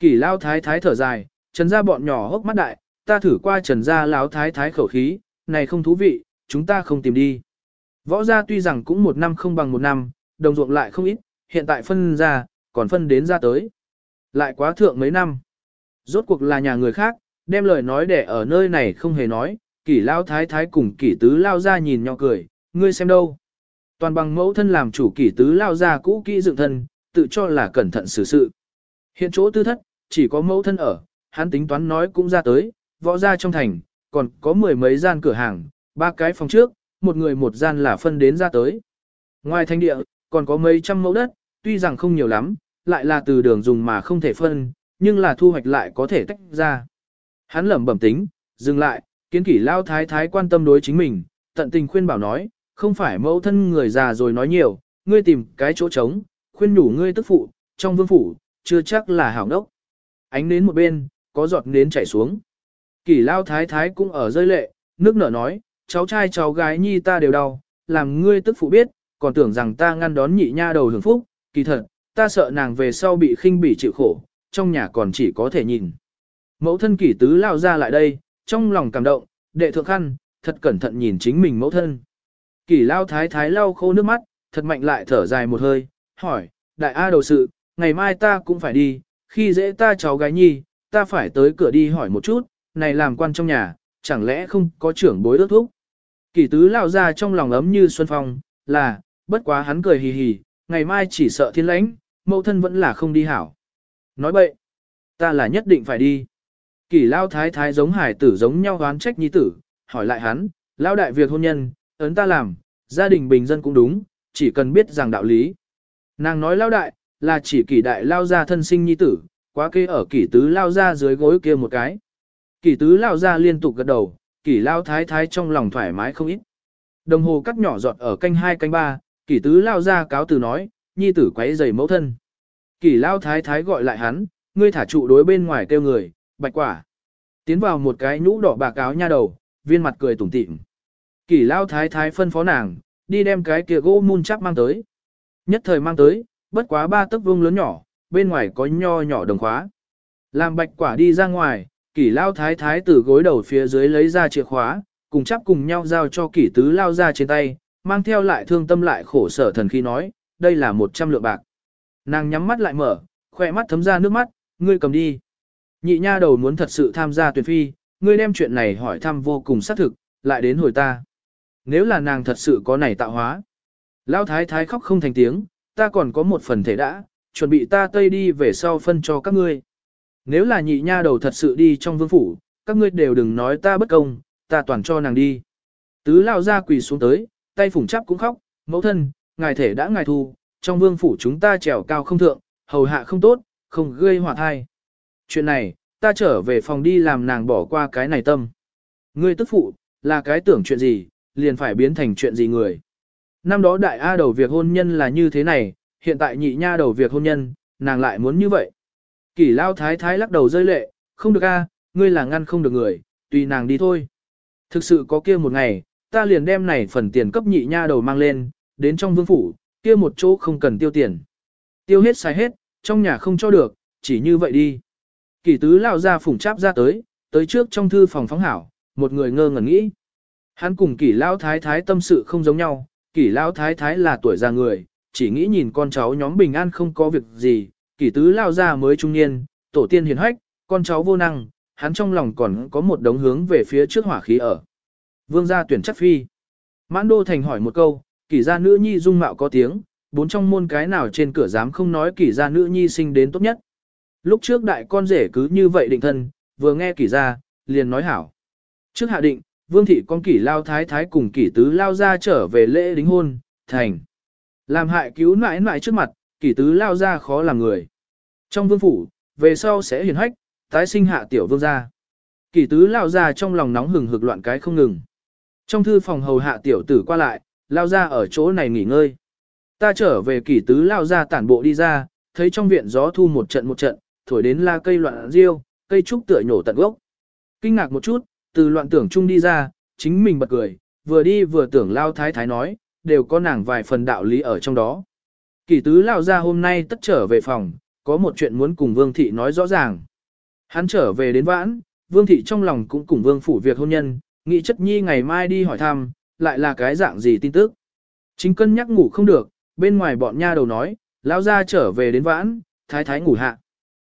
A: Kỷ lao thái thái thở dài, trần gia bọn nhỏ hốc mắt đại, ta thử qua trần gia lão thái thái khẩu khí, này không thú vị, chúng ta không tìm đi. Võ gia tuy rằng cũng một năm không bằng một năm, đồng ruộng lại không ít, hiện tại phân ra, còn phân đến ra tới. Lại quá thượng mấy năm. Rốt cuộc là nhà người khác, đem lời nói để ở nơi này không hề nói, kỷ lao thái thái cùng kỷ tứ lao ra nhìn nhau cười, ngươi xem đâu. Toàn bằng mẫu thân làm chủ kỷ tứ lao ra cũ kỹ dựng thân, tự cho là cẩn thận xử sự. Hiện chỗ tư thất, chỉ có mẫu thân ở, hắn tính toán nói cũng ra tới, võ ra trong thành, còn có mười mấy gian cửa hàng, ba cái phòng trước, một người một gian là phân đến ra tới. Ngoài thanh địa, còn có mấy trăm mẫu đất, tuy rằng không nhiều lắm, lại là từ đường dùng mà không thể phân, nhưng là thu hoạch lại có thể tách ra. Hắn lẩm bẩm tính, dừng lại, kiến kỷ lao thái thái quan tâm đối chính mình, tận tình khuyên bảo nói, không phải mẫu thân người già rồi nói nhiều, ngươi tìm cái chỗ trống, khuyên nhủ ngươi tức phụ, trong vương phủ, chưa chắc là hảo đốc. Ánh đến một bên, có giọt nến chảy xuống. Kỷ lao thái thái cũng ở rơi lệ, nước nở nói, cháu trai cháu gái nhi ta đều đau, làm ngươi tức phụ biết, còn tưởng rằng ta ngăn đón nhị nha đầu hưởng phúc, kỳ thật, ta sợ nàng về sau bị khinh bỉ chịu khổ, trong nhà còn chỉ có thể nhìn. Mẫu thân kỷ tứ lao ra lại đây, trong lòng cảm động, đệ thượng khăn, thật cẩn thận nhìn chính mình mẫu thân. Kỷ lao thái thái lau khô nước mắt, thật mạnh lại thở dài một hơi, hỏi, đại A đầu sự, ngày mai ta cũng phải đi, khi dễ ta cháu gái nhi, ta phải tới cửa đi hỏi một chút, này làm quan trong nhà, chẳng lẽ không có trưởng bối ước thúc. Kỷ tứ lao ra trong lòng ấm như xuân phong, là, bất quá hắn cười hì hì, ngày mai chỉ sợ thiên lãnh, mẫu thân vẫn là không đi hảo. Nói bậy, ta là nhất định phải đi. Kỷ lao thái thái giống hải tử giống nhau oán trách nhi tử, hỏi lại hắn, lao đại việc hôn nhân, ấn ta làm, gia đình bình dân cũng đúng, chỉ cần biết rằng đạo lý. Nàng nói lao đại, là chỉ kỷ đại lao ra thân sinh nhi tử, quá kê ở kỷ tứ lao ra dưới gối kia một cái. Kỷ tứ lao ra liên tục gật đầu, kỷ lao thái thái trong lòng thoải mái không ít. Đồng hồ cắt nhỏ giọt ở canh hai canh ba, kỷ tứ lao ra cáo từ nói, nhi tử quấy giày mẫu thân. Kỷ lao thái thái gọi lại hắn, ngươi thả trụ đối bên ngoài kêu người, bạch quả. Tiến vào một cái nhũ đỏ bạc áo nha đầu, viên mặt cười tủm tỉm. Kỷ lao thái thái phân phó nàng, đi đem cái kia gỗ mun chắc mang tới. Nhất thời mang tới, bất quá ba tấc vuông lớn nhỏ, bên ngoài có nho nhỏ đồng khóa. Làm bạch quả đi ra ngoài, kỷ lao thái thái từ gối đầu phía dưới lấy ra chìa khóa, cùng chắp cùng nhau giao cho kỷ tứ lao ra trên tay, mang theo lại thương tâm lại khổ sở thần khi nói, đây là một trăm lượng bạc. Nàng nhắm mắt lại mở, khỏe mắt thấm ra nước mắt, ngươi cầm đi. Nhị nha đầu muốn thật sự tham gia tuyển phi, ngươi đem chuyện này hỏi thăm vô cùng xác thực, lại đến hồi ta. Nếu là nàng thật sự có này tạo hóa. Lão thái thái khóc không thành tiếng, ta còn có một phần thể đã, chuẩn bị ta tây đi về sau phân cho các ngươi. Nếu là nhị nha đầu thật sự đi trong vương phủ, các ngươi đều đừng nói ta bất công, ta toàn cho nàng đi. Tứ lao ra quỳ xuống tới, tay phủng chắp cũng khóc, mẫu thân, ngài thể đã ngài thu, trong vương phủ chúng ta trèo cao không thượng, hầu hạ không tốt, không gây họa thai. Chuyện này, ta trở về phòng đi làm nàng bỏ qua cái này tâm. Ngươi tức phụ, là cái tưởng chuyện gì, liền phải biến thành chuyện gì người. Năm đó đại A đầu việc hôn nhân là như thế này, hiện tại nhị nha đầu việc hôn nhân, nàng lại muốn như vậy. Kỷ lao thái thái lắc đầu rơi lệ, không được A, ngươi là ngăn không được người, tùy nàng đi thôi. Thực sự có kia một ngày, ta liền đem này phần tiền cấp nhị nha đầu mang lên, đến trong vương phủ, kia một chỗ không cần tiêu tiền. Tiêu hết xài hết, trong nhà không cho được, chỉ như vậy đi. Kỷ tứ lao ra phủng cháp ra tới, tới trước trong thư phòng phóng hảo, một người ngơ ngẩn nghĩ. Hắn cùng kỷ lao thái thái tâm sự không giống nhau, kỷ lao thái thái là tuổi già người, chỉ nghĩ nhìn con cháu nhóm bình an không có việc gì, kỷ tứ lao ra mới trung niên, tổ tiên hiền hách, con cháu vô năng, hắn trong lòng còn có một đống hướng về phía trước hỏa khí ở. Vương gia tuyển chắc phi. Mãn đô thành hỏi một câu, kỷ gia nữ nhi dung mạo có tiếng, bốn trong môn cái nào trên cửa dám không nói kỷ gia nữ nhi sinh đến tốt nhất. Lúc trước đại con rể cứ như vậy định thân, vừa nghe kỷ gia, liền nói hảo. Trước hạ định, vương thị con kỷ lao thái thái cùng kỷ tứ lao ra trở về lễ đính hôn, thành. Làm hại cứu nãi nãi trước mặt, kỷ tứ lao ra khó làm người. Trong vương phủ, về sau sẽ hiền hách, tái sinh hạ tiểu vương gia. Kỷ tứ lao ra trong lòng nóng hừng hực loạn cái không ngừng. Trong thư phòng hầu hạ tiểu tử qua lại, lao ra ở chỗ này nghỉ ngơi. Ta trở về kỷ tứ lao ra tản bộ đi ra, thấy trong viện gió thu một trận một trận, thổi đến la cây loạn riêu, cây trúc tựa nhổ tận gốc. Kinh ngạc một chút, từ loạn tưởng chung đi ra, chính mình bật cười, vừa đi vừa tưởng lao thái thái nói, đều có nàng vài phần đạo lý ở trong đó. Kỷ tứ lao ra hôm nay tất trở về phòng, có một chuyện muốn cùng Vương Thị nói rõ ràng. Hắn trở về đến vãn, Vương Thị trong lòng cũng cùng Vương Phủ việc hôn nhân, nghĩ chất nhi ngày mai đi hỏi thăm, lại là cái dạng gì tin tức. Chính cân nhắc ngủ không được, bên ngoài bọn nha đầu nói, lao ra trở về đến vãn, thái thái ngủ hạ.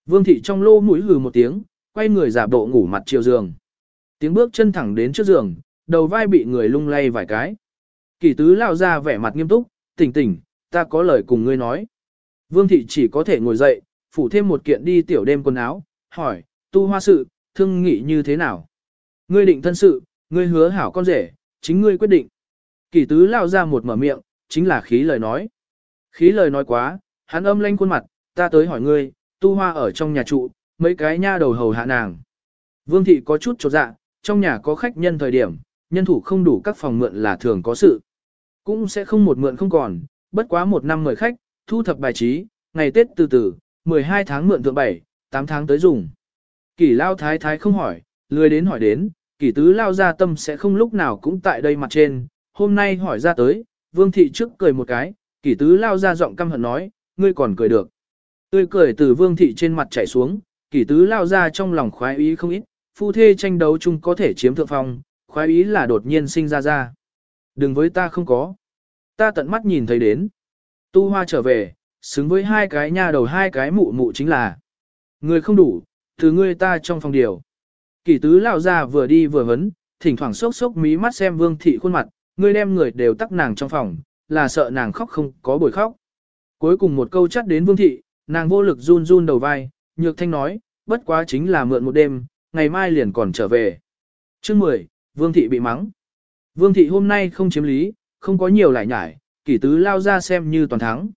A: Vương Thị trong lô mũi hừ một tiếng, quay người giả bộ ngủ mặt chiều giường. Tiếng bước chân thẳng đến trước giường, đầu vai bị người lung lay vài cái. Kỷ tứ lao ra vẻ mặt nghiêm túc, tỉnh tỉnh, ta có lời cùng ngươi nói. Vương thị chỉ có thể ngồi dậy, phủ thêm một kiện đi tiểu đêm quần áo, hỏi, tu hoa sự, thương nghị như thế nào? Ngươi định thân sự, ngươi hứa hảo con rể, chính ngươi quyết định. Kỷ tứ lao ra một mở miệng, chính là khí lời nói. Khí lời nói quá, hắn âm lanh khuôn mặt, ta tới hỏi ngươi, tu hoa ở trong nhà trụ, mấy cái nha đầu hầu hạ nàng. Vương thị có chút chột dạ, trong nhà có khách nhân thời điểm, nhân thủ không đủ các phòng mượn là thường có sự. Cũng sẽ không một mượn không còn, bất quá một năm mời khách, thu thập bài trí, ngày Tết từ từ, 12 tháng mượn thượng 7, 8 tháng tới dùng. Kỷ lao thái thái không hỏi, lười đến hỏi đến, kỷ tứ lao ra tâm sẽ không lúc nào cũng tại đây mặt trên, hôm nay hỏi ra tới, vương thị trước cười một cái, kỷ tứ lao ra giọng căm hận nói, ngươi còn cười được. Tươi cười từ vương thị trên mặt chảy xuống, kỷ tứ lao ra trong lòng khoái ý không ít, phu thê tranh đấu chung có thể chiếm thượng phong, khoái ý là đột nhiên sinh ra ra. Đừng với ta không có. Ta tận mắt nhìn thấy đến. Tu hoa trở về, xứng với hai cái nha đầu hai cái mụ mụ chính là. Người không đủ, từ ngươi ta trong phòng điều. Kỷ tứ lao ra vừa đi vừa vấn, thỉnh thoảng sốc sốc mí mắt xem vương thị khuôn mặt, ngươi đem người đều tắc nàng trong phòng, là sợ nàng khóc không có buổi khóc. Cuối cùng một câu chắc đến vương thị, nàng vô lực run run đầu vai, nhược thanh nói, bất quá chính là mượn một đêm, ngày mai liền còn trở về. Chương 10, Vương thị bị mắng. Vương thị hôm nay không chiếm lý, không có nhiều lại nhải, kỷ tứ lao ra xem như toàn thắng.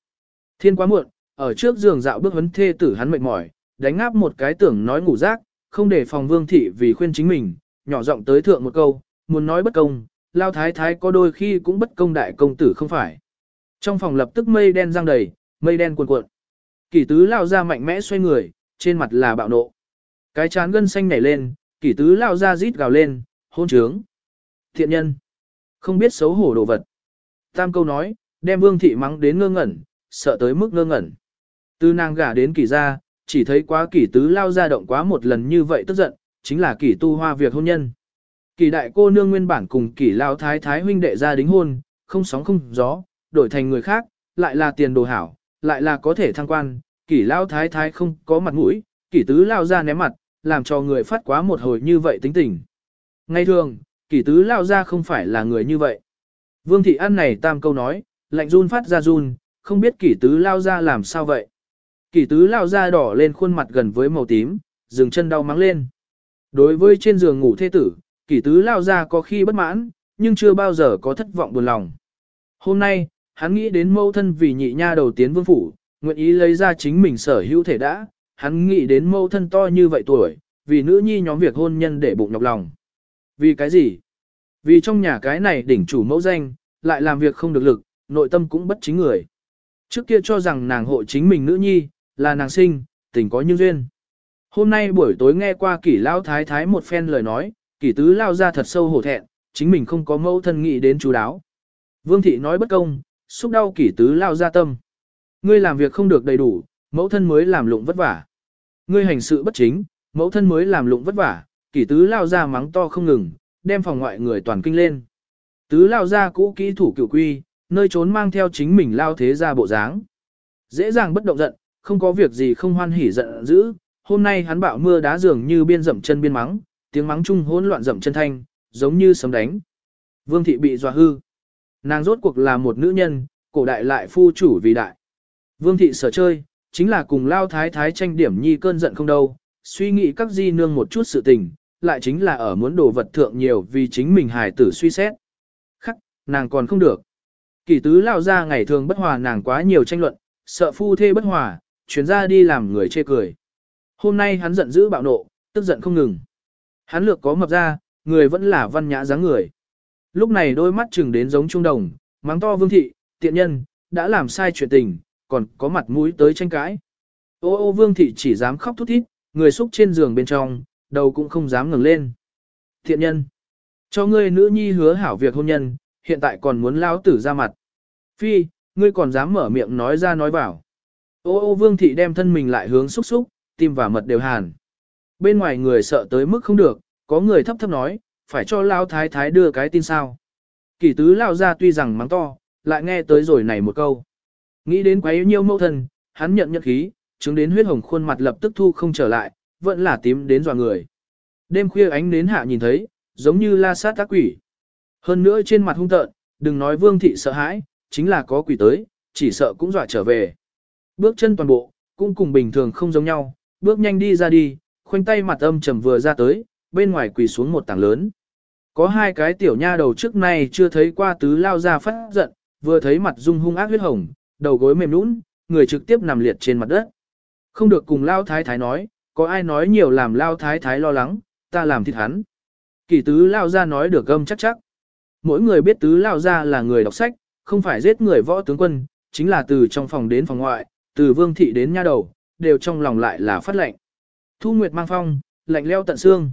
A: Thiên quá muộn, ở trước giường dạo bước vấn thê tử hắn mệt mỏi, đánh áp một cái tưởng nói ngủ rác, không để phòng vương thị vì khuyên chính mình, nhỏ giọng tới thượng một câu, muốn nói bất công, lao thái thái có đôi khi cũng bất công đại công tử không phải. Trong phòng lập tức mây đen răng đầy, mây đen cuồn cuộn. Kỷ tứ lao ra mạnh mẽ xoay người, trên mặt là bạo nộ. Cái chán gân xanh nhảy lên, kỷ tứ lao ra rít gào lên, hôn trướng. Thiện nhân. Không biết xấu hổ đồ vật. Tam câu nói, đem vương thị mắng đến ngơ ngẩn, sợ tới mức ngơ ngẩn. Từ nàng gả đến kỷ gia, chỉ thấy quá kỷ tứ lao ra động quá một lần như vậy tức giận, chính là kỷ tu hoa việc hôn nhân. Kỷ đại cô nương nguyên bản cùng kỷ lao thái thái huynh đệ gia đính hôn, không sóng không gió, đổi thành người khác, lại là tiền đồ hảo, lại là có thể thăng quan, kỷ lao thái thái không có mặt mũi, kỷ tứ lao ra ném mặt, làm cho người phát quá một hồi như vậy tính tình. Ngay thường, kỷ tứ lao ra không phải là người như vậy. Vương thị ăn này tam câu nói, lạnh run phát ra run, không biết kỷ tứ lao ra làm sao vậy. Kỷ tứ lao ra đỏ lên khuôn mặt gần với màu tím, dừng chân đau mắng lên. Đối với trên giường ngủ thê tử, kỷ tứ lao ra có khi bất mãn, nhưng chưa bao giờ có thất vọng buồn lòng. Hôm nay, hắn nghĩ đến mâu thân vì nhị nha đầu tiến vương phủ, nguyện ý lấy ra chính mình sở hữu thể đã, hắn nghĩ đến mâu thân to như vậy tuổi, vì nữ nhi nhóm việc hôn nhân để bụng nhọc lòng. Vì cái gì? Vì trong nhà cái này đỉnh chủ mẫu danh, lại làm việc không được lực, nội tâm cũng bất chính người. Trước kia cho rằng nàng hộ chính mình nữ nhi, là nàng sinh, tình có như duyên. Hôm nay buổi tối nghe qua kỷ lao thái thái một phen lời nói, kỷ tứ lao ra thật sâu hổ thẹn, chính mình không có mẫu thân nghĩ đến chú đáo. Vương thị nói bất công, xúc đau kỷ tứ lao ra tâm. Ngươi làm việc không được đầy đủ, mẫu thân mới làm lụng vất vả. Ngươi hành sự bất chính, mẫu thân mới làm lụng vất vả, kỷ tứ lao ra mắng to không ngừng, đem phòng ngoại người toàn kinh lên. Tứ lao ra cũ kỹ thủ cửu quy, nơi trốn mang theo chính mình lao thế ra bộ dáng. Dễ dàng bất động giận, không có việc gì không hoan hỉ giận dữ, hôm nay hắn bạo mưa đá dường như biên dậm chân biên mắng, tiếng mắng chung hỗn loạn dậm chân thanh, giống như sấm đánh. Vương thị bị dọa hư. Nàng rốt cuộc là một nữ nhân, cổ đại lại phu chủ vì đại. Vương thị sở chơi, chính là cùng lao thái thái tranh điểm nhi cơn giận không đâu, suy nghĩ các di nương một chút sự tình, lại chính là ở muốn đồ vật thượng nhiều vì chính mình hài tử suy xét. Khắc, nàng còn không được. Kỳ tứ lao ra ngày thường bất hòa nàng quá nhiều tranh luận, sợ phu thê bất hòa, chuyến ra đi làm người chê cười. Hôm nay hắn giận dữ bạo nộ, tức giận không ngừng. Hắn lược có mập ra, người vẫn là văn nhã dáng người. Lúc này đôi mắt chừng đến giống trung đồng, mắng to vương thị, tiện nhân, đã làm sai chuyện tình, còn có mặt mũi tới tranh cãi. Ô ô vương thị chỉ dám khóc thút thít, người xúc trên giường bên trong, đầu cũng không dám ngẩng lên. Thiện nhân, cho ngươi nữ nhi hứa hảo việc hôn nhân, hiện tại còn muốn lao tử ra mặt. Phi, ngươi còn dám mở miệng nói ra nói vào. Ô ô vương thị đem thân mình lại hướng xúc xúc, tim và mật đều hàn. Bên ngoài người sợ tới mức không được, có người thấp thấp nói, phải cho lao thái thái đưa cái tin sao. Kỷ tứ lao ra tuy rằng mắng to, lại nghe tới rồi này một câu. Nghĩ đến quá yếu nhiều mẫu thân, hắn nhận nhận khí, chứng đến huyết hồng khuôn mặt lập tức thu không trở lại, vẫn là tím đến dọa người. Đêm khuya ánh đến hạ nhìn thấy, giống như la sát tác quỷ. Hơn nữa trên mặt hung tợn, đừng nói vương thị sợ hãi, chính là có quỷ tới, chỉ sợ cũng dọa trở về. Bước chân toàn bộ, cũng cùng bình thường không giống nhau, bước nhanh đi ra đi, khoanh tay mặt âm trầm vừa ra tới, bên ngoài quỳ xuống một tảng lớn. Có hai cái tiểu nha đầu trước nay chưa thấy qua tứ lao ra phát giận, vừa thấy mặt dung hung ác huyết hồng, đầu gối mềm nhũn, người trực tiếp nằm liệt trên mặt đất. Không được cùng lao thái thái nói, có ai nói nhiều làm lao thái thái lo lắng, ta làm thịt hắn. Kỳ tứ lao ra nói được gâm chắc chắc. Mỗi người biết tứ lao ra là người đọc sách, không phải giết người võ tướng quân, chính là từ trong phòng đến phòng ngoại, từ vương thị đến nha đầu, đều trong lòng lại là phát lệnh. Thu Nguyệt mang phong, lạnh leo tận xương.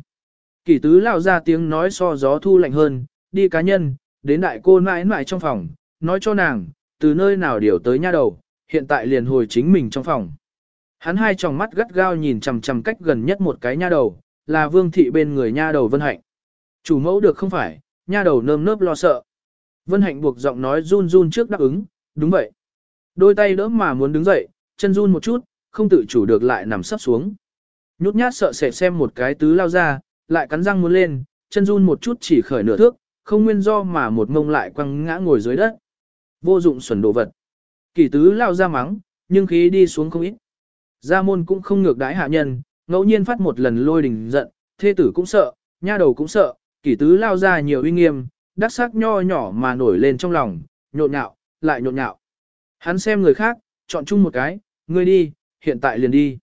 A: Kỳ tứ lao ra tiếng nói so gió thu lạnh hơn, đi cá nhân, đến đại cô mãi mãi trong phòng, nói cho nàng, từ nơi nào điều tới nha đầu, hiện tại liền hồi chính mình trong phòng. Hắn hai tròng mắt gắt gao nhìn chằm chằm cách gần nhất một cái nha đầu, là vương thị bên người nha đầu Vân Hạnh. Chủ mẫu được không phải, nha đầu nơm nớp lo sợ. Vân Hạnh buộc giọng nói run run trước đáp ứng, đúng vậy. Đôi tay đỡ mà muốn đứng dậy, chân run một chút, không tự chủ được lại nằm sắp xuống. Nhút nhát sợ sệt xem một cái tứ lao ra, lại cắn răng muốn lên, chân run một chút chỉ khởi nửa thước, không nguyên do mà một mông lại quăng ngã ngồi dưới đất. Vô dụng xuẩn đồ vật. kỷ tứ lao ra mắng, nhưng khí đi xuống không ít. Gia môn cũng không ngược đái hạ nhân, ngẫu nhiên phát một lần lôi đình giận, thê tử cũng sợ, nha đầu cũng sợ, kỷ tứ lao ra nhiều uy nghiêm, đắc sắc nho nhỏ mà nổi lên trong lòng, nhộn nhạo, lại nhộn nhạo. Hắn xem người khác, chọn chung một cái, ngươi đi, hiện tại liền đi.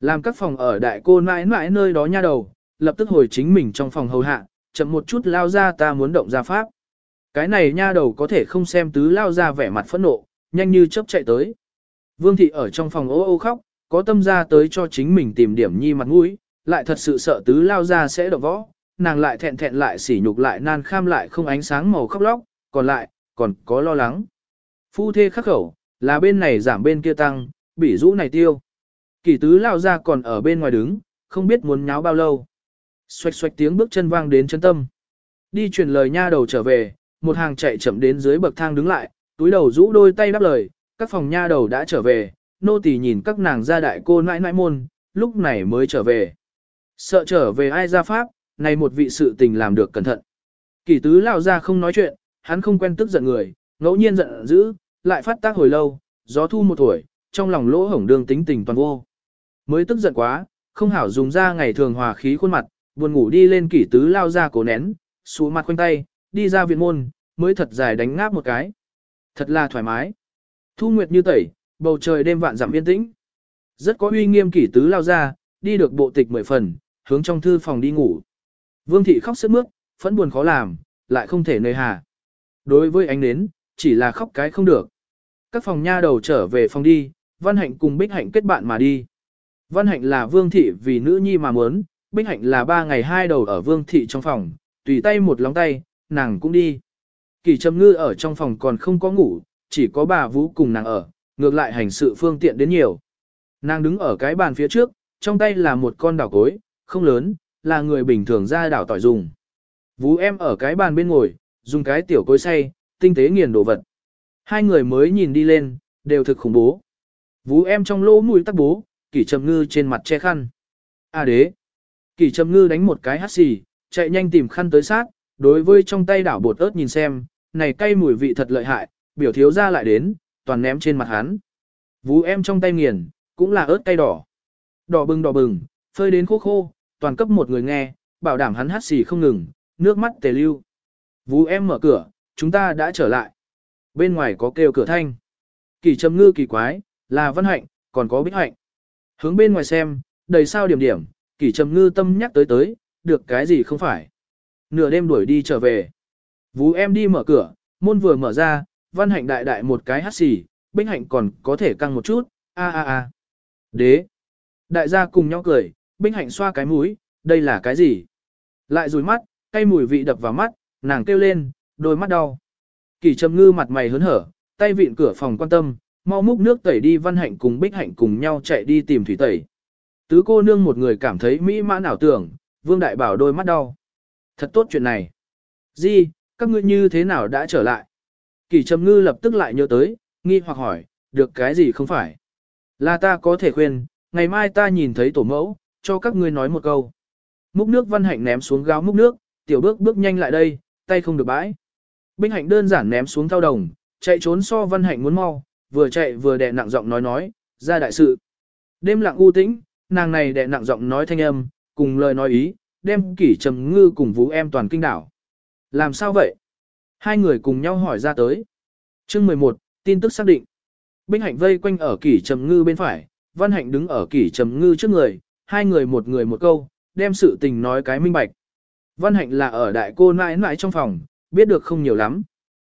A: Làm các phòng ở đại cô mãi mãi nơi đó nha đầu, lập tức hồi chính mình trong phòng hầu hạ, chậm một chút lao ra ta muốn động ra pháp. Cái này nha đầu có thể không xem tứ lao ra vẻ mặt phẫn nộ, nhanh như chớp chạy tới. Vương thị ở trong phòng ô ô khóc, có tâm ra tới cho chính mình tìm điểm nhi mặt mũi, lại thật sự sợ tứ lao ra sẽ động võ, nàng lại thẹn thẹn lại sỉ nhục lại nan kham lại không ánh sáng màu khóc lóc, còn lại, còn có lo lắng. Phu thê khắc khẩu, là bên này giảm bên kia tăng, bỉ rũ này tiêu. Kỳ tứ lao ra còn ở bên ngoài đứng, không biết muốn nháo bao lâu. Xoạch xoạch tiếng bước chân vang đến chân tâm. Đi truyền lời nha đầu trở về, một hàng chạy chậm đến dưới bậc thang đứng lại, túi đầu rũ đôi tay đáp lời, các phòng nha đầu đã trở về, nô tỳ nhìn các nàng ra đại cô nãi nãi môn, lúc này mới trở về. Sợ trở về ai ra pháp, này một vị sự tình làm được cẩn thận. kỷ tứ lao ra không nói chuyện, hắn không quen tức giận người, ngẫu nhiên giận dữ, lại phát tác hồi lâu, gió thu một tuổi, trong lòng lỗ hổng đương tính tình toàn vô. Mới tức giận quá, không hảo dùng ra ngày thường hòa khí khuôn mặt, buồn ngủ đi lên kỷ tứ lao ra cổ nén, xuống mặt quanh tay, đi ra viện môn, mới thật dài đánh ngáp một cái. Thật là thoải mái. Thu nguyệt như tẩy, bầu trời đêm vạn giảm yên tĩnh. Rất có uy nghiêm kỷ tứ lao ra, đi được bộ tịch mười phần, hướng trong thư phòng đi ngủ. Vương thị khóc sức mướt, phẫn buồn khó làm, lại không thể nơi hà. Đối với ánh nến, chỉ là khóc cái không được. Các phòng nha đầu trở về phòng đi, Văn Hạnh cùng Bích Hạnh kết bạn mà đi. Văn Hạnh là Vương thị vì nữ nhi mà muốn, Bích Hạnh là ba ngày hai đầu ở Vương thị trong phòng, tùy tay một lóng tay, nàng cũng đi. Kỳ Trầm Ngư ở trong phòng còn không có ngủ, chỉ có bà Vũ cùng nàng ở, ngược lại hành sự phương tiện đến nhiều. Nàng đứng ở cái bàn phía trước, trong tay là một con đảo cối, không lớn, là người bình thường ra đảo tỏi dùng. Vũ em ở cái bàn bên ngồi, dùng cái tiểu cối xay, tinh tế nghiền đồ vật. Hai người mới nhìn đi lên, đều thực khủng bố. Vũ em trong lỗ mũi tắc bố, kỷ trầm ngư trên mặt che khăn. A đế. Kỷ trầm ngư đánh một cái hắt xì, chạy nhanh tìm khăn tới sát, đối với trong tay đảo bột ớt nhìn xem, này cay mùi vị thật lợi hại, biểu thiếu ra lại đến, toàn ném trên mặt hắn. Vũ em trong tay nghiền, cũng là ớt cay đỏ. Đỏ bừng đỏ bừng, phơi đến khô khô, toàn cấp một người nghe, bảo đảm hắn hát xì không ngừng, nước mắt tề lưu. Vũ em mở cửa, chúng ta đã trở lại. Bên ngoài có kêu cửa thanh. Kỳ trầm ngư kỳ quái, là văn hạnh, còn có bích hạnh. Hướng bên ngoài xem, đầy sao điểm điểm, kỳ trầm ngư tâm nhắc tới tới, được cái gì không phải. Nửa đêm đuổi đi trở về. Vú em đi mở cửa, môn vừa mở ra, văn hạnh đại đại một cái hát xì, binh hạnh còn có thể căng một chút, a a a. Đế. Đại gia cùng nhau cười, binh hạnh xoa cái mũi, đây là cái gì? Lại rùi mắt, cây mùi vị đập vào mắt, nàng kêu lên, đôi mắt đau. Kỳ trầm ngư mặt mày hớn hở, tay vịn cửa phòng quan tâm, mau múc nước tẩy đi văn hạnh cùng bích hạnh cùng nhau chạy đi tìm thủy tẩy. Tứ cô nương một người cảm thấy mỹ mãn ảo tưởng, vương đại bảo đôi mắt đau. Thật tốt chuyện này. Di, các ngươi như thế nào đã trở lại? Kỳ trầm ngư lập tức lại nhớ tới, nghi hoặc hỏi, được cái gì không phải? Là ta có thể khuyên, ngày mai ta nhìn thấy tổ mẫu, cho các ngươi nói một câu. Múc nước văn hạnh ném xuống gáo múc nước, tiểu bước bước nhanh lại đây, tay không được bãi. Binh hạnh đơn giản ném xuống thao đồng, chạy trốn so văn hạnh muốn mau, vừa chạy vừa đè nặng giọng nói nói, ra đại sự. Đêm lặng u tĩnh, nàng này đè nặng giọng nói thanh âm, cùng lời nói ý, đem kỷ trầm ngư cùng vũ em toàn kinh đảo. Làm sao vậy? Hai người cùng nhau hỏi ra tới. Chương 11, tin tức xác định. Binh hạnh vây quanh ở kỷ trầm ngư bên phải, văn hạnh đứng ở kỷ trầm ngư trước người, hai người một người một câu, đem sự tình nói cái minh bạch. Văn hạnh là ở đại cô nãi nãi trong phòng, biết được không nhiều lắm.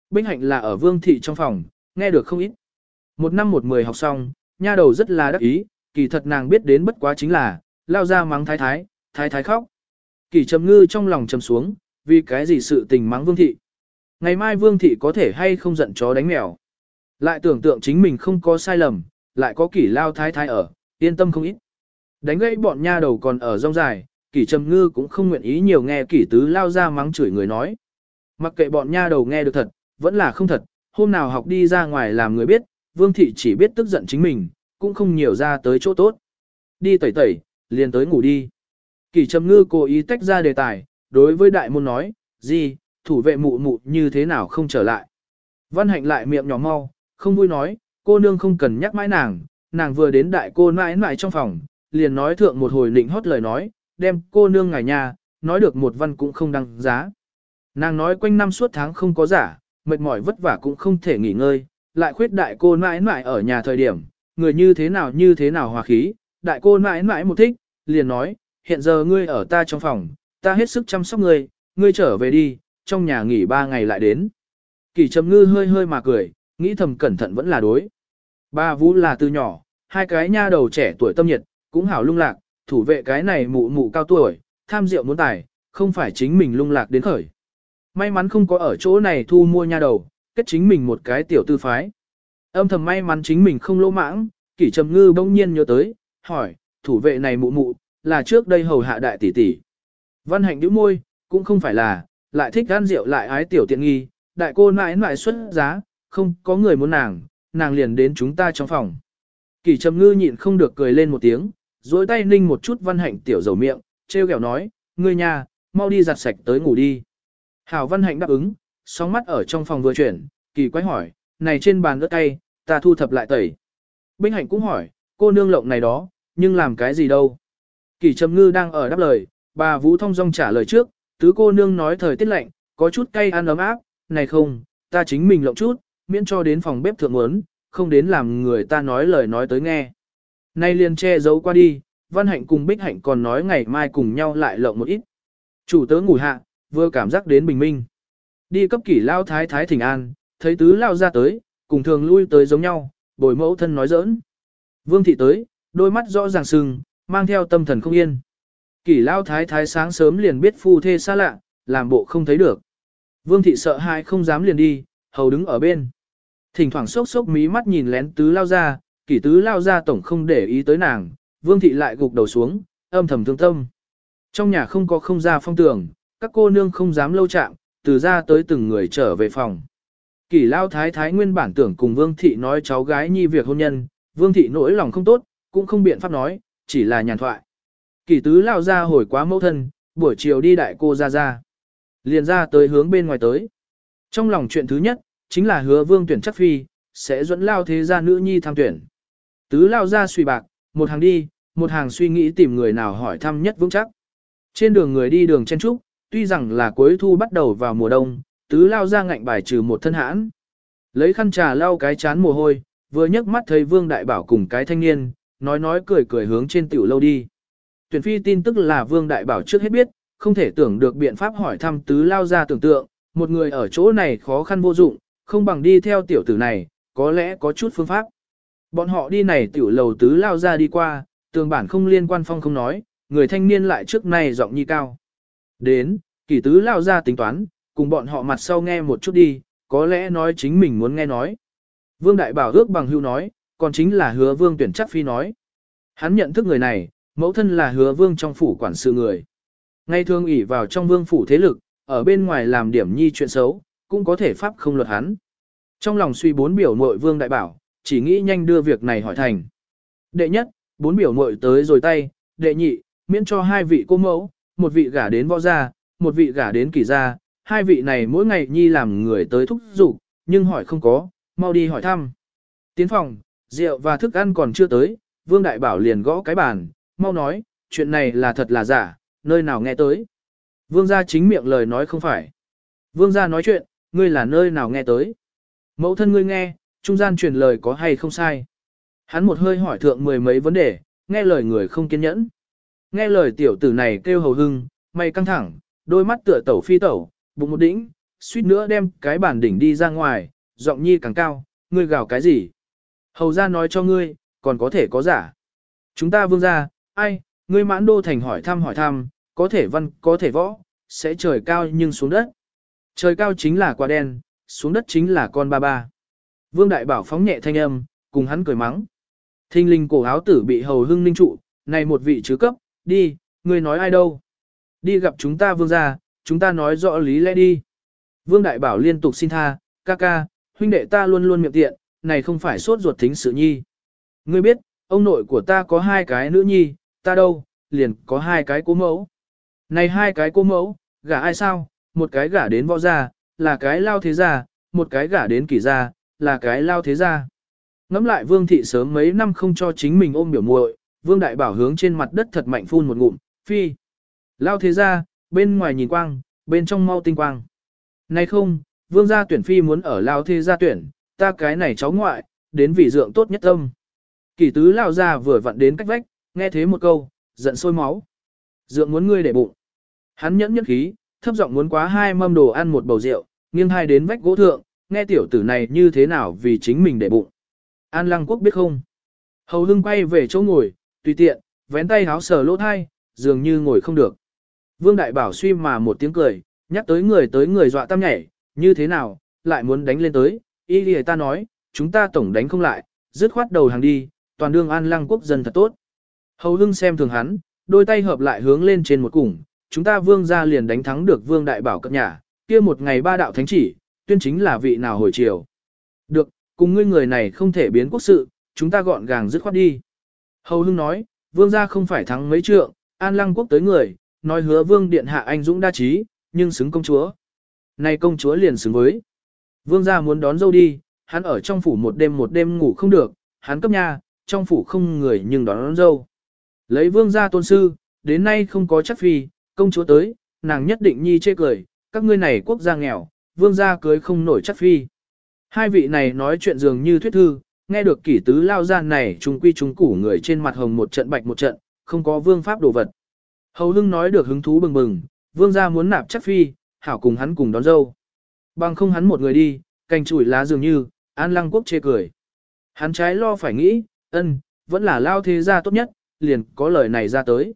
A: Binh hạnh là ở vương thị trong phòng, nghe được không ít. Một năm một mười học xong, nha đầu rất là đắc ý, kỳ thật nàng biết đến bất quá chính là, lao ra mắng thái thái, thái thái khóc. Kỳ trầm ngư trong lòng trầm xuống, vì cái gì sự tình mắng vương thị. Ngày mai vương thị có thể hay không giận chó đánh mèo. Lại tưởng tượng chính mình không có sai lầm, lại có kỷ lao thái thái ở, yên tâm không ít. Đánh gãy bọn nha đầu còn ở rong dài, kỷ trầm ngư cũng không nguyện ý nhiều nghe kỷ tứ lao ra mắng chửi người nói. Mặc kệ bọn nha đầu nghe được thật, vẫn là không thật, hôm nào học đi ra ngoài làm người biết, vương thị chỉ biết tức giận chính mình, cũng không nhiều ra tới chỗ tốt. Đi tẩy tẩy, liền tới ngủ đi kỳ trầm ngư cố ý tách ra đề tài, đối với đại môn nói, gì, thủ vệ mụ mụ như thế nào không trở lại. Văn hạnh lại miệng nhỏ mau, không vui nói, cô nương không cần nhắc mãi nàng, nàng vừa đến đại cô mãi mãi trong phòng, liền nói thượng một hồi nịnh hót lời nói, đem cô nương ngài nhà, nói được một văn cũng không đăng giá. Nàng nói quanh năm suốt tháng không có giả, mệt mỏi vất vả cũng không thể nghỉ ngơi, lại khuyết đại cô mãi mãi ở nhà thời điểm, người như thế nào như thế nào hòa khí, đại cô mãi mãi một thích, liền nói, hiện giờ ngươi ở ta trong phòng, ta hết sức chăm sóc ngươi, ngươi trở về đi, trong nhà nghỉ ba ngày lại đến. Kỳ trầm ngư hơi hơi mà cười, nghĩ thầm cẩn thận vẫn là đối. Ba vũ là từ nhỏ, hai cái nha đầu trẻ tuổi tâm nhiệt, cũng hảo lung lạc, thủ vệ cái này mụ mụ cao tuổi, tham rượu muốn tài, không phải chính mình lung lạc đến khởi. May mắn không có ở chỗ này thu mua nha đầu, kết chính mình một cái tiểu tư phái. Âm thầm may mắn chính mình không lỗ mãng, kỷ trầm ngư bỗng nhiên nhớ tới, hỏi, thủ vệ này mụ mụ, là trước đây hầu hạ đại tỷ tỷ. Văn hạnh nhíu môi, cũng không phải là, lại thích gan rượu lại ái tiểu tiện nghi, đại cô nãi nãi xuất giá, không có người muốn nàng, nàng liền đến chúng ta trong phòng. kỳ trầm ngư nhịn không được cười lên một tiếng, dối tay ninh một chút văn hạnh tiểu dầu miệng, treo kẹo nói, ngươi nhà, mau đi giặt sạch tới ngủ đi. Hảo văn hạnh đáp ứng, sóng mắt ở trong phòng vừa chuyển, kỳ quái hỏi, này trên bàn ớt tay, ta thu thập lại tẩy. Binh hạnh cũng hỏi, cô nương lộng này đó, nhưng làm cái gì đâu. Kỳ trầm ngư đang ở đáp lời, bà Vũ Thông Dong trả lời trước, tứ cô nương nói thời tiết lạnh, có chút cay ăn ấm áp, này không, ta chính mình lộng chút, miễn cho đến phòng bếp thượng muốn, không đến làm người ta nói lời nói tới nghe. Nay liền che giấu qua đi, Văn Hạnh cùng Bích Hạnh còn nói ngày mai cùng nhau lại lộng một ít. Chủ tớ ngủ hạ, vừa cảm giác đến bình minh. Đi cấp kỷ lao thái thái thỉnh an, thấy tứ lao ra tới, cùng thường lui tới giống nhau, bồi mẫu thân nói giỡn. Vương thị tới, đôi mắt rõ ràng sưng, mang theo tâm thần không yên. Kỷ lao thái thái sáng sớm liền biết phu thê xa lạ, làm bộ không thấy được. Vương thị sợ hãi không dám liền đi, hầu đứng ở bên. Thỉnh thoảng sốc sốc mí mắt nhìn lén tứ lao ra, kỷ tứ lao ra tổng không để ý tới nàng, vương thị lại gục đầu xuống, âm thầm thương tâm. Trong nhà không có không ra phong tường, các cô nương không dám lâu chạm, từ ra tới từng người trở về phòng. Kỷ lao thái thái nguyên bản tưởng cùng vương thị nói cháu gái nhi việc hôn nhân, vương thị nỗi lòng không tốt, cũng không biện pháp nói, chỉ là nhàn thoại. Kỷ tứ lao ra hồi quá mẫu thân, buổi chiều đi đại cô ra ra. Liền ra tới hướng bên ngoài tới. Trong lòng chuyện thứ nhất, chính là hứa vương tuyển chắc phi, sẽ dẫn lao thế gia nữ nhi tham tuyển. Tứ lao ra suy bạc, một hàng đi, một hàng suy nghĩ tìm người nào hỏi thăm nhất vững chắc. Trên đường người đi đường chen trúc, tuy rằng là cuối thu bắt đầu vào mùa đông, tứ lao ra ngạnh bài trừ một thân hãn. Lấy khăn trà lau cái chán mồ hôi, vừa nhấc mắt thấy vương đại bảo cùng cái thanh niên, nói nói cười cười hướng trên tiểu lâu đi. Tuyển phi tin tức là Vương Đại Bảo trước hết biết, không thể tưởng được biện pháp hỏi thăm tứ lao ra tưởng tượng, một người ở chỗ này khó khăn vô dụng, không bằng đi theo tiểu tử này, có lẽ có chút phương pháp. Bọn họ đi này tiểu lầu tứ lao ra đi qua, tường bản không liên quan phong không nói, người thanh niên lại trước này giọng nhi cao. Đến, kỳ tứ lao ra tính toán, cùng bọn họ mặt sau nghe một chút đi, có lẽ nói chính mình muốn nghe nói. Vương Đại Bảo ước bằng hưu nói, còn chính là hứa vương tuyển chắc phi nói. Hắn nhận thức người này, mẫu thân là hứa vương trong phủ quản sự người. Ngay thường ỷ vào trong vương phủ thế lực, ở bên ngoài làm điểm nhi chuyện xấu, cũng có thể pháp không luật hắn. Trong lòng suy bốn biểu mội vương đại bảo, chỉ nghĩ nhanh đưa việc này hỏi thành. Đệ nhất, bốn biểu mội tới rồi tay, đệ nhị, miễn cho hai vị cô mẫu, một vị gả đến võ gia, một vị gả đến kỳ gia, hai vị này mỗi ngày nhi làm người tới thúc giục, nhưng hỏi không có, mau đi hỏi thăm. Tiến phòng, rượu và thức ăn còn chưa tới, vương đại bảo liền gõ cái bàn, mau nói, chuyện này là thật là giả, nơi nào nghe tới. Vương gia chính miệng lời nói không phải. Vương gia nói chuyện, ngươi là nơi nào nghe tới. Mẫu thân ngươi nghe, trung gian truyền lời có hay không sai. Hắn một hơi hỏi thượng mười mấy vấn đề, nghe lời người không kiên nhẫn. Nghe lời tiểu tử này kêu hầu hưng, mày căng thẳng, đôi mắt tựa tẩu phi tẩu, bụng một đỉnh, suýt nữa đem cái bản đỉnh đi ra ngoài, giọng nhi càng cao, ngươi gào cái gì. Hầu ra nói cho ngươi, còn có thể có giả. Chúng ta vương ra, ai, ngươi mãn đô thành hỏi thăm hỏi thăm, có thể văn, có thể võ, sẽ trời cao nhưng xuống đất. Trời cao chính là quả đen, xuống đất chính là con ba ba. Vương Đại Bảo phóng nhẹ thanh âm, cùng hắn cười mắng. Thinh linh cổ áo tử bị hầu hưng ninh trụ, này một vị chứ cấp, đi, ngươi nói ai đâu. Đi gặp chúng ta vương gia, chúng ta nói rõ lý lẽ đi. Vương Đại Bảo liên tục xin tha, ca ca, huynh đệ ta luôn luôn miệng tiện, này không phải sốt ruột thính sự nhi. Ngươi biết, ông nội của ta có hai cái nữ nhi, ta đâu, liền có hai cái cố mẫu. Này hai cái cô mẫu, gả ai sao, một cái gả đến võ gia, là cái lao thế gia, một cái gả đến kỷ gia, là cái lao thế gia. Ngắm lại vương thị sớm mấy năm không cho chính mình ôm biểu muội, vương đại bảo hướng trên mặt đất thật mạnh phun một ngụm, phi. Lao thế gia, bên ngoài nhìn quang, bên trong mau tinh quang. Này không, vương gia tuyển phi muốn ở lao thế gia tuyển, ta cái này cháu ngoại, đến vị dượng tốt nhất tâm. kỳ tứ lao ra vừa vặn đến cách vách, nghe thế một câu, giận sôi máu. Dượng muốn ngươi để bụng. Hắn nhẫn nhẫn khí, thấp giọng muốn quá hai mâm đồ ăn một bầu rượu, nghiêng hai đến vách gỗ thượng, nghe tiểu tử này như thế nào vì chính mình để bụng. An lăng quốc biết không? Hầu hưng quay về chỗ ngồi, tùy tiện, vén tay háo sờ lỗ thai, dường như ngồi không được. Vương Đại Bảo suy mà một tiếng cười, nhắc tới người tới người dọa tam nhảy, như thế nào, lại muốn đánh lên tới, y lìa ta nói, chúng ta tổng đánh không lại, dứt khoát đầu hàng đi, toàn đương an lăng quốc dân thật tốt. Hầu hưng xem thường hắn, đôi tay hợp lại hướng lên trên một củng, chúng ta vương gia liền đánh thắng được vương đại bảo cập nhà, kia một ngày ba đạo thánh chỉ, tuyên chính là vị nào hồi chiều. Được, cùng ngươi người này không thể biến quốc sự, chúng ta gọn gàng dứt khoát đi. Hầu Hưng nói, vương gia không phải thắng mấy trượng, an lăng quốc tới người, nói hứa vương điện hạ anh dũng đa trí, nhưng xứng công chúa. Này công chúa liền xứng với. Vương gia muốn đón dâu đi, hắn ở trong phủ một đêm một đêm ngủ không được, hắn cấp nha, trong phủ không người nhưng đón, đón dâu. Lấy vương gia tôn sư, đến nay không có chắc phi, công chúa tới, nàng nhất định nhi chê cười, các ngươi này quốc gia nghèo, vương gia cưới không nổi chắc phi. Hai vị này nói chuyện dường như thuyết thư, nghe được kỷ tứ lao gian này trung quy trung củ người trên mặt hồng một trận bạch một trận, không có vương pháp đồ vật. Hầu hưng nói được hứng thú bừng bừng, vương gia muốn nạp chắc phi, hảo cùng hắn cùng đón dâu. Bằng không hắn một người đi, cành chủi lá dường như, an lăng quốc chê cười. Hắn trái lo phải nghĩ, ân, vẫn là lao thế gia tốt nhất, liền có lời này ra tới.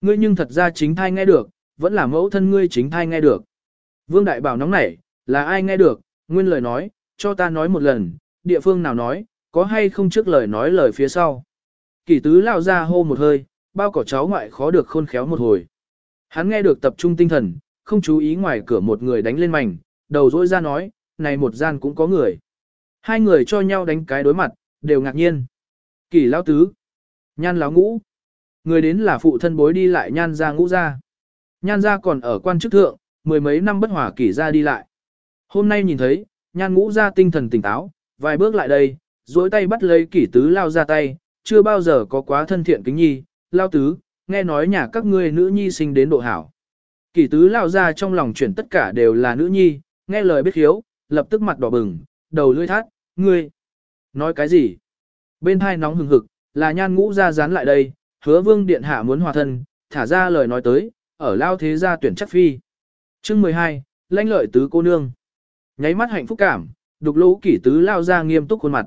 A: Ngươi nhưng thật ra chính thai nghe được, vẫn là mẫu thân ngươi chính thai nghe được. Vương Đại Bảo nóng nảy, là ai nghe được, nguyên lời nói, cho ta nói một lần, địa phương nào nói, có hay không trước lời nói lời phía sau. Kỷ tứ lao ra hô một hơi, bao cỏ cháu ngoại khó được khôn khéo một hồi. Hắn nghe được tập trung tinh thần, không chú ý ngoài cửa một người đánh lên mảnh, đầu dỗi ra nói, này một gian cũng có người. Hai người cho nhau đánh cái đối mặt, đều ngạc nhiên. Kỷ lao tứ, nhan lão ngũ. Người đến là phụ thân bối đi lại nhan ra ngũ ra. Nhan ra còn ở quan chức thượng, mười mấy năm bất hòa kỷ ra đi lại. Hôm nay nhìn thấy, nhan ngũ ra tinh thần tỉnh táo, vài bước lại đây, duỗi tay bắt lấy kỷ tứ lao ra tay, chưa bao giờ có quá thân thiện kính nhi, lao tứ, nghe nói nhà các ngươi nữ nhi sinh đến độ hảo. Kỷ tứ lao ra trong lòng chuyển tất cả đều là nữ nhi, nghe lời biết hiếu, lập tức mặt đỏ bừng, đầu lưỡi thắt, ngươi, nói cái gì? Bên hai nóng hừng hực, là nhan ngũ ra dán lại đây, hứa vương điện hạ muốn hòa thân, thả ra lời nói tới, ở lao thế gia tuyển chắc phi. chương 12, lãnh lợi tứ cô nương. Nháy mắt hạnh phúc cảm, đục lỗ kỷ tứ lao ra nghiêm túc khuôn mặt.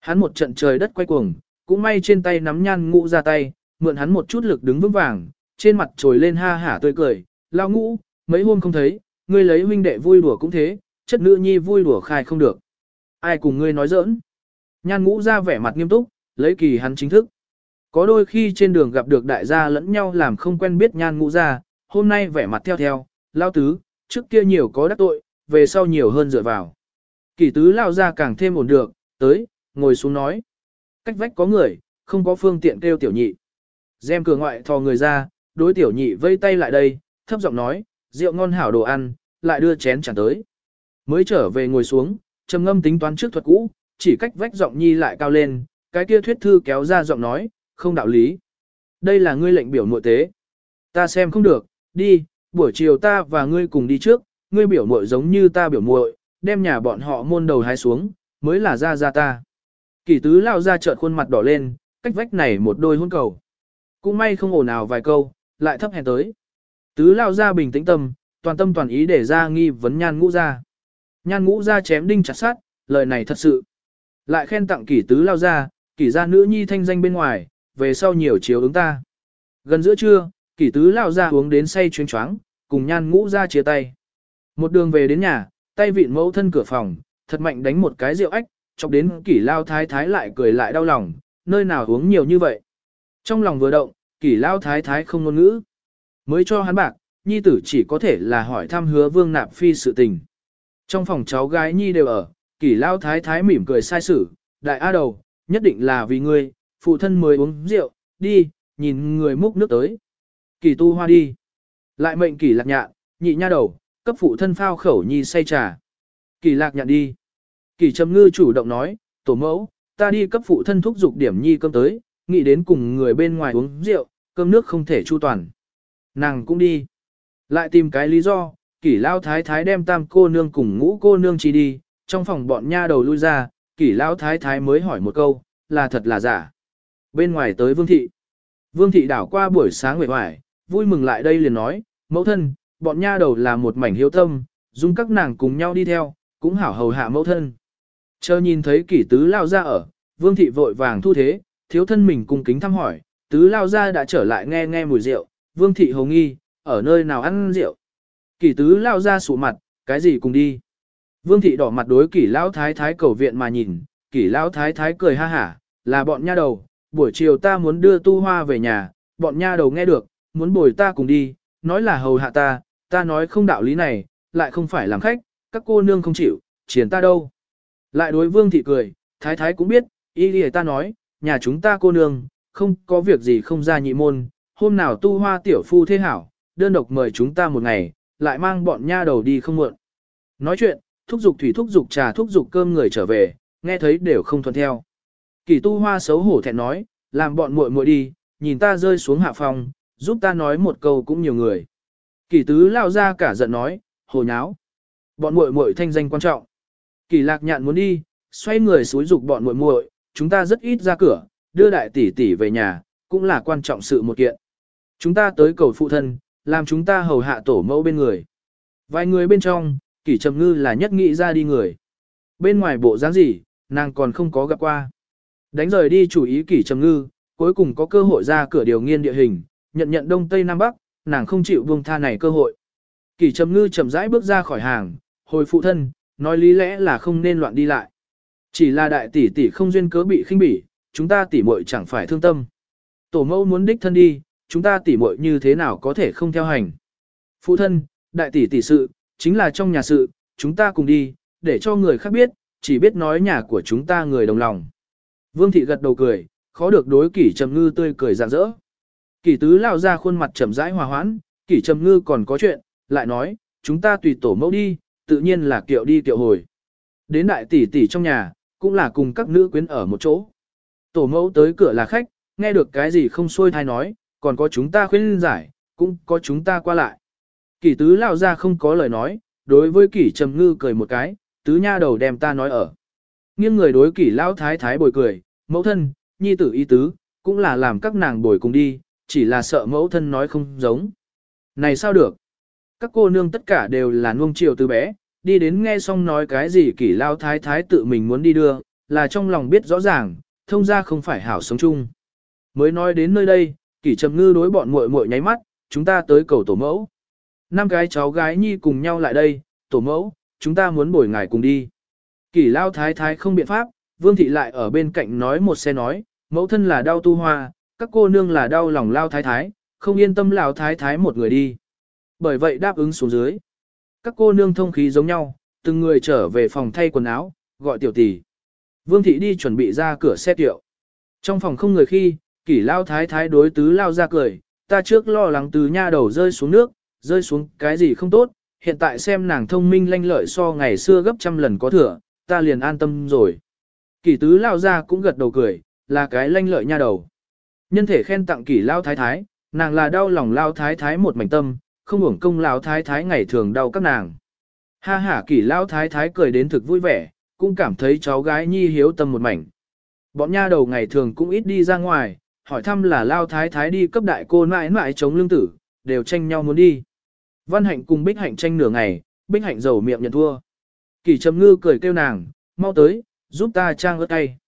A: Hắn một trận trời đất quay cuồng, cũng may trên tay nắm nhan ngũ ra tay, mượn hắn một chút lực đứng vững vàng, trên mặt trồi lên ha hả tươi cười, lao ngũ, mấy hôm không thấy, ngươi lấy huynh đệ vui đùa cũng thế, chất nữ nhi vui đùa khai không được. Ai cùng ngươi nói giỡn? Nhan ngũ ra vẻ mặt nghiêm túc, lấy kỳ hắn chính thức. Có đôi khi trên đường gặp được đại gia lẫn nhau làm không quen biết nhan ngũ ra, hôm nay vẻ mặt theo theo, lao tứ, trước kia nhiều có đắc tội, về sau nhiều hơn dựa vào. Kỳ tứ lao ra càng thêm ổn được, tới, ngồi xuống nói. Cách vách có người, không có phương tiện kêu tiểu nhị. Gem cửa ngoại thò người ra, đối tiểu nhị vây tay lại đây, thấp giọng nói, rượu ngon hảo đồ ăn, lại đưa chén chẳng tới. Mới trở về ngồi xuống, trầm ngâm tính toán trước thuật cũ, chỉ cách vách giọng nhi lại cao lên, cái kia thuyết thư kéo ra giọng nói, không đạo lý. Đây là ngươi lệnh biểu muội tế. Ta xem không được, đi, buổi chiều ta và ngươi cùng đi trước, ngươi biểu muội giống như ta biểu muội, đem nhà bọn họ môn đầu hái xuống, mới là ra ra ta. Kỷ tứ lao ra trợn khuôn mặt đỏ lên, cách vách này một đôi hôn cầu. Cũng may không ồn ào vài câu, lại thấp hèn tới. Tứ lao ra bình tĩnh tâm, toàn tâm toàn ý để ra nghi vấn nhan ngũ ra. Nhan ngũ ra chém đinh chặt sát, lời này thật sự. Lại khen tặng kỷ tứ lao ra, kỷ gia nữ nhi thanh danh bên ngoài, về sau nhiều chiếu ứng ta. Gần giữa trưa, kỷ tứ lao ra uống đến say chuyến choáng, cùng nhan ngũ ra chia tay. Một đường về đến nhà, tay vịn mẫu thân cửa phòng, thật mạnh đánh một cái rượu ách, chọc đến kỷ lao thái thái lại cười lại đau lòng, nơi nào uống nhiều như vậy. Trong lòng vừa động, kỷ lao thái thái không ngôn ngữ. Mới cho hắn bạc, nhi tử chỉ có thể là hỏi thăm hứa vương nạp phi sự tình. Trong phòng cháu gái nhi đều ở, kỷ lao thái thái mỉm cười sai sử, đại a đầu, nhất định là vì ngươi, phụ thân mới uống rượu, đi, nhìn người múc nước tới. Kỷ tu hoa đi. Lại mệnh kỷ lạc nhạn, nhị nha đầu, cấp phụ thân phao khẩu nhi say trà. Kỷ lạc nhạn đi. Kỷ trầm ngư chủ động nói, tổ mẫu, ta đi cấp phụ thân thúc dục điểm nhi cơm tới, nghĩ đến cùng người bên ngoài uống rượu, cơm nước không thể chu toàn. Nàng cũng đi. Lại tìm cái lý do, kỷ lao thái thái đem tam cô nương cùng ngũ cô nương chỉ đi, trong phòng bọn nha đầu lui ra, kỷ lao thái thái mới hỏi một câu, là thật là giả. Bên ngoài tới vương thị. Vương thị đảo qua buổi sáng nguyệt hoài, vui mừng lại đây liền nói, mẫu thân, bọn nha đầu là một mảnh hiếu tâm, dung các nàng cùng nhau đi theo, cũng hảo hầu hạ mẫu thân. Chờ nhìn thấy kỷ tứ lao ra ở, vương thị vội vàng thu thế, thiếu thân mình cung kính thăm hỏi, tứ lao ra đã trở lại nghe nghe mùi rượu, vương thị hồng nghi, ở nơi nào ăn rượu. Kỷ tứ lao ra sụ mặt, cái gì cùng đi. Vương thị đỏ mặt đối kỷ lao thái thái cầu viện mà nhìn, kỷ lao thái thái cười ha hả, là bọn nha đầu, buổi chiều ta muốn đưa tu hoa về nhà, bọn nha đầu nghe được, muốn bồi ta cùng đi, nói là hầu hạ ta, ta nói không đạo lý này, lại không phải làm khách, các cô nương không chịu, chiến ta đâu. Lại đối vương thị cười, thái thái cũng biết, ý lìa ta nói, nhà chúng ta cô nương, không có việc gì không ra nhị môn, hôm nào tu hoa tiểu phu thế hảo, đơn độc mời chúng ta một ngày, lại mang bọn nha đầu đi không muộn. Nói chuyện, thúc giục thủy thúc giục trà thúc giục cơm người trở về, nghe thấy đều không thuận theo. Kỳ tu hoa xấu hổ thẹn nói, làm bọn muội muội đi, nhìn ta rơi xuống hạ phòng, giúp ta nói một câu cũng nhiều người. Kỳ tứ lao ra cả giận nói, hồ nháo. Bọn muội muội thanh danh quan trọng. Kỳ lạc nhạn muốn đi, xoay người xúi dục bọn muội muội, chúng ta rất ít ra cửa, đưa đại tỷ tỷ về nhà, cũng là quan trọng sự một kiện. Chúng ta tới cầu phụ thân, làm chúng ta hầu hạ tổ mẫu bên người. Vài người bên trong, kỷ trầm ngư là nhất nghĩ ra đi người. Bên ngoài bộ dáng gì, nàng còn không có gặp qua. Đánh rời đi chủ ý kỷ trầm ngư, cuối cùng có cơ hội ra cửa điều nghiên địa hình, nhận nhận đông tây nam bắc, nàng không chịu buông tha này cơ hội. Kỷ trầm ngư chậm rãi bước ra khỏi hàng, hồi phụ thân, nói lý lẽ là không nên loạn đi lại. Chỉ là đại tỷ tỷ không duyên cớ bị khinh bỉ, chúng ta tỷ muội chẳng phải thương tâm. Tổ mẫu muốn đích thân đi, chúng ta tỉ muội như thế nào có thể không theo hành. Phụ thân, đại tỷ tỷ sự, chính là trong nhà sự, chúng ta cùng đi, để cho người khác biết, chỉ biết nói nhà của chúng ta người đồng lòng. Vương thị gật đầu cười, khó được đối kỷ trầm ngư tươi cười rạng rỡ. Kỷ tứ lao ra khuôn mặt trầm rãi hòa hoãn, kỷ trầm ngư còn có chuyện, lại nói, chúng ta tùy tổ mẫu đi, tự nhiên là kiệu đi kiệu hồi. Đến đại tỷ tỷ trong nhà, cũng là cùng các nữ quyến ở một chỗ. Tổ mẫu tới cửa là khách, nghe được cái gì không xuôi thai nói, còn có chúng ta khuyên giải, cũng có chúng ta qua lại. Kỷ tứ lao ra không có lời nói, đối với kỷ trầm ngư cười một cái, tứ nha đầu đem ta nói ở. Nghiêng người đối kỷ lao thái thái bồi cười, mẫu thân, nhi tử y tứ, cũng là làm các nàng bồi cùng đi, chỉ là sợ mẫu thân nói không giống. Này sao được? Các cô nương tất cả đều là nuông chiều từ bé, đi đến nghe xong nói cái gì kỷ lao thái thái tự mình muốn đi đưa, là trong lòng biết rõ ràng, thông ra không phải hảo sống chung. Mới nói đến nơi đây, kỷ trầm ngư đối bọn muội muội nháy mắt, chúng ta tới cầu tổ mẫu. Năm cái cháu gái nhi cùng nhau lại đây, tổ mẫu, chúng ta muốn bồi ngài cùng đi. Kỷ lao thái thái không biện pháp, vương thị lại ở bên cạnh nói một xe nói, mẫu thân là đau tu hoa, các cô nương là đau lòng lao thái thái, không yên tâm lao thái thái một người đi. Bởi vậy đáp ứng xuống dưới. Các cô nương thông khí giống nhau, từng người trở về phòng thay quần áo, gọi tiểu tỷ. Vương thị đi chuẩn bị ra cửa xe tiệu. Trong phòng không người khi, kỷ lao thái thái đối tứ lao ra cười, ta trước lo lắng tứ nha đầu rơi xuống nước, rơi xuống cái gì không tốt, hiện tại xem nàng thông minh lanh lợi so ngày xưa gấp trăm lần có thừa, ta liền an tâm rồi. Kỷ tứ lao ra cũng gật đầu cười, là cái lanh lợi nha đầu. Nhân thể khen tặng kỷ lao thái thái, nàng là đau lòng lao thái thái một mảnh tâm, không hưởng công lao thái thái ngày thường đau các nàng. Ha ha kỷ lao thái thái cười đến thực vui vẻ, cũng cảm thấy cháu gái nhi hiếu tâm một mảnh. Bọn nha đầu ngày thường cũng ít đi ra ngoài, hỏi thăm là lao thái thái đi cấp đại cô mãi mãi chống lương tử, đều tranh nhau muốn đi. Văn hạnh cùng bích hạnh tranh nửa ngày, bích hạnh giàu miệng nhận thua. Kỳ trầm ngư cười kêu nàng, mau tới, giúp ta trang ớt tay.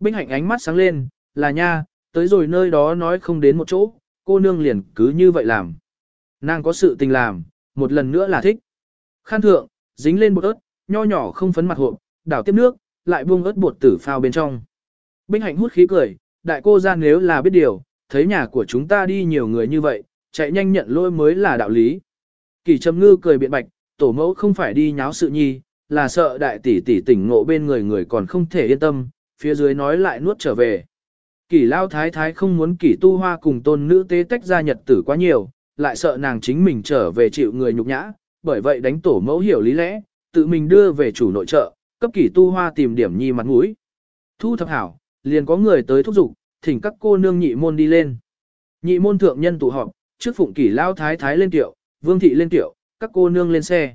A: Bích hạnh ánh mắt sáng lên, là nha, tới rồi nơi đó nói không đến một chỗ, cô nương liền cứ như vậy làm. Nàng có sự tình làm, một lần nữa là thích. Khan thượng, dính lên bột ớt, nho nhỏ không phấn mặt hộp, đảo tiếp nước, lại buông ớt bột tử phao bên trong. Bích hạnh hút khí cười, đại cô ra nếu là biết điều, thấy nhà của chúng ta đi nhiều người như vậy, chạy nhanh nhận lỗi mới là đạo lý. Kỳ trầm ngư cười biện bạch, tổ mẫu không phải đi nháo sự nhi, là sợ đại tỷ tỷ tỉnh ngộ bên người người còn không thể yên tâm, phía dưới nói lại nuốt trở về. Kỳ lao thái thái không muốn kỳ tu hoa cùng tôn nữ tế tách ra nhật tử quá nhiều, lại sợ nàng chính mình trở về chịu người nhục nhã, bởi vậy đánh tổ mẫu hiểu lý lẽ, tự mình đưa về chủ nội trợ, cấp kỳ tu hoa tìm điểm nhi mặt mũi. Thu thập hảo, liền có người tới thúc giục, thỉnh các cô nương nhị môn đi lên. Nhị môn thượng nhân tụ họp, trước phụng kỷ lao thái thái lên tiệu, vương thị lên tiệu, các cô nương lên xe.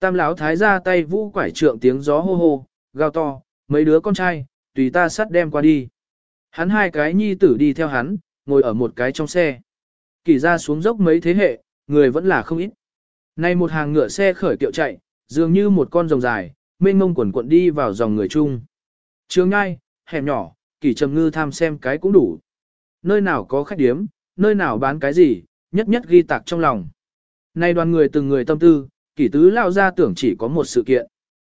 A: Tam lão thái ra tay vũ quải trượng tiếng gió hô hô, gào to, mấy đứa con trai, tùy ta sắt đem qua đi. Hắn hai cái nhi tử đi theo hắn, ngồi ở một cái trong xe. kỷ ra xuống dốc mấy thế hệ, người vẫn là không ít. Nay một hàng ngựa xe khởi tiệu chạy, dường như một con rồng dài, mênh mông quần cuộn đi vào dòng người chung. Trường ngai, hẻm nhỏ, kỳ trầm ngư tham xem cái cũng đủ. Nơi nào có khách điếm, nơi nào bán cái gì, nhất nhất ghi tạc trong lòng. Nay đoàn người từng người tâm tư, kỳ tứ lao ra tưởng chỉ có một sự kiện.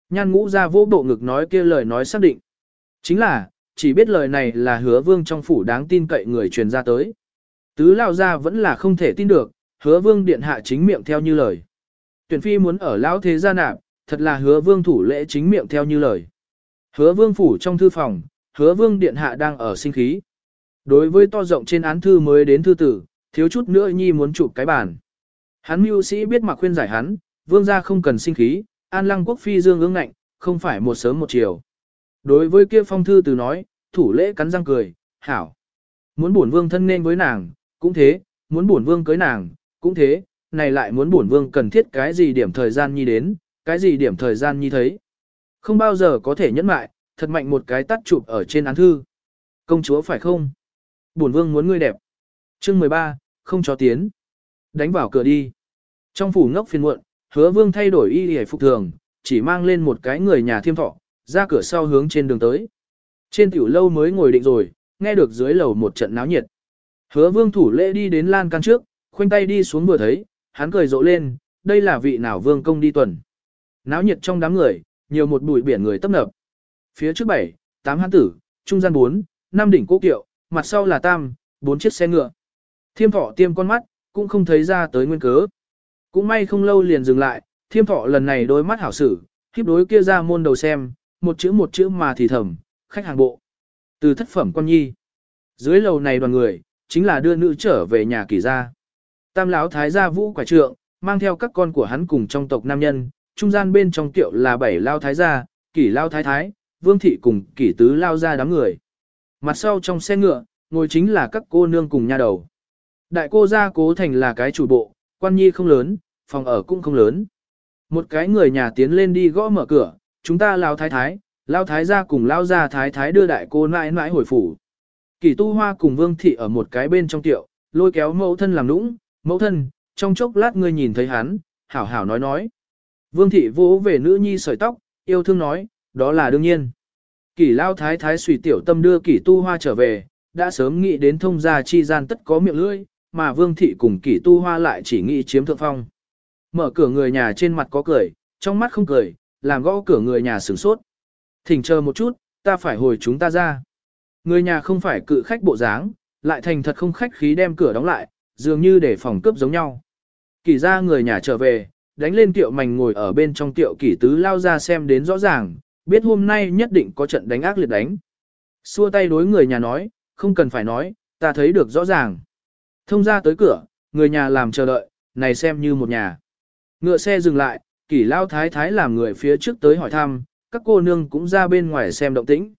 A: Nhan ngũ ra vỗ bộ ngực nói kia lời nói xác định. Chính là, chỉ biết lời này là hứa vương trong phủ đáng tin cậy người truyền ra tới. Tứ lao ra vẫn là không thể tin được, hứa vương điện hạ chính miệng theo như lời. Tuyển phi muốn ở lão thế gia nạp, thật là hứa vương thủ lễ chính miệng theo như lời. Hứa vương phủ trong thư phòng, hứa vương điện hạ đang ở sinh khí. Đối với to rộng trên án thư mới đến thư tử, thiếu chút nữa nhi muốn chụp cái bàn. Hắn mưu sĩ biết mà khuyên giải hắn, vương gia không cần sinh khí, an lăng quốc phi dương ương ngạnh, không phải một sớm một chiều. Đối với kia phong thư từ nói, thủ lễ cắn răng cười, hảo. Muốn bổn vương thân nên với nàng, cũng thế, muốn bổn vương cưới nàng, cũng thế, này lại muốn bổn vương cần thiết cái gì điểm thời gian nhi đến, cái gì điểm thời gian nhi thấy. Không bao giờ có thể nhẫn mại, thật mạnh một cái tắt chụp ở trên án thư. Công chúa phải không? Bổn vương muốn ngươi đẹp. Chương 13, không cho tiến. Đánh vào cửa đi. Trong phủ ngốc phiền muộn, hứa vương thay đổi y hề phục thường, chỉ mang lên một cái người nhà thiêm thọ, ra cửa sau hướng trên đường tới. Trên tiểu lâu mới ngồi định rồi, nghe được dưới lầu một trận náo nhiệt. Hứa vương thủ lễ đi đến lan can trước, khoanh tay đi xuống vừa thấy, hắn cười rộ lên, đây là vị nào vương công đi tuần. Náo nhiệt trong đám người, nhiều một bụi biển người tấp nập. Phía trước bảy, tám hán tử, trung gian bốn, năm đỉnh cố kiệu, mặt sau là tam, bốn chiếc xe ngựa. Thiêm thọ tiêm con mắt, cũng không thấy ra tới nguyên cớ. Cũng may không lâu liền dừng lại, thiêm thọ lần này đôi mắt hảo sử, khiếp đối kia ra môn đầu xem, một chữ một chữ mà thì thầm, khách hàng bộ. Từ thất phẩm quan nhi. Dưới lầu này đoàn người, chính là đưa nữ trở về nhà kỳ gia. Tam lão thái gia vũ quả trượng, mang theo các con của hắn cùng trong tộc nam nhân, trung gian bên trong tiệu là bảy lao thái gia, kỷ lao thái thái, vương thị cùng kỷ tứ lao ra đám người. Mặt sau trong xe ngựa, ngồi chính là các cô nương cùng nha đầu. Đại cô gia cố thành là cái chủ bộ, quan nhi không lớn, phòng ở cũng không lớn. Một cái người nhà tiến lên đi gõ mở cửa, chúng ta lao thái thái, lao thái gia cùng lao gia thái thái đưa đại cô nãi nãi hồi phủ. Kỷ tu hoa cùng vương thị ở một cái bên trong tiệu, lôi kéo mẫu thân làm nũng, mẫu thân, trong chốc lát ngươi nhìn thấy hắn, hảo hảo nói nói. Vương thị vỗ về nữ nhi sợi tóc, yêu thương nói, đó là đương nhiên. Kỷ lao thái thái suy tiểu tâm đưa kỷ tu hoa trở về, đã sớm nghĩ đến thông gia chi gian tất có miệng lưỡi, mà vương thị cùng kỷ tu hoa lại chỉ nghĩ chiếm thượng phong. Mở cửa người nhà trên mặt có cười, trong mắt không cười, làm gõ cửa người nhà sửng sốt. Thỉnh chờ một chút, ta phải hồi chúng ta ra. Người nhà không phải cự khách bộ dáng, lại thành thật không khách khí đem cửa đóng lại, dường như để phòng cướp giống nhau. Kỷ ra người nhà trở về, đánh lên tiệu mảnh ngồi ở bên trong tiệu kỷ tứ lao ra xem đến rõ ràng, biết hôm nay nhất định có trận đánh ác liệt đánh. Xua tay đối người nhà nói, không cần phải nói, ta thấy được rõ ràng. Thông ra tới cửa, người nhà làm chờ đợi, này xem như một nhà. Ngựa xe dừng lại, kỷ lao thái thái làm người phía trước tới hỏi thăm, các cô nương cũng ra bên ngoài xem động tĩnh.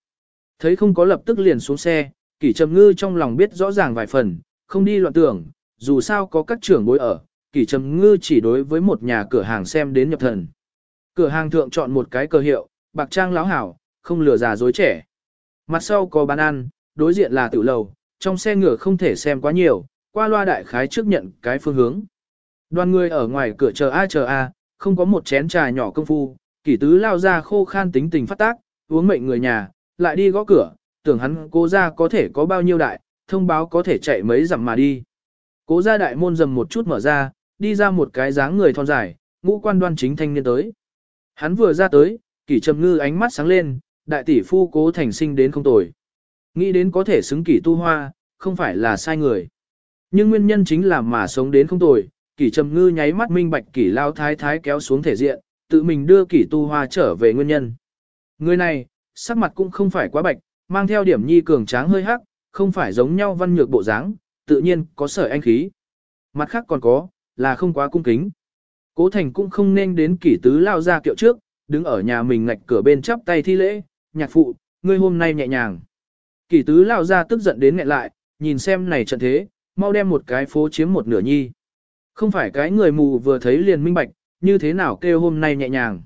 A: Thấy không có lập tức liền xuống xe, kỷ trầm ngư trong lòng biết rõ ràng vài phần, không đi loạn tưởng, dù sao có các trưởng bối ở, kỷ trầm ngư chỉ đối với một nhà cửa hàng xem đến nhập thần. Cửa hàng thượng chọn một cái cơ hiệu, bạc trang láo hảo, không lừa già dối trẻ. Mặt sau có bán ăn, đối diện là tiểu lầu, trong xe ngựa không thể xem quá nhiều, qua loa đại khái trước nhận cái phương hướng. Đoàn người ở ngoài cửa chờ a chờ a, không có một chén trà nhỏ công phu, kỷ tứ lao ra khô khan tính tình phát tác, uống mệnh người nhà, lại đi gõ cửa, tưởng hắn cố ra có thể có bao nhiêu đại, thông báo có thể chạy mấy dặm mà đi. Cố ra đại môn dầm một chút mở ra, đi ra một cái dáng người thon dài, ngũ quan đoan chính thanh niên tới. Hắn vừa ra tới, kỷ trầm ngư ánh mắt sáng lên, đại tỷ phu cố thành sinh đến không tồi. Nghĩ đến có thể xứng kỷ tu hoa, không phải là sai người. Nhưng nguyên nhân chính là mà sống đến không tồi, kỷ trầm ngư nháy mắt minh bạch kỷ lao thái thái kéo xuống thể diện, tự mình đưa kỷ tu hoa trở về nguyên nhân. Người này, sắc mặt cũng không phải quá bạch, mang theo điểm nhi cường tráng hơi hắc, không phải giống nhau văn nhược bộ dáng, tự nhiên có sợi anh khí. Mặt khác còn có, là không quá cung kính. Cố thành cũng không nên đến kỷ tứ lao ra kiệu trước, đứng ở nhà mình ngạch cửa bên chắp tay thi lễ, nhạc phụ, ngươi hôm nay nhẹ nhàng. Kỷ tứ lao ra tức giận đến nghẹn lại, nhìn xem này trận thế, mau đem một cái phố chiếm một nửa nhi. Không phải cái người mù vừa thấy liền minh bạch, như thế nào kêu hôm nay nhẹ nhàng.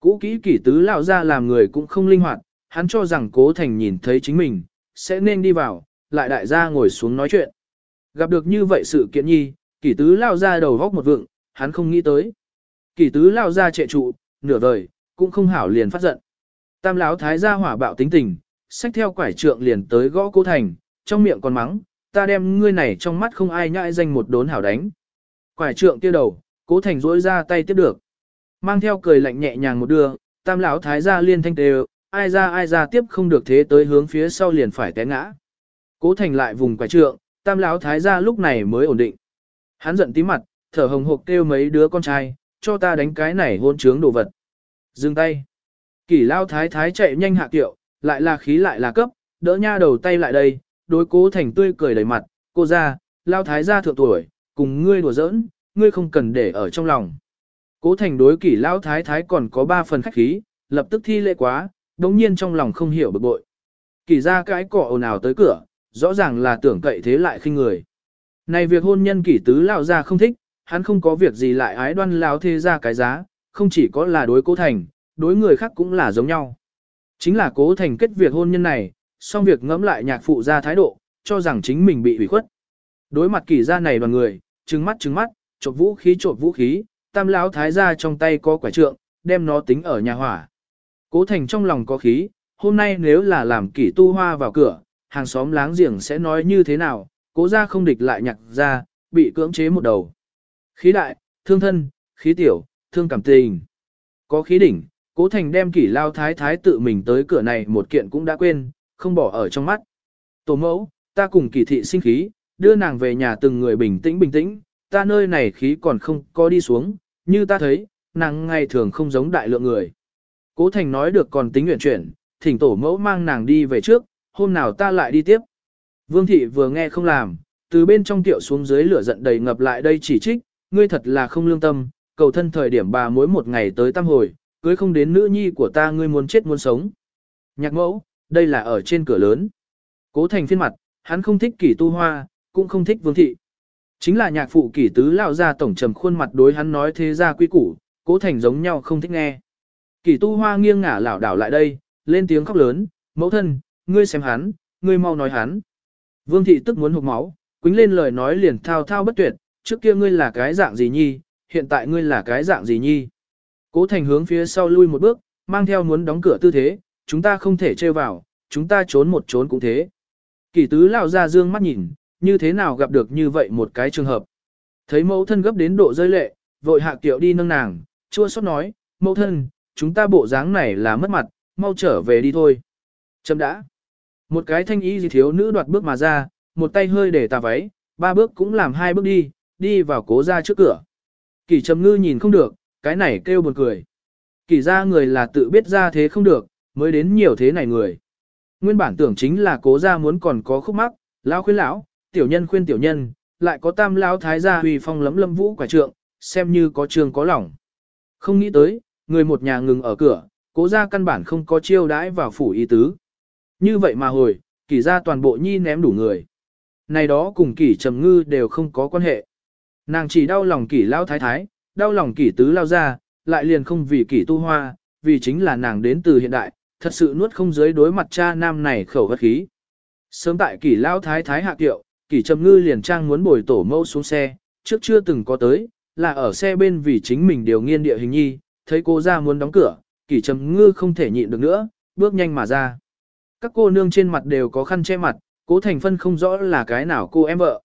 A: Cũ kỹ kỷ tứ lao ra làm người cũng không linh hoạt, hắn cho rằng cố thành nhìn thấy chính mình, sẽ nên đi vào, lại đại gia ngồi xuống nói chuyện. Gặp được như vậy sự kiện nhi, kỷ tứ lao ra đầu góc một vượng, hắn không nghĩ tới. Kỷ tứ lao ra trệ trụ, nửa vời, cũng không hảo liền phát giận. Tam lão thái gia hỏa bạo tính tình, xách theo quải trượng liền tới gõ cố thành, trong miệng còn mắng, ta đem ngươi này trong mắt không ai nhãi danh một đốn hảo đánh. Quải trượng kia đầu, cố thành rỗi ra tay tiếp được. Mang theo cười lạnh nhẹ nhàng một đưa, tam lão thái gia liên thanh đều, ai ra ai ra tiếp không được thế tới hướng phía sau liền phải té ngã. Cố thành lại vùng quải trượng, tam lão thái gia lúc này mới ổn định. Hắn giận tí mặt, thở hồng hộc kêu mấy đứa con trai, cho ta đánh cái này hôn trướng đồ vật. Dừng tay. Kỷ lao thái thái chạy nhanh hạ kiệu, lại là khí lại là cấp, đỡ nha đầu tay lại đây, đối cố thành tươi cười đầy mặt, cô ra, lao thái gia thượng tuổi, cùng ngươi đùa giỡn, ngươi không cần để ở trong lòng. Cố thành đối kỷ lao thái thái còn có ba phần khách khí, lập tức thi lễ quá, đống nhiên trong lòng không hiểu bực bội. Kỷ ra cái cỏ ồn ào tới cửa, rõ ràng là tưởng cậy thế lại khinh người. Này việc hôn nhân kỷ tứ lao ra không thích, hắn không có việc gì lại ái đoan lao thế ra cái giá, không chỉ có là đối cố thành, đối người khác cũng là giống nhau. Chính là cố thành kết việc hôn nhân này, xong việc ngẫm lại nhạc phụ ra thái độ, cho rằng chính mình bị hủy khuất. Đối mặt kỳ gia này đoàn người, trừng mắt trừng mắt, trộm vũ khí trộm vũ khí, tam lão thái gia trong tay có quả trượng, đem nó tính ở nhà hỏa. Cố thành trong lòng có khí, hôm nay nếu là làm kỷ tu hoa vào cửa, hàng xóm láng giềng sẽ nói như thế nào, cố gia không địch lại nhạc ra, bị cưỡng chế một đầu. Khí đại, thương thân, khí tiểu, thương cảm tình. Có khí đỉnh, cố thành đem kỷ lao thái thái tự mình tới cửa này một kiện cũng đã quên, không bỏ ở trong mắt. Tổ mẫu, ta cùng kỷ thị sinh khí, đưa nàng về nhà từng người bình tĩnh bình tĩnh, ta nơi này khí còn không có đi xuống, như ta thấy, nàng ngày thường không giống đại lượng người. Cố thành nói được còn tính nguyện chuyển, thỉnh tổ mẫu mang nàng đi về trước, hôm nào ta lại đi tiếp. Vương thị vừa nghe không làm, từ bên trong tiệu xuống dưới lửa giận đầy ngập lại đây chỉ trích, ngươi thật là không lương tâm, cầu thân thời điểm bà mỗi một ngày tới tam hồi, cưới không đến nữ nhi của ta ngươi muốn chết muốn sống. Nhạc mẫu, đây là ở trên cửa lớn. Cố thành phiên mặt, hắn không thích kỷ tu hoa, cũng không thích vương thị. Chính là nhạc phụ kỷ tứ lao ra tổng trầm khuôn mặt đối hắn nói thế ra quy củ, cố thành giống nhau không thích nghe. Kỷ tu hoa nghiêng ngả lảo đảo lại đây, lên tiếng khóc lớn, mẫu thân, ngươi xem hắn, ngươi mau nói hắn. Vương thị tức muốn hụt máu, quính lên lời nói liền thao thao bất tuyệt, trước kia ngươi là cái dạng gì nhi, hiện tại ngươi là cái dạng gì nhi. Cố thành hướng phía sau lui một bước, mang theo muốn đóng cửa tư thế, chúng ta không thể trêu vào, chúng ta trốn một trốn cũng thế. Kỷ tứ lão ra dương mắt nhìn, như thế nào gặp được như vậy một cái trường hợp. Thấy mẫu thân gấp đến độ rơi lệ, vội hạ kiệu đi nâng nàng, chua xót nói, mẫu thân, chúng ta bộ dáng này là mất mặt, mau trở về đi thôi. Chấm đã. Một cái thanh ý gì thiếu nữ đoạt bước mà ra, một tay hơi để tà váy, ba bước cũng làm hai bước đi, đi vào cố ra trước cửa. Kỷ trầm ngư nhìn không được, cái này kêu buồn cười. Kỷ ra người là tự biết ra thế không được, mới đến nhiều thế này người. Nguyên bản tưởng chính là cố ra muốn còn có khúc mắc, lão khuyên lão, tiểu nhân khuyên tiểu nhân, lại có tam lão thái gia huy phong lấm lâm vũ quả trượng, xem như có trường có lòng. Không nghĩ tới, người một nhà ngừng ở cửa, cố ra căn bản không có chiêu đãi vào phủ y tứ. Như vậy mà hồi, kỳ ra toàn bộ nhi ném đủ người. Này đó cùng kỳ trầm ngư đều không có quan hệ. Nàng chỉ đau lòng kỷ lao thái thái, đau lòng kỷ tứ lao ra, lại liền không vì kỷ tu hoa, vì chính là nàng đến từ hiện đại, thật sự nuốt không dưới đối mặt cha nam này khẩu hất khí. Sớm tại kỷ lao thái thái hạ kiệu, kỷ trầm ngư liền trang muốn bồi tổ mẫu xuống xe, trước chưa từng có tới, là ở xe bên vì chính mình điều nghiên địa hình nhi, thấy cô ra muốn đóng cửa, kỷ trầm ngư không thể nhịn được nữa, bước nhanh mà ra. Các cô nương trên mặt đều có khăn che mặt, cố thành phân không rõ là cái nào cô em vợ.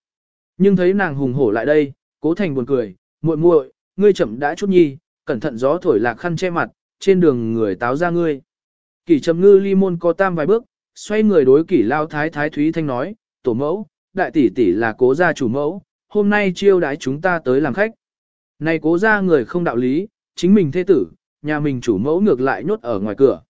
A: Nhưng thấy nàng hùng hổ lại đây, cố thành buồn cười, muội muội, ngươi chậm đã chút nhi, cẩn thận gió thổi lạc khăn che mặt, trên đường người táo ra ngươi. Kỷ trầm ngư ly môn có tam vài bước, xoay người đối kỷ lao thái thái thúy thanh nói, tổ mẫu, đại tỷ tỷ là cố gia chủ mẫu, hôm nay chiêu đãi chúng ta tới làm khách. Này cố gia người không đạo lý, chính mình thế tử, nhà mình chủ mẫu ngược lại nhốt ở ngoài cửa.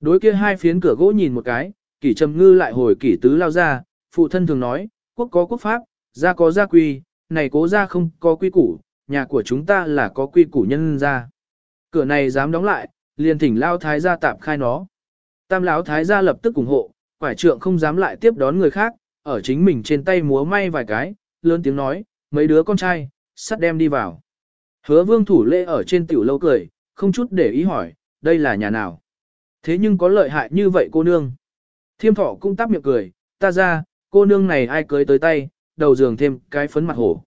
A: Đối kia hai phiến cửa gỗ nhìn một cái, kỷ trầm ngư lại hồi kỷ tứ lao ra, phụ thân thường nói, quốc có quốc pháp, gia có gia quy, này cố gia không có quy củ, nhà của chúng ta là có quy củ nhân gia. Cửa này dám đóng lại, liền thỉnh lao thái gia tạm khai nó. Tam lão thái gia lập tức ủng hộ, quải trượng không dám lại tiếp đón người khác, ở chính mình trên tay múa may vài cái, lớn tiếng nói, mấy đứa con trai, sắt đem đi vào. Hứa vương thủ lễ ở trên tiểu lâu cười, không chút để ý hỏi, đây là nhà nào? Thế nhưng có lợi hại như vậy cô nương. Thiêm thọ cũng tắp miệng cười, ta ra, cô nương này ai cưới tới tay, đầu giường thêm cái phấn mặt hổ.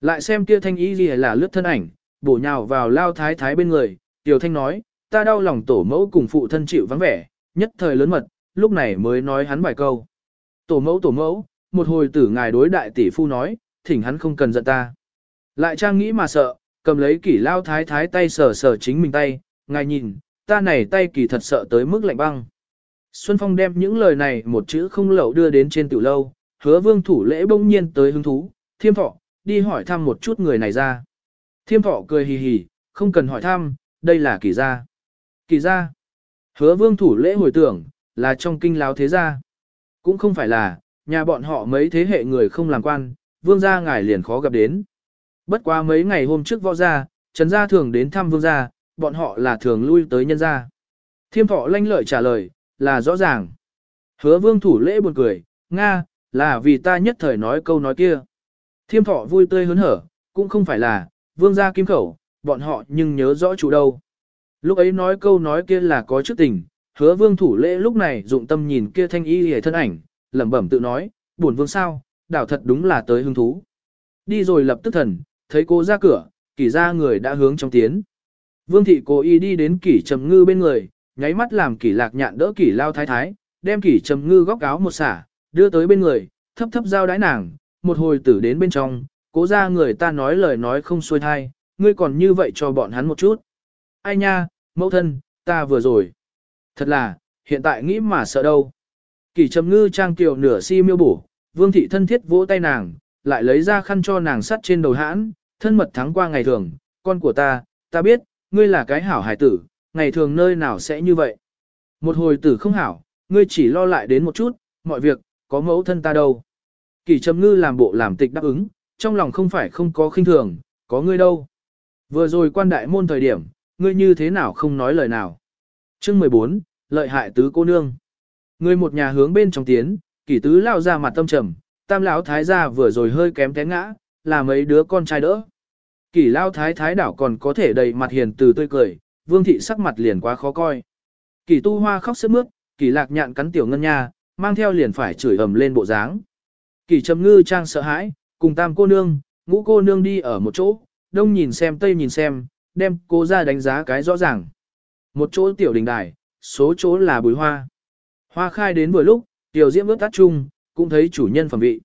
A: Lại xem kia thanh ý gì là lướt thân ảnh, bổ nhào vào lao thái thái bên người, tiểu thanh nói, ta đau lòng tổ mẫu cùng phụ thân chịu vắng vẻ, nhất thời lớn mật, lúc này mới nói hắn vài câu. Tổ mẫu tổ mẫu, một hồi tử ngài đối đại tỷ phu nói, thỉnh hắn không cần giận ta. Lại trang nghĩ mà sợ, cầm lấy kỷ lao thái thái tay sờ sờ chính mình tay, ngài nhìn, ta này tay kỳ thật sợ tới mức lạnh băng. Xuân Phong đem những lời này một chữ không lậu đưa đến trên tiểu lâu, hứa vương thủ lễ bỗng nhiên tới hứng thú, thiêm thọ, đi hỏi thăm một chút người này ra. Thiêm thọ cười hì hì, không cần hỏi thăm, đây là kỳ gia. Kỳ gia. Hứa vương thủ lễ hồi tưởng, là trong kinh láo thế gia. Cũng không phải là, nhà bọn họ mấy thế hệ người không làm quan, vương gia ngài liền khó gặp đến. Bất quá mấy ngày hôm trước võ gia, Trần gia thường đến thăm vương gia, bọn họ là thường lui tới nhân gia. Thiêm thọ lanh lợi trả lời, là rõ ràng. Hứa vương thủ lễ buồn cười, Nga, là vì ta nhất thời nói câu nói kia. Thiêm thọ vui tươi hớn hở, cũng không phải là, vương gia kim khẩu, bọn họ nhưng nhớ rõ chủ đâu. Lúc ấy nói câu nói kia là có chức tình, hứa vương thủ lễ lúc này dụng tâm nhìn kia thanh y hề thân ảnh, lẩm bẩm tự nói, buồn vương sao, đảo thật đúng là tới hứng thú. Đi rồi lập tức thần, thấy cô ra cửa, kỷ ra người đã hướng trong tiến. Vương thị cố ý đi đến kỷ trầm ngư bên người, nháy mắt làm kỷ lạc nhạn đỡ kỷ lao thái thái, đem kỷ trầm ngư góc áo một xả, đưa tới bên người, thấp thấp giao đái nàng, một hồi tử đến bên trong, cố ra người ta nói lời nói không xuôi thai, ngươi còn như vậy cho bọn hắn một chút. Ai nha, mẫu thân, ta vừa rồi. Thật là, hiện tại nghĩ mà sợ đâu. Kỷ trầm ngư trang kiều nửa si miêu bổ, vương thị thân thiết vỗ tay nàng, lại lấy ra khăn cho nàng sắt trên đầu hãn, thân mật thắng qua ngày thường, con của ta, ta biết, ngươi là cái hảo hải tử, ngày thường nơi nào sẽ như vậy. Một hồi tử không hảo, ngươi chỉ lo lại đến một chút, mọi việc, có mẫu thân ta đâu. Kỳ trầm ngư làm bộ làm tịch đáp ứng, trong lòng không phải không có khinh thường, có ngươi đâu. Vừa rồi quan đại môn thời điểm, ngươi như thế nào không nói lời nào. Chương 14, lợi hại tứ cô nương. Ngươi một nhà hướng bên trong tiến, kỳ tứ lao ra mặt tâm trầm, tam lão thái gia vừa rồi hơi kém té ngã, là mấy đứa con trai đỡ. Kỳ lao thái thái đảo còn có thể đầy mặt hiền từ tươi cười, vương thị sắc mặt liền quá khó coi. Kỳ tu hoa khóc sức mướt, kỳ lạc nhạn cắn tiểu ngân nha, mang theo liền phải chửi ầm lên bộ dáng. Kỳ trầm ngư trang sợ hãi, cùng tam cô nương, ngũ cô nương đi ở một chỗ, đông nhìn xem tây nhìn xem, đem cô ra đánh giá cái rõ ràng. Một chỗ tiểu đình đài, số chỗ là bùi hoa. Hoa khai đến vừa lúc, tiểu diễm ướt tắt chung, cũng thấy chủ nhân phẩm vị.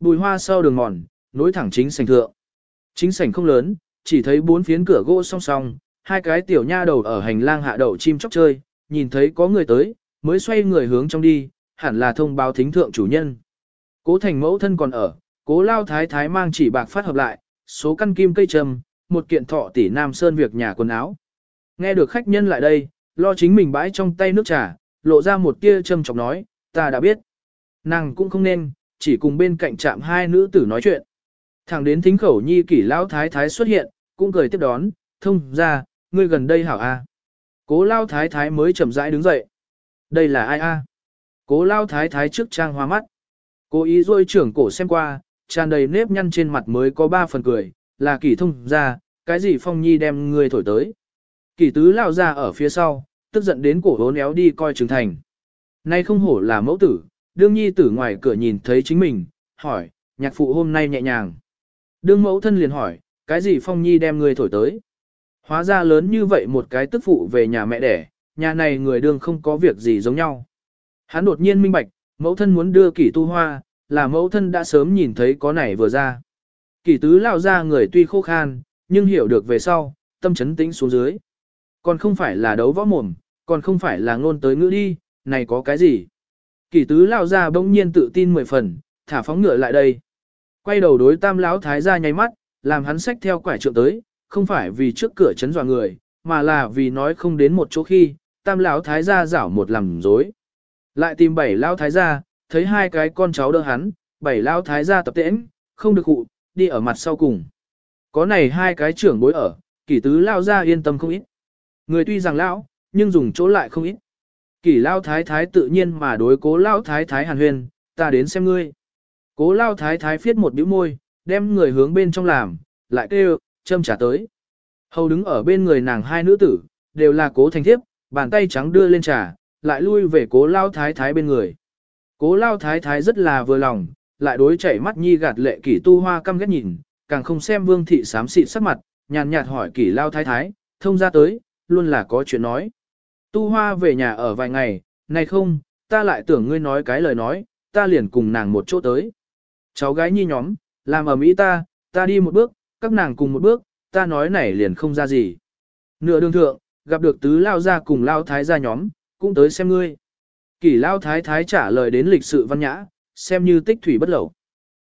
A: Bùi hoa sau đường mòn, nối thẳng chính sảnh thượng. Chính sảnh không lớn, chỉ thấy bốn phiến cửa gỗ song song, hai cái tiểu nha đầu ở hành lang hạ đậu chim chóc chơi, nhìn thấy có người tới, mới xoay người hướng trong đi, hẳn là thông báo thính thượng chủ nhân. Cố thành mẫu thân còn ở, cố lao thái thái mang chỉ bạc phát hợp lại, số căn kim cây trầm, một kiện thọ tỷ nam sơn việc nhà quần áo. Nghe được khách nhân lại đây, lo chính mình bãi trong tay nước trà, lộ ra một tia châm chọc nói, ta đã biết. Nàng cũng không nên, chỉ cùng bên cạnh chạm hai nữ tử nói chuyện. Thẳng đến thính khẩu nhi kỷ lao thái thái xuất hiện, cũng cười tiếp đón, thông ra, ngươi gần đây hảo a. Cố lao thái thái mới chậm rãi đứng dậy. Đây là ai a? Cố lao thái thái trước trang hoa mắt. Cố ý rôi trưởng cổ xem qua, tràn đầy nếp nhăn trên mặt mới có ba phần cười, là kỷ thông ra, cái gì phong nhi đem người thổi tới. Kỷ tứ lao ra ở phía sau, tức giận đến cổ hốn éo đi coi trưởng thành. Nay không hổ là mẫu tử, đương nhi tử ngoài cửa nhìn thấy chính mình, hỏi, nhạc phụ hôm nay nhẹ nhàng. Đương mẫu thân liền hỏi, cái gì phong nhi đem người thổi tới. Hóa ra lớn như vậy một cái tức phụ về nhà mẹ đẻ, nhà này người đương không có việc gì giống nhau. Hắn đột nhiên minh bạch, mẫu thân muốn đưa kỷ tu hoa, là mẫu thân đã sớm nhìn thấy có này vừa ra. Kỷ tứ lao ra người tuy khô khan, nhưng hiểu được về sau, tâm chấn tĩnh xuống dưới. Còn không phải là đấu võ mồm, còn không phải là ngôn tới ngữ đi, này có cái gì? Kỷ tứ lao ra bỗng nhiên tự tin mười phần, thả phóng ngựa lại đây. Quay đầu đối tam lão thái ra nháy mắt, làm hắn xách theo quải trượng tới, không phải vì trước cửa chấn dọa người, mà là vì nói không đến một chỗ khi, tam lão thái gia rảo một làm dối. Lại tìm bảy lão thái gia, thấy hai cái con cháu đỡ hắn, bảy lão thái gia tập tễnh, không được hụ, đi ở mặt sau cùng. Có này hai cái trưởng bối ở, kỷ tứ lão gia yên tâm không ít. Người tuy rằng lão, nhưng dùng chỗ lại không ít. Kỷ lão thái thái tự nhiên mà đối cố lão thái thái hàn huyền, ta đến xem ngươi. Cố lão thái thái phiết một bĩu môi, đem người hướng bên trong làm, lại kêu, châm trả tới. Hầu đứng ở bên người nàng hai nữ tử, đều là cố thành thiếp, bàn tay trắng đưa lên trà, lại lui về cố lao thái thái bên người. Cố lao thái thái rất là vừa lòng, lại đối chảy mắt nhi gạt lệ kỷ tu hoa căm ghét nhìn, càng không xem vương thị sám xịt sắc mặt, nhàn nhạt hỏi kỷ lao thái thái, thông ra tới, luôn là có chuyện nói. Tu hoa về nhà ở vài ngày, này không, ta lại tưởng ngươi nói cái lời nói, ta liền cùng nàng một chỗ tới. Cháu gái nhi nhóm, làm ở Mỹ ta, ta đi một bước, các nàng cùng một bước, ta nói này liền không ra gì. Nửa đường thượng, gặp được tứ lao ra cùng lao thái gia nhóm, cũng tới xem ngươi. Kỷ lao thái thái trả lời đến lịch sự văn nhã, xem như tích thủy bất lẩu.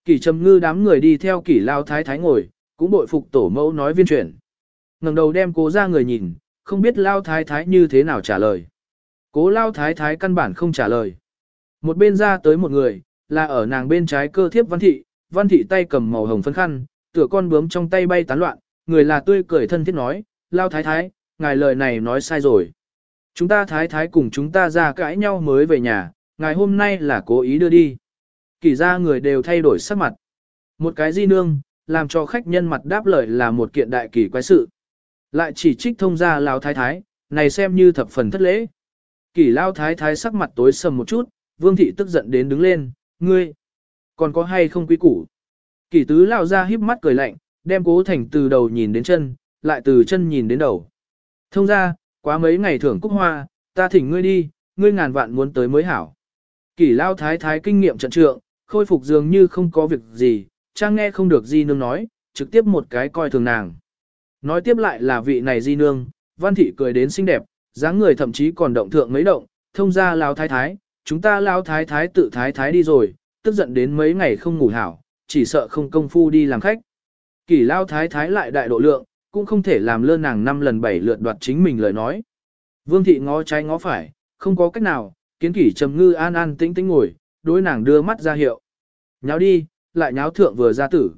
A: Kỷ trầm ngư đám người đi theo kỷ lao thái thái ngồi, cũng bội phục tổ mẫu nói viên chuyển. ngẩng đầu đem cố ra người nhìn, không biết lao thái thái như thế nào trả lời. Cố lao thái thái căn bản không trả lời. Một bên ra tới một người, là ở nàng bên trái cơ thiếp văn thị, văn thị tay cầm màu hồng phấn khăn, tựa con bướm trong tay bay tán loạn, người là tươi cười thân thiết nói, lao thái thái, ngài lời này nói sai rồi. Chúng ta thái thái cùng chúng ta ra cãi nhau mới về nhà, ngày hôm nay là cố ý đưa đi. Kỳ ra người đều thay đổi sắc mặt. Một cái di nương, làm cho khách nhân mặt đáp lời là một kiện đại kỳ quái sự. Lại chỉ trích thông ra lão thái thái, này xem như thập phần thất lễ. Kỳ lao thái thái sắc mặt tối sầm một chút, vương thị tức giận đến đứng lên, ngươi, còn có hay không quý củ. Kỳ tứ lao ra híp mắt cười lạnh, đem cố thành từ đầu nhìn đến chân, lại từ chân nhìn đến đầu. Thông ra, quá mấy ngày thưởng cúc hoa, ta thỉnh ngươi đi, ngươi ngàn vạn muốn tới mới hảo. Kỷ lao thái thái kinh nghiệm trận trượng, khôi phục dường như không có việc gì, trang nghe không được di nương nói, trực tiếp một cái coi thường nàng. Nói tiếp lại là vị này di nương, văn thị cười đến xinh đẹp, dáng người thậm chí còn động thượng mấy động, thông ra lao thái thái, chúng ta lao thái thái tự thái thái đi rồi, tức giận đến mấy ngày không ngủ hảo, chỉ sợ không công phu đi làm khách. Kỷ lao thái thái lại đại độ lượng, cũng không thể làm lơ nàng năm lần bảy lượt đoạt chính mình lời nói. Vương thị ngó trái ngó phải, không có cách nào, kiến kỷ trầm ngư an an tĩnh tĩnh ngồi, đối nàng đưa mắt ra hiệu. Nháo đi, lại nháo thượng vừa ra tử.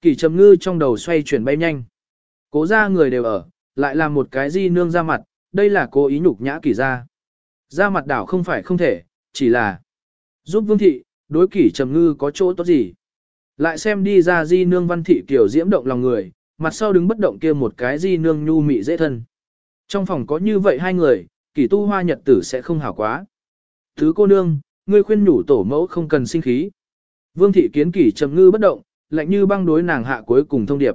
A: Kỷ trầm ngư trong đầu xoay chuyển bay nhanh. Cố ra người đều ở, lại làm một cái di nương ra mặt, đây là cố ý nhục nhã kỷ ra. Ra mặt đảo không phải không thể, chỉ là giúp vương thị, đối kỷ trầm ngư có chỗ tốt gì. Lại xem đi ra di nương văn thị kiểu diễm động lòng người, mặt sau đứng bất động kia một cái di nương nhu mị dễ thân. Trong phòng có như vậy hai người, kỳ tu hoa nhật tử sẽ không hảo quá. Thứ cô nương, ngươi khuyên nhủ tổ mẫu không cần sinh khí. Vương thị kiến kỷ trầm ngư bất động, lạnh như băng đối nàng hạ cuối cùng thông điệp.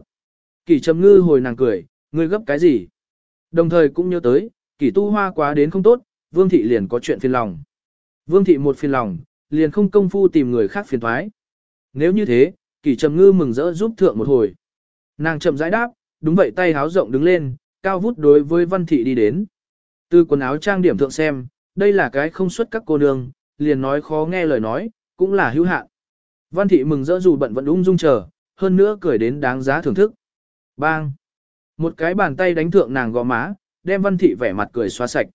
A: Kỷ trầm ngư hồi nàng cười, ngươi gấp cái gì? Đồng thời cũng nhớ tới, kỷ tu hoa quá đến không tốt, vương thị liền có chuyện phiền lòng. Vương thị một phiền lòng, liền không công phu tìm người khác phiền thoái. Nếu như thế, kỷ trầm ngư mừng rỡ giúp thượng một hồi. Nàng chậm rãi đáp, đúng vậy tay háo rộng đứng lên, cao vút đối với văn thị đi đến. Từ quần áo trang điểm thượng xem, đây là cái không xuất các cô nương, liền nói khó nghe lời nói, cũng là hữu hạn. Văn thị mừng rỡ dù bận vẫn ung dung chờ, hơn nữa cười đến đáng giá thưởng thức. Bang! Một cái bàn tay đánh thượng nàng gò má, đem văn thị vẻ mặt cười xóa sạch.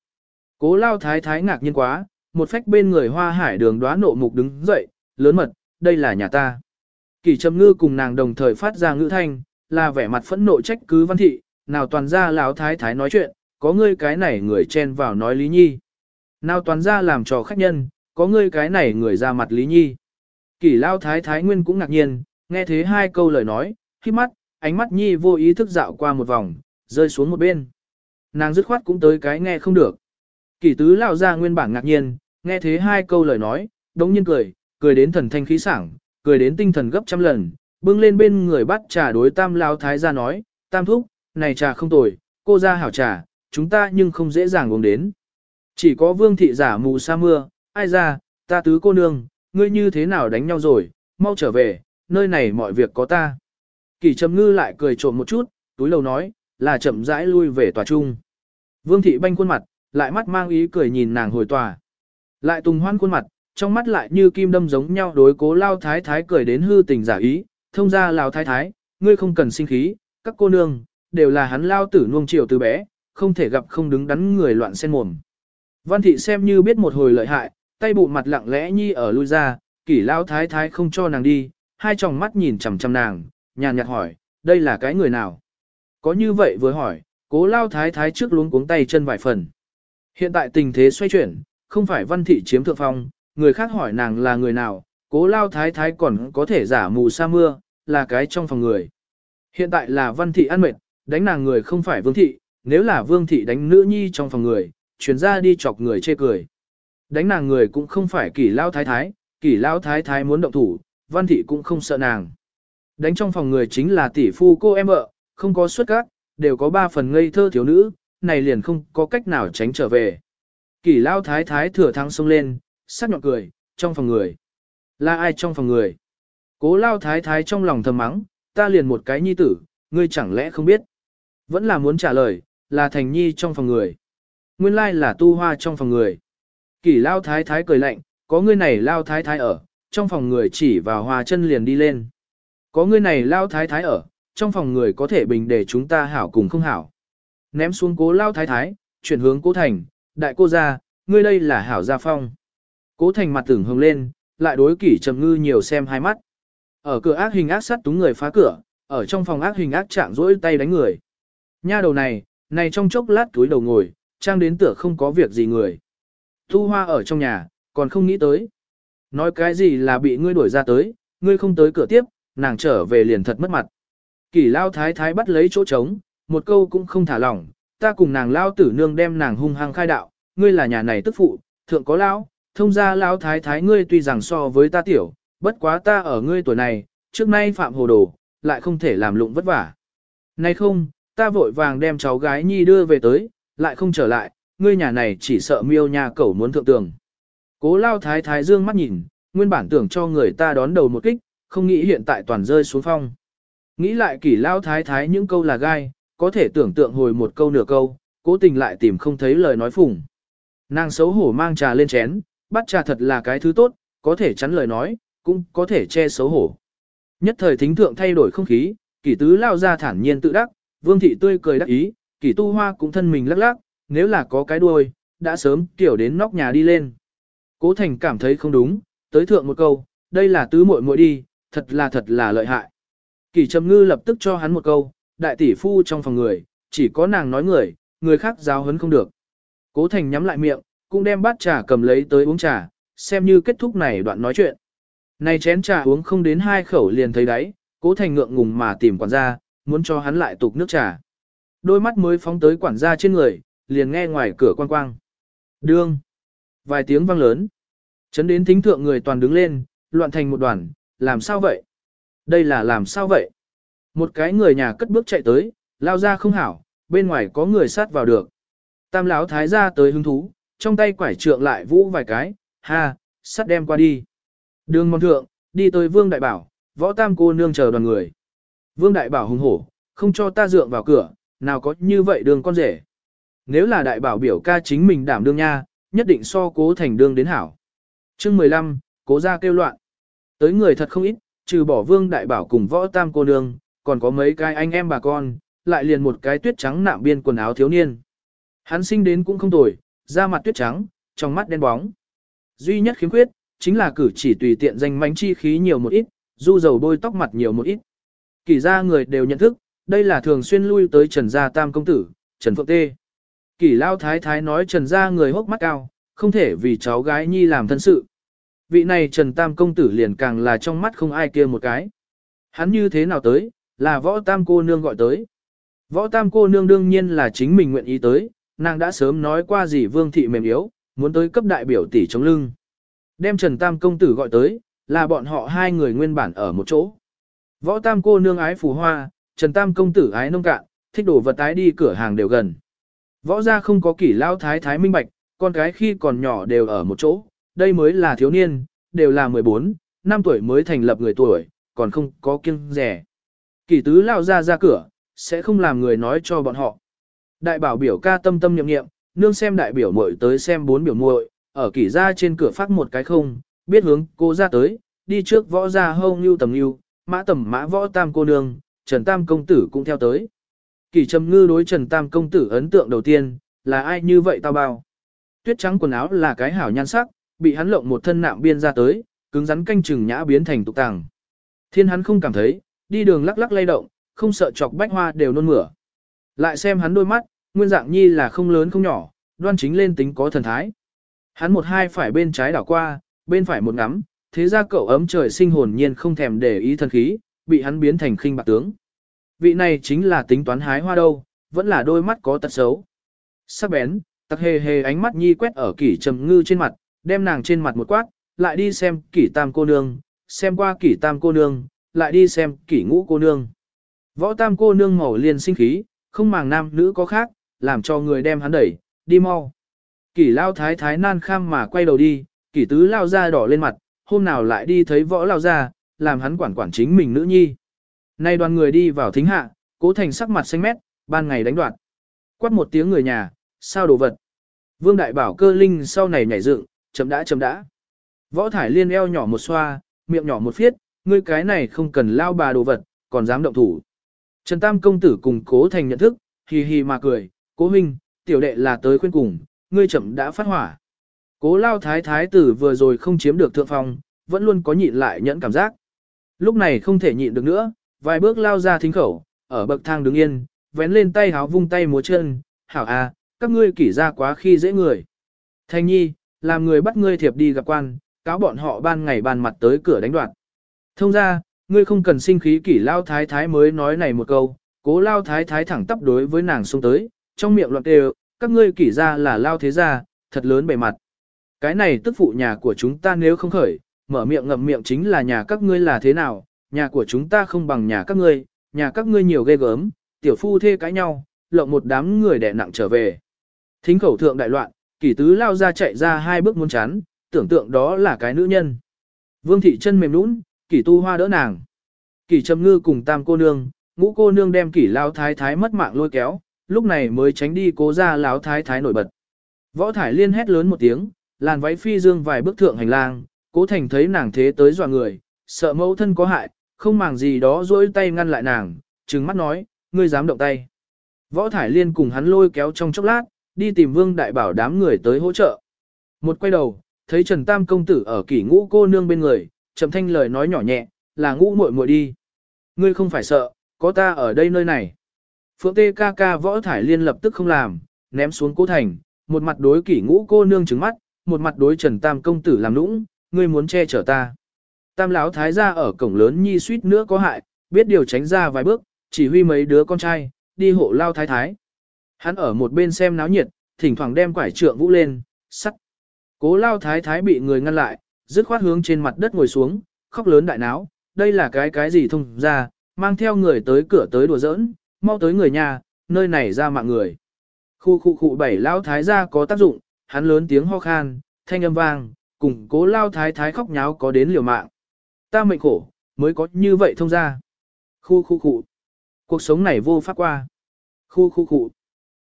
A: Cố lao thái thái ngạc nhiên quá, một phách bên người hoa hải đường đoá nộ mục đứng dậy, lớn mật, đây là nhà ta. Kỳ trầm ngư cùng nàng đồng thời phát ra ngữ thanh, là vẻ mặt phẫn nộ trách cứ văn thị, nào toàn ra lão thái thái nói chuyện, có ngươi cái này người chen vào nói lý nhi. Nào toàn ra làm trò khách nhân, có ngươi cái này người ra mặt lý nhi. kỷ lao thái thái nguyên cũng ngạc nhiên, nghe thế hai câu lời nói, khi mắt, ánh mắt nhi vô ý thức dạo qua một vòng, rơi xuống một bên. Nàng dứt khoát cũng tới cái nghe không được. kỷ tứ lao ra nguyên bản ngạc nhiên, nghe thế hai câu lời nói, đống nhiên cười, cười đến thần thanh khí sảng, cười đến tinh thần gấp trăm lần, bưng lên bên người bắt trà đối tam lao thái ra nói, tam thúc, này trà không tồi, cô ra hảo trà, chúng ta nhưng không dễ dàng uống đến. Chỉ có vương thị giả mù sa mưa, ai ra, ta tứ cô nương, ngươi như thế nào đánh nhau rồi, mau trở về, nơi này mọi việc có ta. Kỳ trầm ngư lại cười trộm một chút, túi lầu nói, là chậm rãi lui về tòa trung. Vương thị banh khuôn mặt, lại mắt mang ý cười nhìn nàng hồi tòa. Lại tùng hoan khuôn mặt, trong mắt lại như kim đâm giống nhau đối cố lao thái thái cười đến hư tình giả ý, thông ra Lào thái thái, ngươi không cần sinh khí, các cô nương, đều là hắn lao tử nuông chiều từ bé, không thể gặp không đứng đắn người loạn sen mồm. Văn thị xem như biết một hồi lợi hại, tay bụ mặt lặng lẽ nhi ở lui ra, kỷ lao thái thái không cho nàng đi, hai tròng mắt nhìn chằm chằm nàng, nhàn nhạt hỏi, đây là cái người nào? Có như vậy vừa hỏi, cố lao thái thái trước luống cuống tay chân vài phần. Hiện tại tình thế xoay chuyển, không phải văn thị chiếm thượng phong, người khác hỏi nàng là người nào, cố lao thái thái còn có thể giả mù sa mưa, là cái trong phòng người. Hiện tại là văn thị ăn mệt, đánh nàng người không phải vương thị, nếu là vương thị đánh nữ nhi trong phòng người, chuyển ra đi chọc người chê cười. Đánh nàng người cũng không phải kỷ lao thái thái, kỷ lao thái thái muốn động thủ, văn thị cũng không sợ nàng. Đánh trong phòng người chính là tỷ phu cô em vợ, không có xuất các, đều có ba phần ngây thơ thiếu nữ, này liền không có cách nào tránh trở về. Kỷ lao thái thái thừa thắng xông lên, sắc nhọn cười, trong phòng người. Là ai trong phòng người? Cố lao thái thái trong lòng thầm mắng, ta liền một cái nhi tử, ngươi chẳng lẽ không biết? Vẫn là muốn trả lời, là thành nhi trong phòng người. Nguyên lai là tu hoa trong phòng người. Kỷ lao thái thái cười lạnh, có ngươi này lao thái thái ở, trong phòng người chỉ vào hòa chân liền đi lên. Có ngươi này lao thái thái ở, trong phòng người có thể bình để chúng ta hảo cùng không hảo. Ném xuống cố lao thái thái, chuyển hướng cố thành, đại cô gia, ngươi đây là hảo gia phong. Cố thành mặt tưởng hồng lên, lại đối kỷ trầm ngư nhiều xem hai mắt. Ở cửa ác hình ác sát túng người phá cửa, ở trong phòng ác hình ác trạng rỗi tay đánh người. Nha đầu này, này trong chốc lát túi đầu ngồi, trang đến tựa không có việc gì người. Thu hoa ở trong nhà, còn không nghĩ tới. Nói cái gì là bị ngươi đuổi ra tới, ngươi không tới cửa tiếp, nàng trở về liền thật mất mặt. Kỷ lao thái thái bắt lấy chỗ trống, một câu cũng không thả lỏng, ta cùng nàng lao tử nương đem nàng hung hăng khai đạo, ngươi là nhà này tức phụ, thượng có lao, thông ra lao thái thái ngươi tuy rằng so với ta tiểu, bất quá ta ở ngươi tuổi này, trước nay phạm hồ đồ, lại không thể làm lụng vất vả. Nay không, ta vội vàng đem cháu gái nhi đưa về tới, lại không trở lại, ngươi nhà này chỉ sợ miêu nhà cẩu muốn thượng tường. Cố lao thái thái dương mắt nhìn, nguyên bản tưởng cho người ta đón đầu một kích, không nghĩ hiện tại toàn rơi xuống phong. Nghĩ lại kỷ lao thái thái những câu là gai, có thể tưởng tượng hồi một câu nửa câu, cố tình lại tìm không thấy lời nói phủng. Nàng xấu hổ mang trà lên chén, bắt trà thật là cái thứ tốt, có thể chắn lời nói, cũng có thể che xấu hổ. Nhất thời thính thượng thay đổi không khí, kỷ tứ lao ra thản nhiên tự đắc, vương thị tươi cười đắc ý, kỷ tu hoa cũng thân mình lắc lắc, nếu là có cái đuôi, đã sớm kiểu đến nóc nhà đi lên. Cố thành cảm thấy không đúng, tới thượng một câu, đây là tứ muội muội đi, thật là thật là lợi hại. Kỷ trầm ngư lập tức cho hắn một câu, đại tỷ phu trong phòng người, chỉ có nàng nói người, người khác giáo hấn không được. Cố thành nhắm lại miệng, cũng đem bát trà cầm lấy tới uống trà, xem như kết thúc này đoạn nói chuyện. Này chén trà uống không đến hai khẩu liền thấy đáy, cố thành ngượng ngùng mà tìm quản gia, muốn cho hắn lại tục nước trà. Đôi mắt mới phóng tới quản gia trên người, liền nghe ngoài cửa quang quang. Đương. Vài tiếng vang lớn. Chấn đến thính thượng người toàn đứng lên, loạn thành một đoàn, làm sao vậy? Đây là làm sao vậy? Một cái người nhà cất bước chạy tới, lao ra không hảo, bên ngoài có người sát vào được. Tam lão thái ra tới hứng thú, trong tay quải trượng lại vũ vài cái, ha, sắt đem qua đi. Đường mòn thượng, đi tới vương đại bảo, võ tam cô nương chờ đoàn người. Vương đại bảo hùng hổ, không cho ta dượng vào cửa, nào có như vậy đường con rể. Nếu là đại bảo biểu ca chính mình đảm đương nha, nhất định so cố thành đương đến hảo. chương 15, cố ra kêu loạn. Tới người thật không ít, trừ bỏ vương đại bảo cùng võ tam cô nương, còn có mấy cái anh em bà con, lại liền một cái tuyết trắng nạm biên quần áo thiếu niên. Hắn sinh đến cũng không tồi, da mặt tuyết trắng, trong mắt đen bóng. Duy nhất khiếm khuyết, chính là cử chỉ tùy tiện danh mánh chi khí nhiều một ít, du dầu bôi tóc mặt nhiều một ít. Kỳ ra người đều nhận thức, đây là thường xuyên lui tới Trần Gia Tam Công Tử, Trần Phượng Tê. Kỳ Lao Thái Thái nói Trần Gia người hốc mắt cao, không thể vì cháu gái nhi làm thân sự. Vị này Trần Tam Công Tử liền càng là trong mắt không ai kia một cái. Hắn như thế nào tới, là võ tam cô nương gọi tới. Võ tam cô nương đương nhiên là chính mình nguyện ý tới, nàng đã sớm nói qua gì vương thị mềm yếu, muốn tới cấp đại biểu tỷ chống lưng. Đem Trần Tam công tử gọi tới, là bọn họ hai người nguyên bản ở một chỗ. Võ Tam cô nương ái phù hoa, Trần Tam công tử ái nông cạn, thích đồ vật tái đi cửa hàng đều gần. Võ gia không có kỷ lao thái thái minh bạch, con cái khi còn nhỏ đều ở một chỗ, đây mới là thiếu niên, đều là 14, năm tuổi mới thành lập người tuổi, còn không có kiêng rẻ. Kỷ tứ lao ra ra cửa, sẽ không làm người nói cho bọn họ. Đại bảo biểu ca tâm tâm niệm niệm, nương xem đại biểu muội tới xem bốn biểu muội, ở kỷ ra trên cửa phát một cái không, biết hướng cô ra tới, đi trước võ ra hâu như tầm như, mã tầm mã võ tam cô nương, Trần Tam công tử cũng theo tới. Kỷ trầm ngư đối Trần Tam công tử ấn tượng đầu tiên, là ai như vậy tao bao. Tuyết trắng quần áo là cái hảo nhan sắc, bị hắn lộng một thân nạm biên ra tới, cứng rắn canh chừng nhã biến thành tục tàng. Thiên hắn không cảm thấy, đi đường lắc lắc lay động, không sợ chọc bách hoa đều nôn mửa. Lại xem hắn đôi mắt, nguyên dạng nhi là không lớn không nhỏ, đoan chính lên tính có thần thái. Hắn một hai phải bên trái đảo qua, bên phải một ngắm, thế ra cậu ấm trời sinh hồn nhiên không thèm để ý thần khí, bị hắn biến thành khinh bạc tướng. Vị này chính là tính toán hái hoa đâu, vẫn là đôi mắt có tật xấu. Sắc bén, tặc hề hề ánh mắt nhi quét ở kỷ trầm ngư trên mặt, đem nàng trên mặt một quát, lại đi xem kỷ tam cô nương, xem qua kỷ tam cô nương, lại đi xem kỷ ngũ cô nương. Võ tam cô nương màu liền sinh khí, không màng nam nữ có khác, làm cho người đem hắn đẩy, đi mau. Kỷ lao thái thái nan kham mà quay đầu đi, kỷ tứ lao ra đỏ lên mặt, hôm nào lại đi thấy võ lao ra, làm hắn quản quản chính mình nữ nhi. Nay đoàn người đi vào thính hạ, cố thành sắc mặt xanh mét, ban ngày đánh đoạn. Quát một tiếng người nhà, sao đồ vật. Vương đại bảo cơ linh sau này nhảy dựng, chấm đã chấm đã. Võ thải liên eo nhỏ một xoa, miệng nhỏ một phiết, ngươi cái này không cần lao bà đồ vật, còn dám động thủ. Trần Tam công tử cùng cố thành nhận thức, hì hì mà cười, cố huynh, tiểu đệ là tới khuyên cùng, ngươi chậm đã phát hỏa. Cố lao thái thái tử vừa rồi không chiếm được thượng phong, vẫn luôn có nhịn lại nhẫn cảm giác. Lúc này không thể nhịn được nữa, vài bước lao ra thính khẩu, ở bậc thang đứng yên, vén lên tay háo vung tay múa chân, hảo à, các ngươi kỷ ra quá khi dễ người. Thanh nhi, làm người bắt ngươi thiệp đi gặp quan, cáo bọn họ ban ngày ban mặt tới cửa đánh đoạt. Thông ra, ngươi không cần sinh khí kỷ lao thái thái mới nói này một câu, cố lao thái thái thẳng tắp đối với nàng xuống tới, trong miệng loạn đều, các ngươi kỷ ra là lao thế gia, thật lớn bề mặt. Cái này tức phụ nhà của chúng ta nếu không khởi, mở miệng ngậm miệng chính là nhà các ngươi là thế nào, nhà của chúng ta không bằng nhà các ngươi, nhà các ngươi nhiều ghê gớm, tiểu phu thê cãi nhau, lộng một đám người đẻ nặng trở về. Thính khẩu thượng đại loạn, kỷ tứ lao ra chạy ra hai bước muốn chán, tưởng tượng đó là cái nữ nhân. Vương thị chân mềm nũng, kỷ tu hoa đỡ nàng. Kỷ trầm ngư cùng tam cô nương, ngũ cô nương đem kỷ lao thái thái mất mạng lôi kéo, lúc này mới tránh đi cố ra láo thái thái nổi bật. Võ thải liên hét lớn một tiếng, làn váy phi dương vài bước thượng hành lang, cố thành thấy nàng thế tới dọa người, sợ mẫu thân có hại, không màng gì đó dỗi tay ngăn lại nàng, trừng mắt nói, ngươi dám động tay. Võ thải liên cùng hắn lôi kéo trong chốc lát, đi tìm vương đại bảo đám người tới hỗ trợ. Một quay đầu, thấy Trần Tam công tử ở kỷ ngũ cô nương bên người, trầm thanh lời nói nhỏ nhẹ, là ngũ muội muội đi. Ngươi không phải sợ, có ta ở đây nơi này. Phượng tê ca ca võ thải liên lập tức không làm, ném xuống cố thành, một mặt đối kỷ ngũ cô nương trứng mắt, một mặt đối trần tam công tử làm nũng, ngươi muốn che chở ta. Tam lão thái gia ở cổng lớn nhi suýt nữa có hại, biết điều tránh ra vài bước, chỉ huy mấy đứa con trai, đi hộ lao thái thái. Hắn ở một bên xem náo nhiệt, thỉnh thoảng đem quải trượng vũ lên, sắt. Cố lao thái thái bị người ngăn lại, dứt khoát hướng trên mặt đất ngồi xuống, khóc lớn đại náo, đây là cái cái gì thông ra, mang theo người tới cửa tới đùa giỡn, mau tới người nhà, nơi này ra mạng người. Khu khu khu bảy lao thái gia có tác dụng, hắn lớn tiếng ho khan, thanh âm vang, cùng cố lao thái thái khóc nháo có đến liều mạng. Ta mệnh khổ, mới có như vậy thông ra. Khu khu khu. Cuộc sống này vô pháp qua. Khu khu khu.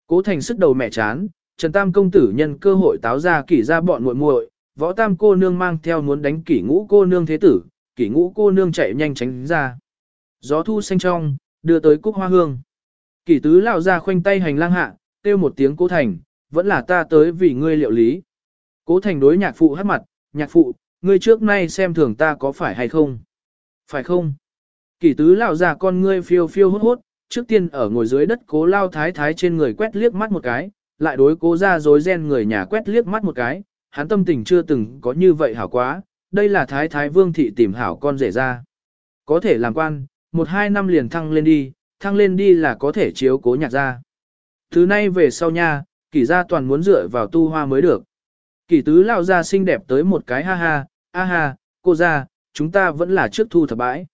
A: Cố thành sức đầu mẹ chán, Trần Tam công tử nhân cơ hội táo ra kỷ ra bọn muội muội, võ tam cô nương mang theo muốn đánh kỷ ngũ cô nương thế tử, kỷ ngũ cô nương chạy nhanh tránh ra. Gió thu xanh trong, đưa tới cúc hoa hương. Kỷ tứ lao ra khoanh tay hành lang hạ, kêu một tiếng cố thành, vẫn là ta tới vì ngươi liệu lý. Cố thành đối nhạc phụ hát mặt, nhạc phụ, ngươi trước nay xem thường ta có phải hay không? Phải không? Kỷ tứ lao ra con ngươi phiêu phiêu hốt hốt, trước tiên ở ngồi dưới đất cố lao thái thái trên người quét liếc mắt một cái, lại đối cố ra dối ren người nhà quét liếc mắt một cái, hắn tâm tình chưa từng có như vậy hảo quá, đây là thái thái vương thị tìm hảo con rể ra. Có thể làm quan, một hai năm liền thăng lên đi, thăng lên đi là có thể chiếu cố nhạc ra. Thứ nay về sau nha, kỷ gia toàn muốn dựa vào tu hoa mới được. Kỷ tứ lao ra xinh đẹp tới một cái ha ha, a ha, cô ra, chúng ta vẫn là trước thu thập bãi.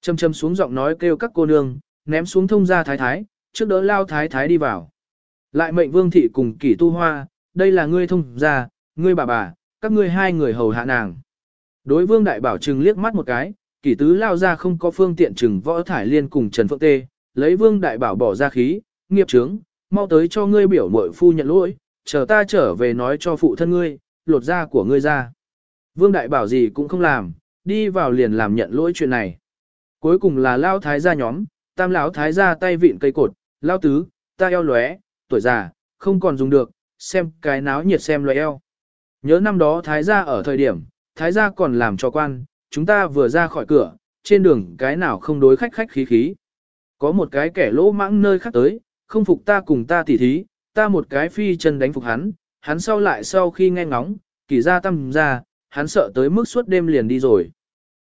A: Châm châm xuống giọng nói kêu các cô nương, ném xuống thông gia thái thái, trước đỡ lao thái thái đi vào. Lại mệnh vương thị cùng kỷ tu hoa, đây là ngươi thông gia, ngươi bà bà, các ngươi hai người hầu hạ nàng. Đối vương đại bảo trừng liếc mắt một cái, kỷ tứ lao ra không có phương tiện chừng võ thải liên cùng Trần Phượng Tê, lấy vương đại bảo bỏ ra khí, nghiệp trướng, mau tới cho ngươi biểu mội phu nhận lỗi, chờ ta trở về nói cho phụ thân ngươi, lột da của ngươi ra. Vương đại bảo gì cũng không làm, đi vào liền làm nhận lỗi chuyện này. Cuối cùng là lao thái gia nhóm, tam lão thái gia tay vịn cây cột, lao tứ, ta eo lóe, tuổi già, không còn dùng được, xem cái náo nhiệt xem lóe eo. Nhớ năm đó thái gia ở thời điểm, thái gia còn làm cho quan, chúng ta vừa ra khỏi cửa, trên đường cái nào không đối khách khách khí khí. Có một cái kẻ lỗ mãng nơi khác tới, không phục ta cùng ta tỉ thí, ta một cái phi chân đánh phục hắn, hắn sau lại sau khi nghe ngóng, kỳ ra tâm ra, hắn sợ tới mức suốt đêm liền đi rồi.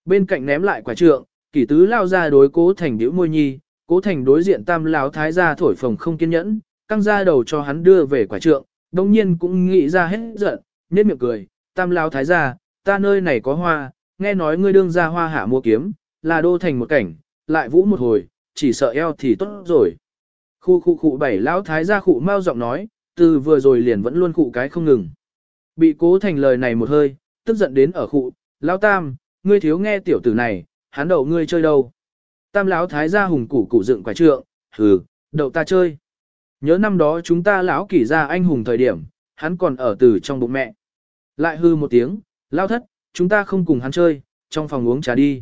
A: Bên cạnh ném lại quả trượng, kỳ tứ lao ra đối cố thành điểu môi nhi, cố thành đối diện tam lão thái gia thổi phồng không kiên nhẫn, căng ra đầu cho hắn đưa về quả trượng, đồng nhiên cũng nghĩ ra hết giận, nhếch miệng cười, tam lão thái gia, ta nơi này có hoa, nghe nói ngươi đương ra hoa hạ mua kiếm, là đô thành một cảnh, lại vũ một hồi, chỉ sợ eo thì tốt rồi. Khu khu khu bảy lão thái gia khụ mau giọng nói, từ vừa rồi liền vẫn luôn khụ cái không ngừng. Bị cố thành lời này một hơi, tức giận đến ở khụ, lão tam, ngươi thiếu nghe tiểu tử này, hắn đậu ngươi chơi đâu. Tam lão thái gia hùng củ củ dựng quả trượng, hừ, đậu ta chơi. Nhớ năm đó chúng ta lão kỷ ra anh hùng thời điểm, hắn còn ở từ trong bụng mẹ. Lại hư một tiếng, lão thất, chúng ta không cùng hắn chơi, trong phòng uống trà đi.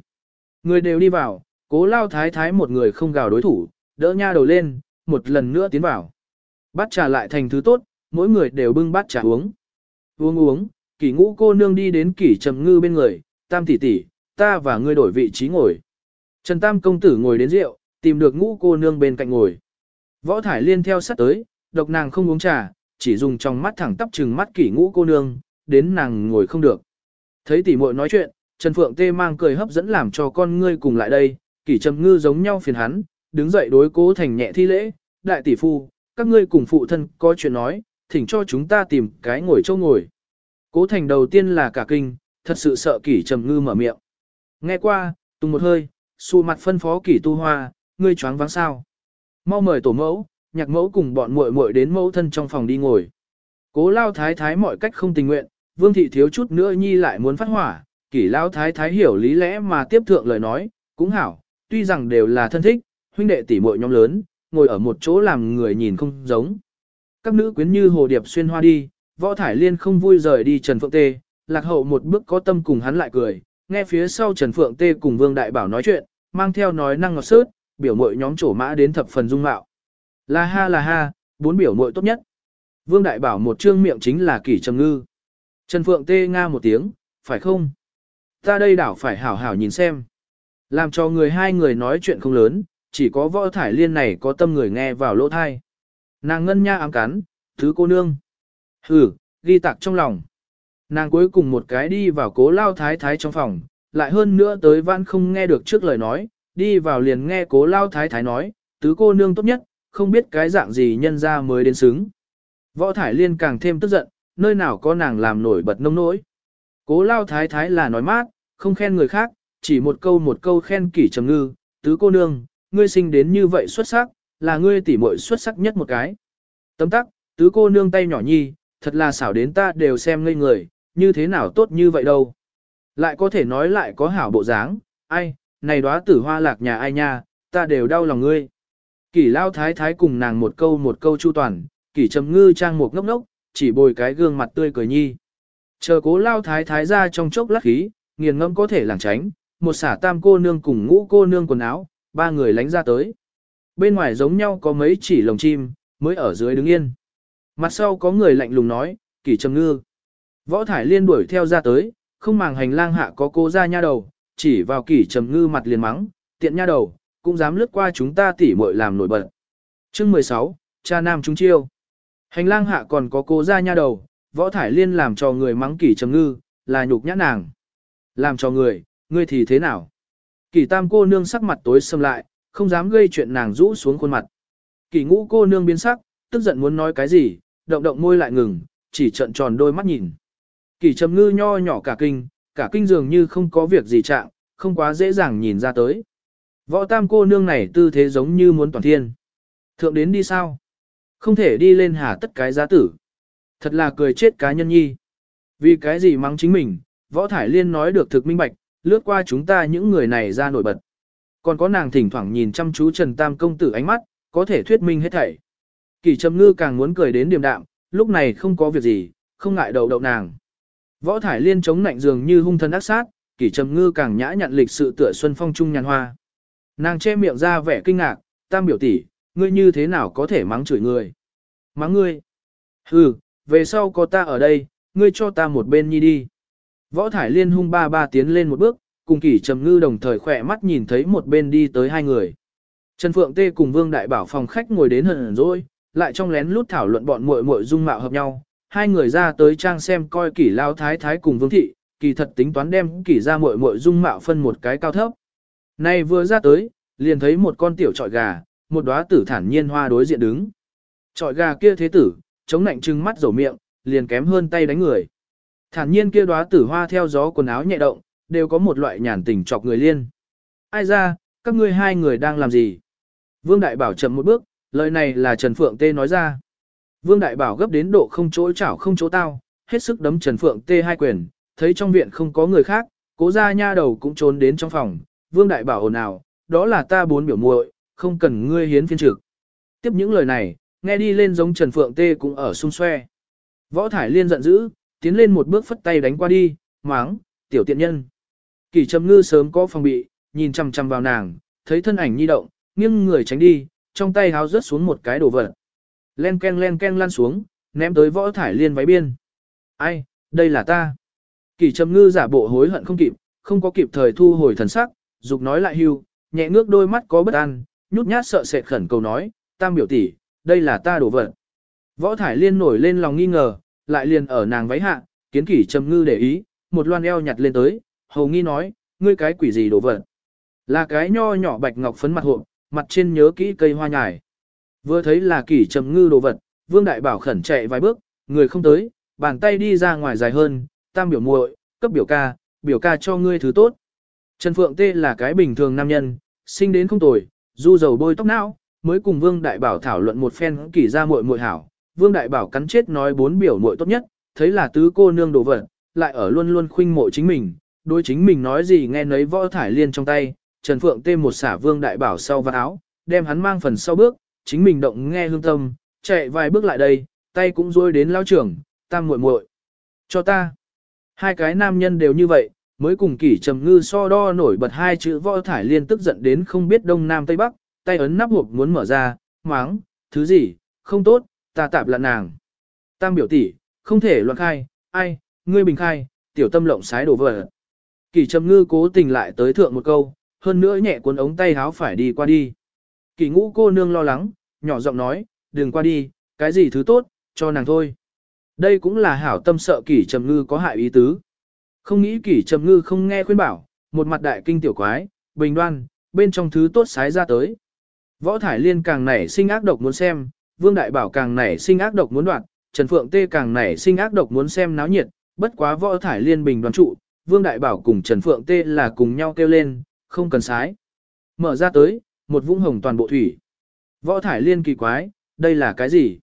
A: Người đều đi vào, cố lao thái thái một người không gào đối thủ, đỡ nha đầu lên, một lần nữa tiến vào. Bát trà lại thành thứ tốt, mỗi người đều bưng bát trà uống. Uống uống, kỷ ngũ cô nương đi đến kỷ trầm ngư bên người, tam tỷ tỷ, ta và ngươi đổi vị trí ngồi. Trần tam công tử ngồi đến rượu, tìm được ngũ cô nương bên cạnh ngồi. Võ thải liên theo sát tới, độc nàng không uống trà, chỉ dùng trong mắt thẳng tắp trừng mắt kỷ ngũ cô nương, đến nàng ngồi không được. Thấy tỷ muội nói chuyện, Trần Phượng Tê mang cười hấp dẫn làm cho con ngươi cùng lại đây, kỷ trầm ngư giống nhau phiền hắn, đứng dậy đối cố thành nhẹ thi lễ, đại tỷ phu, các ngươi cùng phụ thân có chuyện nói, thỉnh cho chúng ta tìm cái ngồi châu ngồi. Cố thành đầu tiên là cả kinh, thật sự sợ kỷ trầm ngư mở miệng. Nghe qua, tung một hơi, xù mặt phân phó kỷ tu hoa, ngươi choáng váng sao. Mau mời tổ mẫu, nhạc mẫu cùng bọn muội muội đến mẫu thân trong phòng đi ngồi. Cố lao thái thái mọi cách không tình nguyện, vương thị thiếu chút nữa nhi lại muốn phát hỏa, kỷ lao thái thái hiểu lý lẽ mà tiếp thượng lời nói, cũng hảo, tuy rằng đều là thân thích, huynh đệ tỷ muội nhóm lớn, ngồi ở một chỗ làm người nhìn không giống. Các nữ quyến như hồ điệp xuyên hoa đi, võ thải liên không vui rời đi Trần Phượng Tê, lạc hậu một bước có tâm cùng hắn lại cười, nghe phía sau Trần Phượng Tê cùng Vương Đại Bảo nói chuyện, mang theo nói năng ngọt sớt, biểu mội nhóm trổ mã đến thập phần dung mạo. Là ha là ha, bốn biểu mội tốt nhất. Vương Đại Bảo một trương miệng chính là kỷ trầm ngư. Trần Phượng Tê nga một tiếng, phải không? Ta đây đảo phải hảo hảo nhìn xem. Làm cho người hai người nói chuyện không lớn, chỉ có võ thải liên này có tâm người nghe vào lỗ thai. Nàng ngân nha ám cắn, thứ cô nương. Hừ, ghi tạc trong lòng. Nàng cuối cùng một cái đi vào cố lao thái thái trong phòng, lại hơn nữa tới vãn không nghe được trước lời nói, đi vào liền nghe cố lao thái thái nói, tứ cô nương tốt nhất, không biết cái dạng gì nhân ra mới đến xứng. Võ thải liên càng thêm tức giận, nơi nào có nàng làm nổi bật nông nỗi. Cố lao thái thái là nói mát, không khen người khác, chỉ một câu một câu khen kỷ trầm ngư, tứ cô nương, ngươi sinh đến như vậy xuất sắc, là ngươi tỉ muội xuất sắc nhất một cái. Tấm tắc, tứ cô nương tay nhỏ nhi, thật là xảo đến ta đều xem ngây người, như thế nào tốt như vậy đâu. Lại có thể nói lại có hảo bộ dáng, ai, này đóa tử hoa lạc nhà ai nha, ta đều đau lòng ngươi. Kỷ lao thái thái cùng nàng một câu một câu chu toàn, kỷ trầm ngư trang một ngốc ngốc, chỉ bồi cái gương mặt tươi cười nhi. Chờ cố lao thái thái ra trong chốc lát khí, nghiền ngẫm có thể làng tránh, một xả tam cô nương cùng ngũ cô nương quần áo, ba người lánh ra tới. Bên ngoài giống nhau có mấy chỉ lồng chim, mới ở dưới đứng yên. Mặt sau có người lạnh lùng nói, kỷ trầm ngư. Võ thải liên đuổi theo ra tới, không màng hành lang hạ có cô ra nha đầu, chỉ vào kỷ trầm ngư mặt liền mắng, tiện nha đầu, cũng dám lướt qua chúng ta tỉ muội làm nổi bật. Chương 16, cha nam chúng chiêu. Hành lang hạ còn có cô ra nha đầu, võ thải liên làm cho người mắng kỷ trầm ngư, là nhục nhã nàng. Làm cho người, ngươi thì thế nào? Kỷ tam cô nương sắc mặt tối xâm lại, không dám gây chuyện nàng rũ xuống khuôn mặt. Kỷ ngũ cô nương biến sắc, tức giận muốn nói cái gì, động động môi lại ngừng, chỉ trận tròn đôi mắt nhìn. Kỷ trầm ngư nho nhỏ cả kinh, cả kinh dường như không có việc gì trạng, không quá dễ dàng nhìn ra tới. Võ tam cô nương này tư thế giống như muốn toàn thiên. Thượng đến đi sao? Không thể đi lên hà tất cái giá tử. Thật là cười chết cá nhân nhi. Vì cái gì mắng chính mình, võ thải liên nói được thực minh bạch, lướt qua chúng ta những người này ra nổi bật. Còn có nàng thỉnh thoảng nhìn chăm chú Trần Tam công tử ánh mắt, có thể thuyết minh hết thảy. Kỳ Trầm Ngư càng muốn cười đến điềm đạm, lúc này không có việc gì, không ngại đầu đậu nàng. Võ thải liên chống nạnh dường như hung thần ác sát, Kỳ Trầm Ngư càng nhã nhận lịch sự tựa xuân phong trung nhàn hoa. Nàng che miệng ra vẻ kinh ngạc, Tam biểu tỷ, ngươi như thế nào có thể mắng chửi người? Mắng ngươi? Hừ, về sau có ta ở đây, ngươi cho ta một bên nhi đi. Võ thải liên hung ba ba tiến lên một bước, cùng kỷ trầm ngư đồng thời khỏe mắt nhìn thấy một bên đi tới hai người. Trần Phượng Tê cùng Vương Đại Bảo phòng khách ngồi đến hận rồi, lại trong lén lút thảo luận bọn muội muội dung mạo hợp nhau. Hai người ra tới trang xem coi kỷ lao thái thái cùng Vương Thị, kỳ thật tính toán đem kỷ ra muội muội dung mạo phân một cái cao thấp. Này vừa ra tới, liền thấy một con tiểu trọi gà, một đóa tử thản nhiên hoa đối diện đứng. Trọi gà kia thế tử, chống nạnh trừng mắt rổ miệng, liền kém hơn tay đánh người. Thản nhiên kia đóa tử hoa theo gió quần áo nhẹ động, đều có một loại nhàn tình chọc người liên. Ai ra, các ngươi hai người đang làm gì? Vương Đại Bảo chậm một bước, lời này là Trần Phượng Tê nói ra. Vương Đại Bảo gấp đến độ không chỗ chảo không chỗ tao, hết sức đấm Trần Phượng Tê hai quyền, thấy trong viện không có người khác, cố ra nha đầu cũng trốn đến trong phòng. Vương Đại Bảo ồn ào, đó là ta bốn biểu muội, không cần ngươi hiến phiên trực. Tiếp những lời này, nghe đi lên giống Trần Phượng Tê cũng ở xung xoe. Võ Thải Liên giận dữ, tiến lên một bước phất tay đánh qua đi, máng, tiểu tiện nhân. Kỳ trầm ngư sớm có phòng bị, nhìn chằm chằm vào nàng, thấy thân ảnh nhi động, nghiêng người tránh đi, trong tay háo rớt xuống một cái đồ vật. Len ken len ken lan xuống, ném tới võ thải liên váy biên. Ai, đây là ta. Kỳ trầm ngư giả bộ hối hận không kịp, không có kịp thời thu hồi thần sắc, dục nói lại hưu, nhẹ ngước đôi mắt có bất an, nhút nhát sợ sệt khẩn cầu nói, tam biểu tỷ, đây là ta đổ vật. Võ thải liên nổi lên lòng nghi ngờ, lại liền ở nàng váy hạ, kiến kỷ trầm ngư để ý, một loan eo nhặt lên tới, hầu nghi nói, ngươi cái quỷ gì đổ vật. Là cái nho nhỏ bạch ngọc phấn mặt hộp, mặt trên nhớ kỹ cây hoa nhài. Vừa thấy là kỷ trầm ngư đồ vật, vương đại bảo khẩn chạy vài bước, người không tới, bàn tay đi ra ngoài dài hơn, tam biểu muội, cấp biểu ca, biểu ca cho ngươi thứ tốt. Trần Phượng Tê là cái bình thường nam nhân, sinh đến không tồi, du dầu bôi tóc não, mới cùng Vương Đại Bảo thảo luận một phen kỳ ra muội muội hảo. Vương Đại Bảo cắn chết nói bốn biểu muội tốt nhất, thấy là tứ cô nương đồ vật, lại ở luôn luôn khuynh mộ chính mình, đối chính mình nói gì nghe nấy võ thải liên trong tay, Trần Phượng tê một xả vương đại bảo sau vạt áo, đem hắn mang phần sau bước, chính mình động nghe hương tâm, chạy vài bước lại đây, tay cũng rôi đến lao trưởng, tam muội muội Cho ta. Hai cái nam nhân đều như vậy, mới cùng kỷ trầm ngư so đo nổi bật hai chữ võ thải liên tức giận đến không biết đông nam tây bắc, tay ấn nắp hộp muốn mở ra, máng, thứ gì, không tốt, ta tạp lặn nàng. Tam biểu tỷ, không thể loạn khai, ai, ngươi bình khai, tiểu tâm lộng sái đổ vỡ. kỷ trầm ngư cố tình lại tới thượng một câu, hơn nữa nhẹ cuốn ống tay háo phải đi qua đi. kỷ ngũ cô nương lo lắng, nhỏ giọng nói, đừng qua đi, cái gì thứ tốt, cho nàng thôi. Đây cũng là hảo tâm sợ kỷ trầm ngư có hại ý tứ. Không nghĩ kỷ trầm ngư không nghe khuyên bảo, một mặt đại kinh tiểu quái, bình đoan, bên trong thứ tốt sái ra tới. Võ Thải Liên càng nảy sinh ác độc muốn xem, Vương Đại Bảo càng nảy sinh ác độc muốn đoạt, Trần Phượng Tê càng nảy sinh ác độc muốn xem náo nhiệt, bất quá Võ Thải Liên bình đoan trụ, Vương Đại Bảo cùng Trần Phượng Tê là cùng nhau kêu lên, không cần sái. Mở ra tới, một vũng hồng toàn bộ thủy. Võ Thải Liên kỳ quái, đây là cái gì?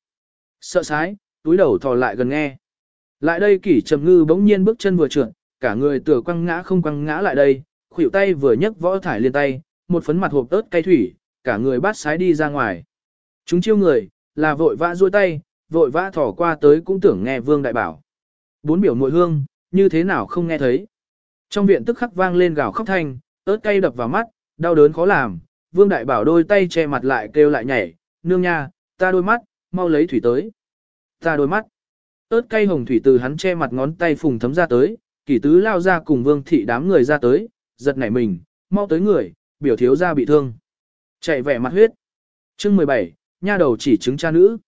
A: Sợ sái, túi đầu thò lại gần nghe. Lại đây kỷ trầm ngư bỗng nhiên bước chân vừa trượt, cả người tựa quăng ngã không quăng ngã lại đây, khuỷu tay vừa nhấc Võ Thải Liên tay, một phấn mặt hộp ớt cay thủy, cả người bát sái đi ra ngoài. Chúng chiêu người, là vội vã duỗi tay, vội vã thỏ qua tới cũng tưởng nghe Vương Đại Bảo. Bốn biểu nội hương, như thế nào không nghe thấy. Trong viện tức khắc vang lên gào khóc thanh, ớt cay đập vào mắt, đau đớn khó làm, Vương Đại Bảo đôi tay che mặt lại kêu lại nhảy, nương nha, ta đôi mắt, mau lấy thủy tới. Ta đôi mắt. ớt cay hồng thủy từ hắn che mặt ngón tay phùng thấm ra tới, kỷ tứ lao ra cùng Vương thị đám người ra tới, giật nảy mình, mau tới người, biểu thiếu ra bị thương. Chạy vẻ mặt huyết. chương 17, nha đầu chỉ chứng cha nữ.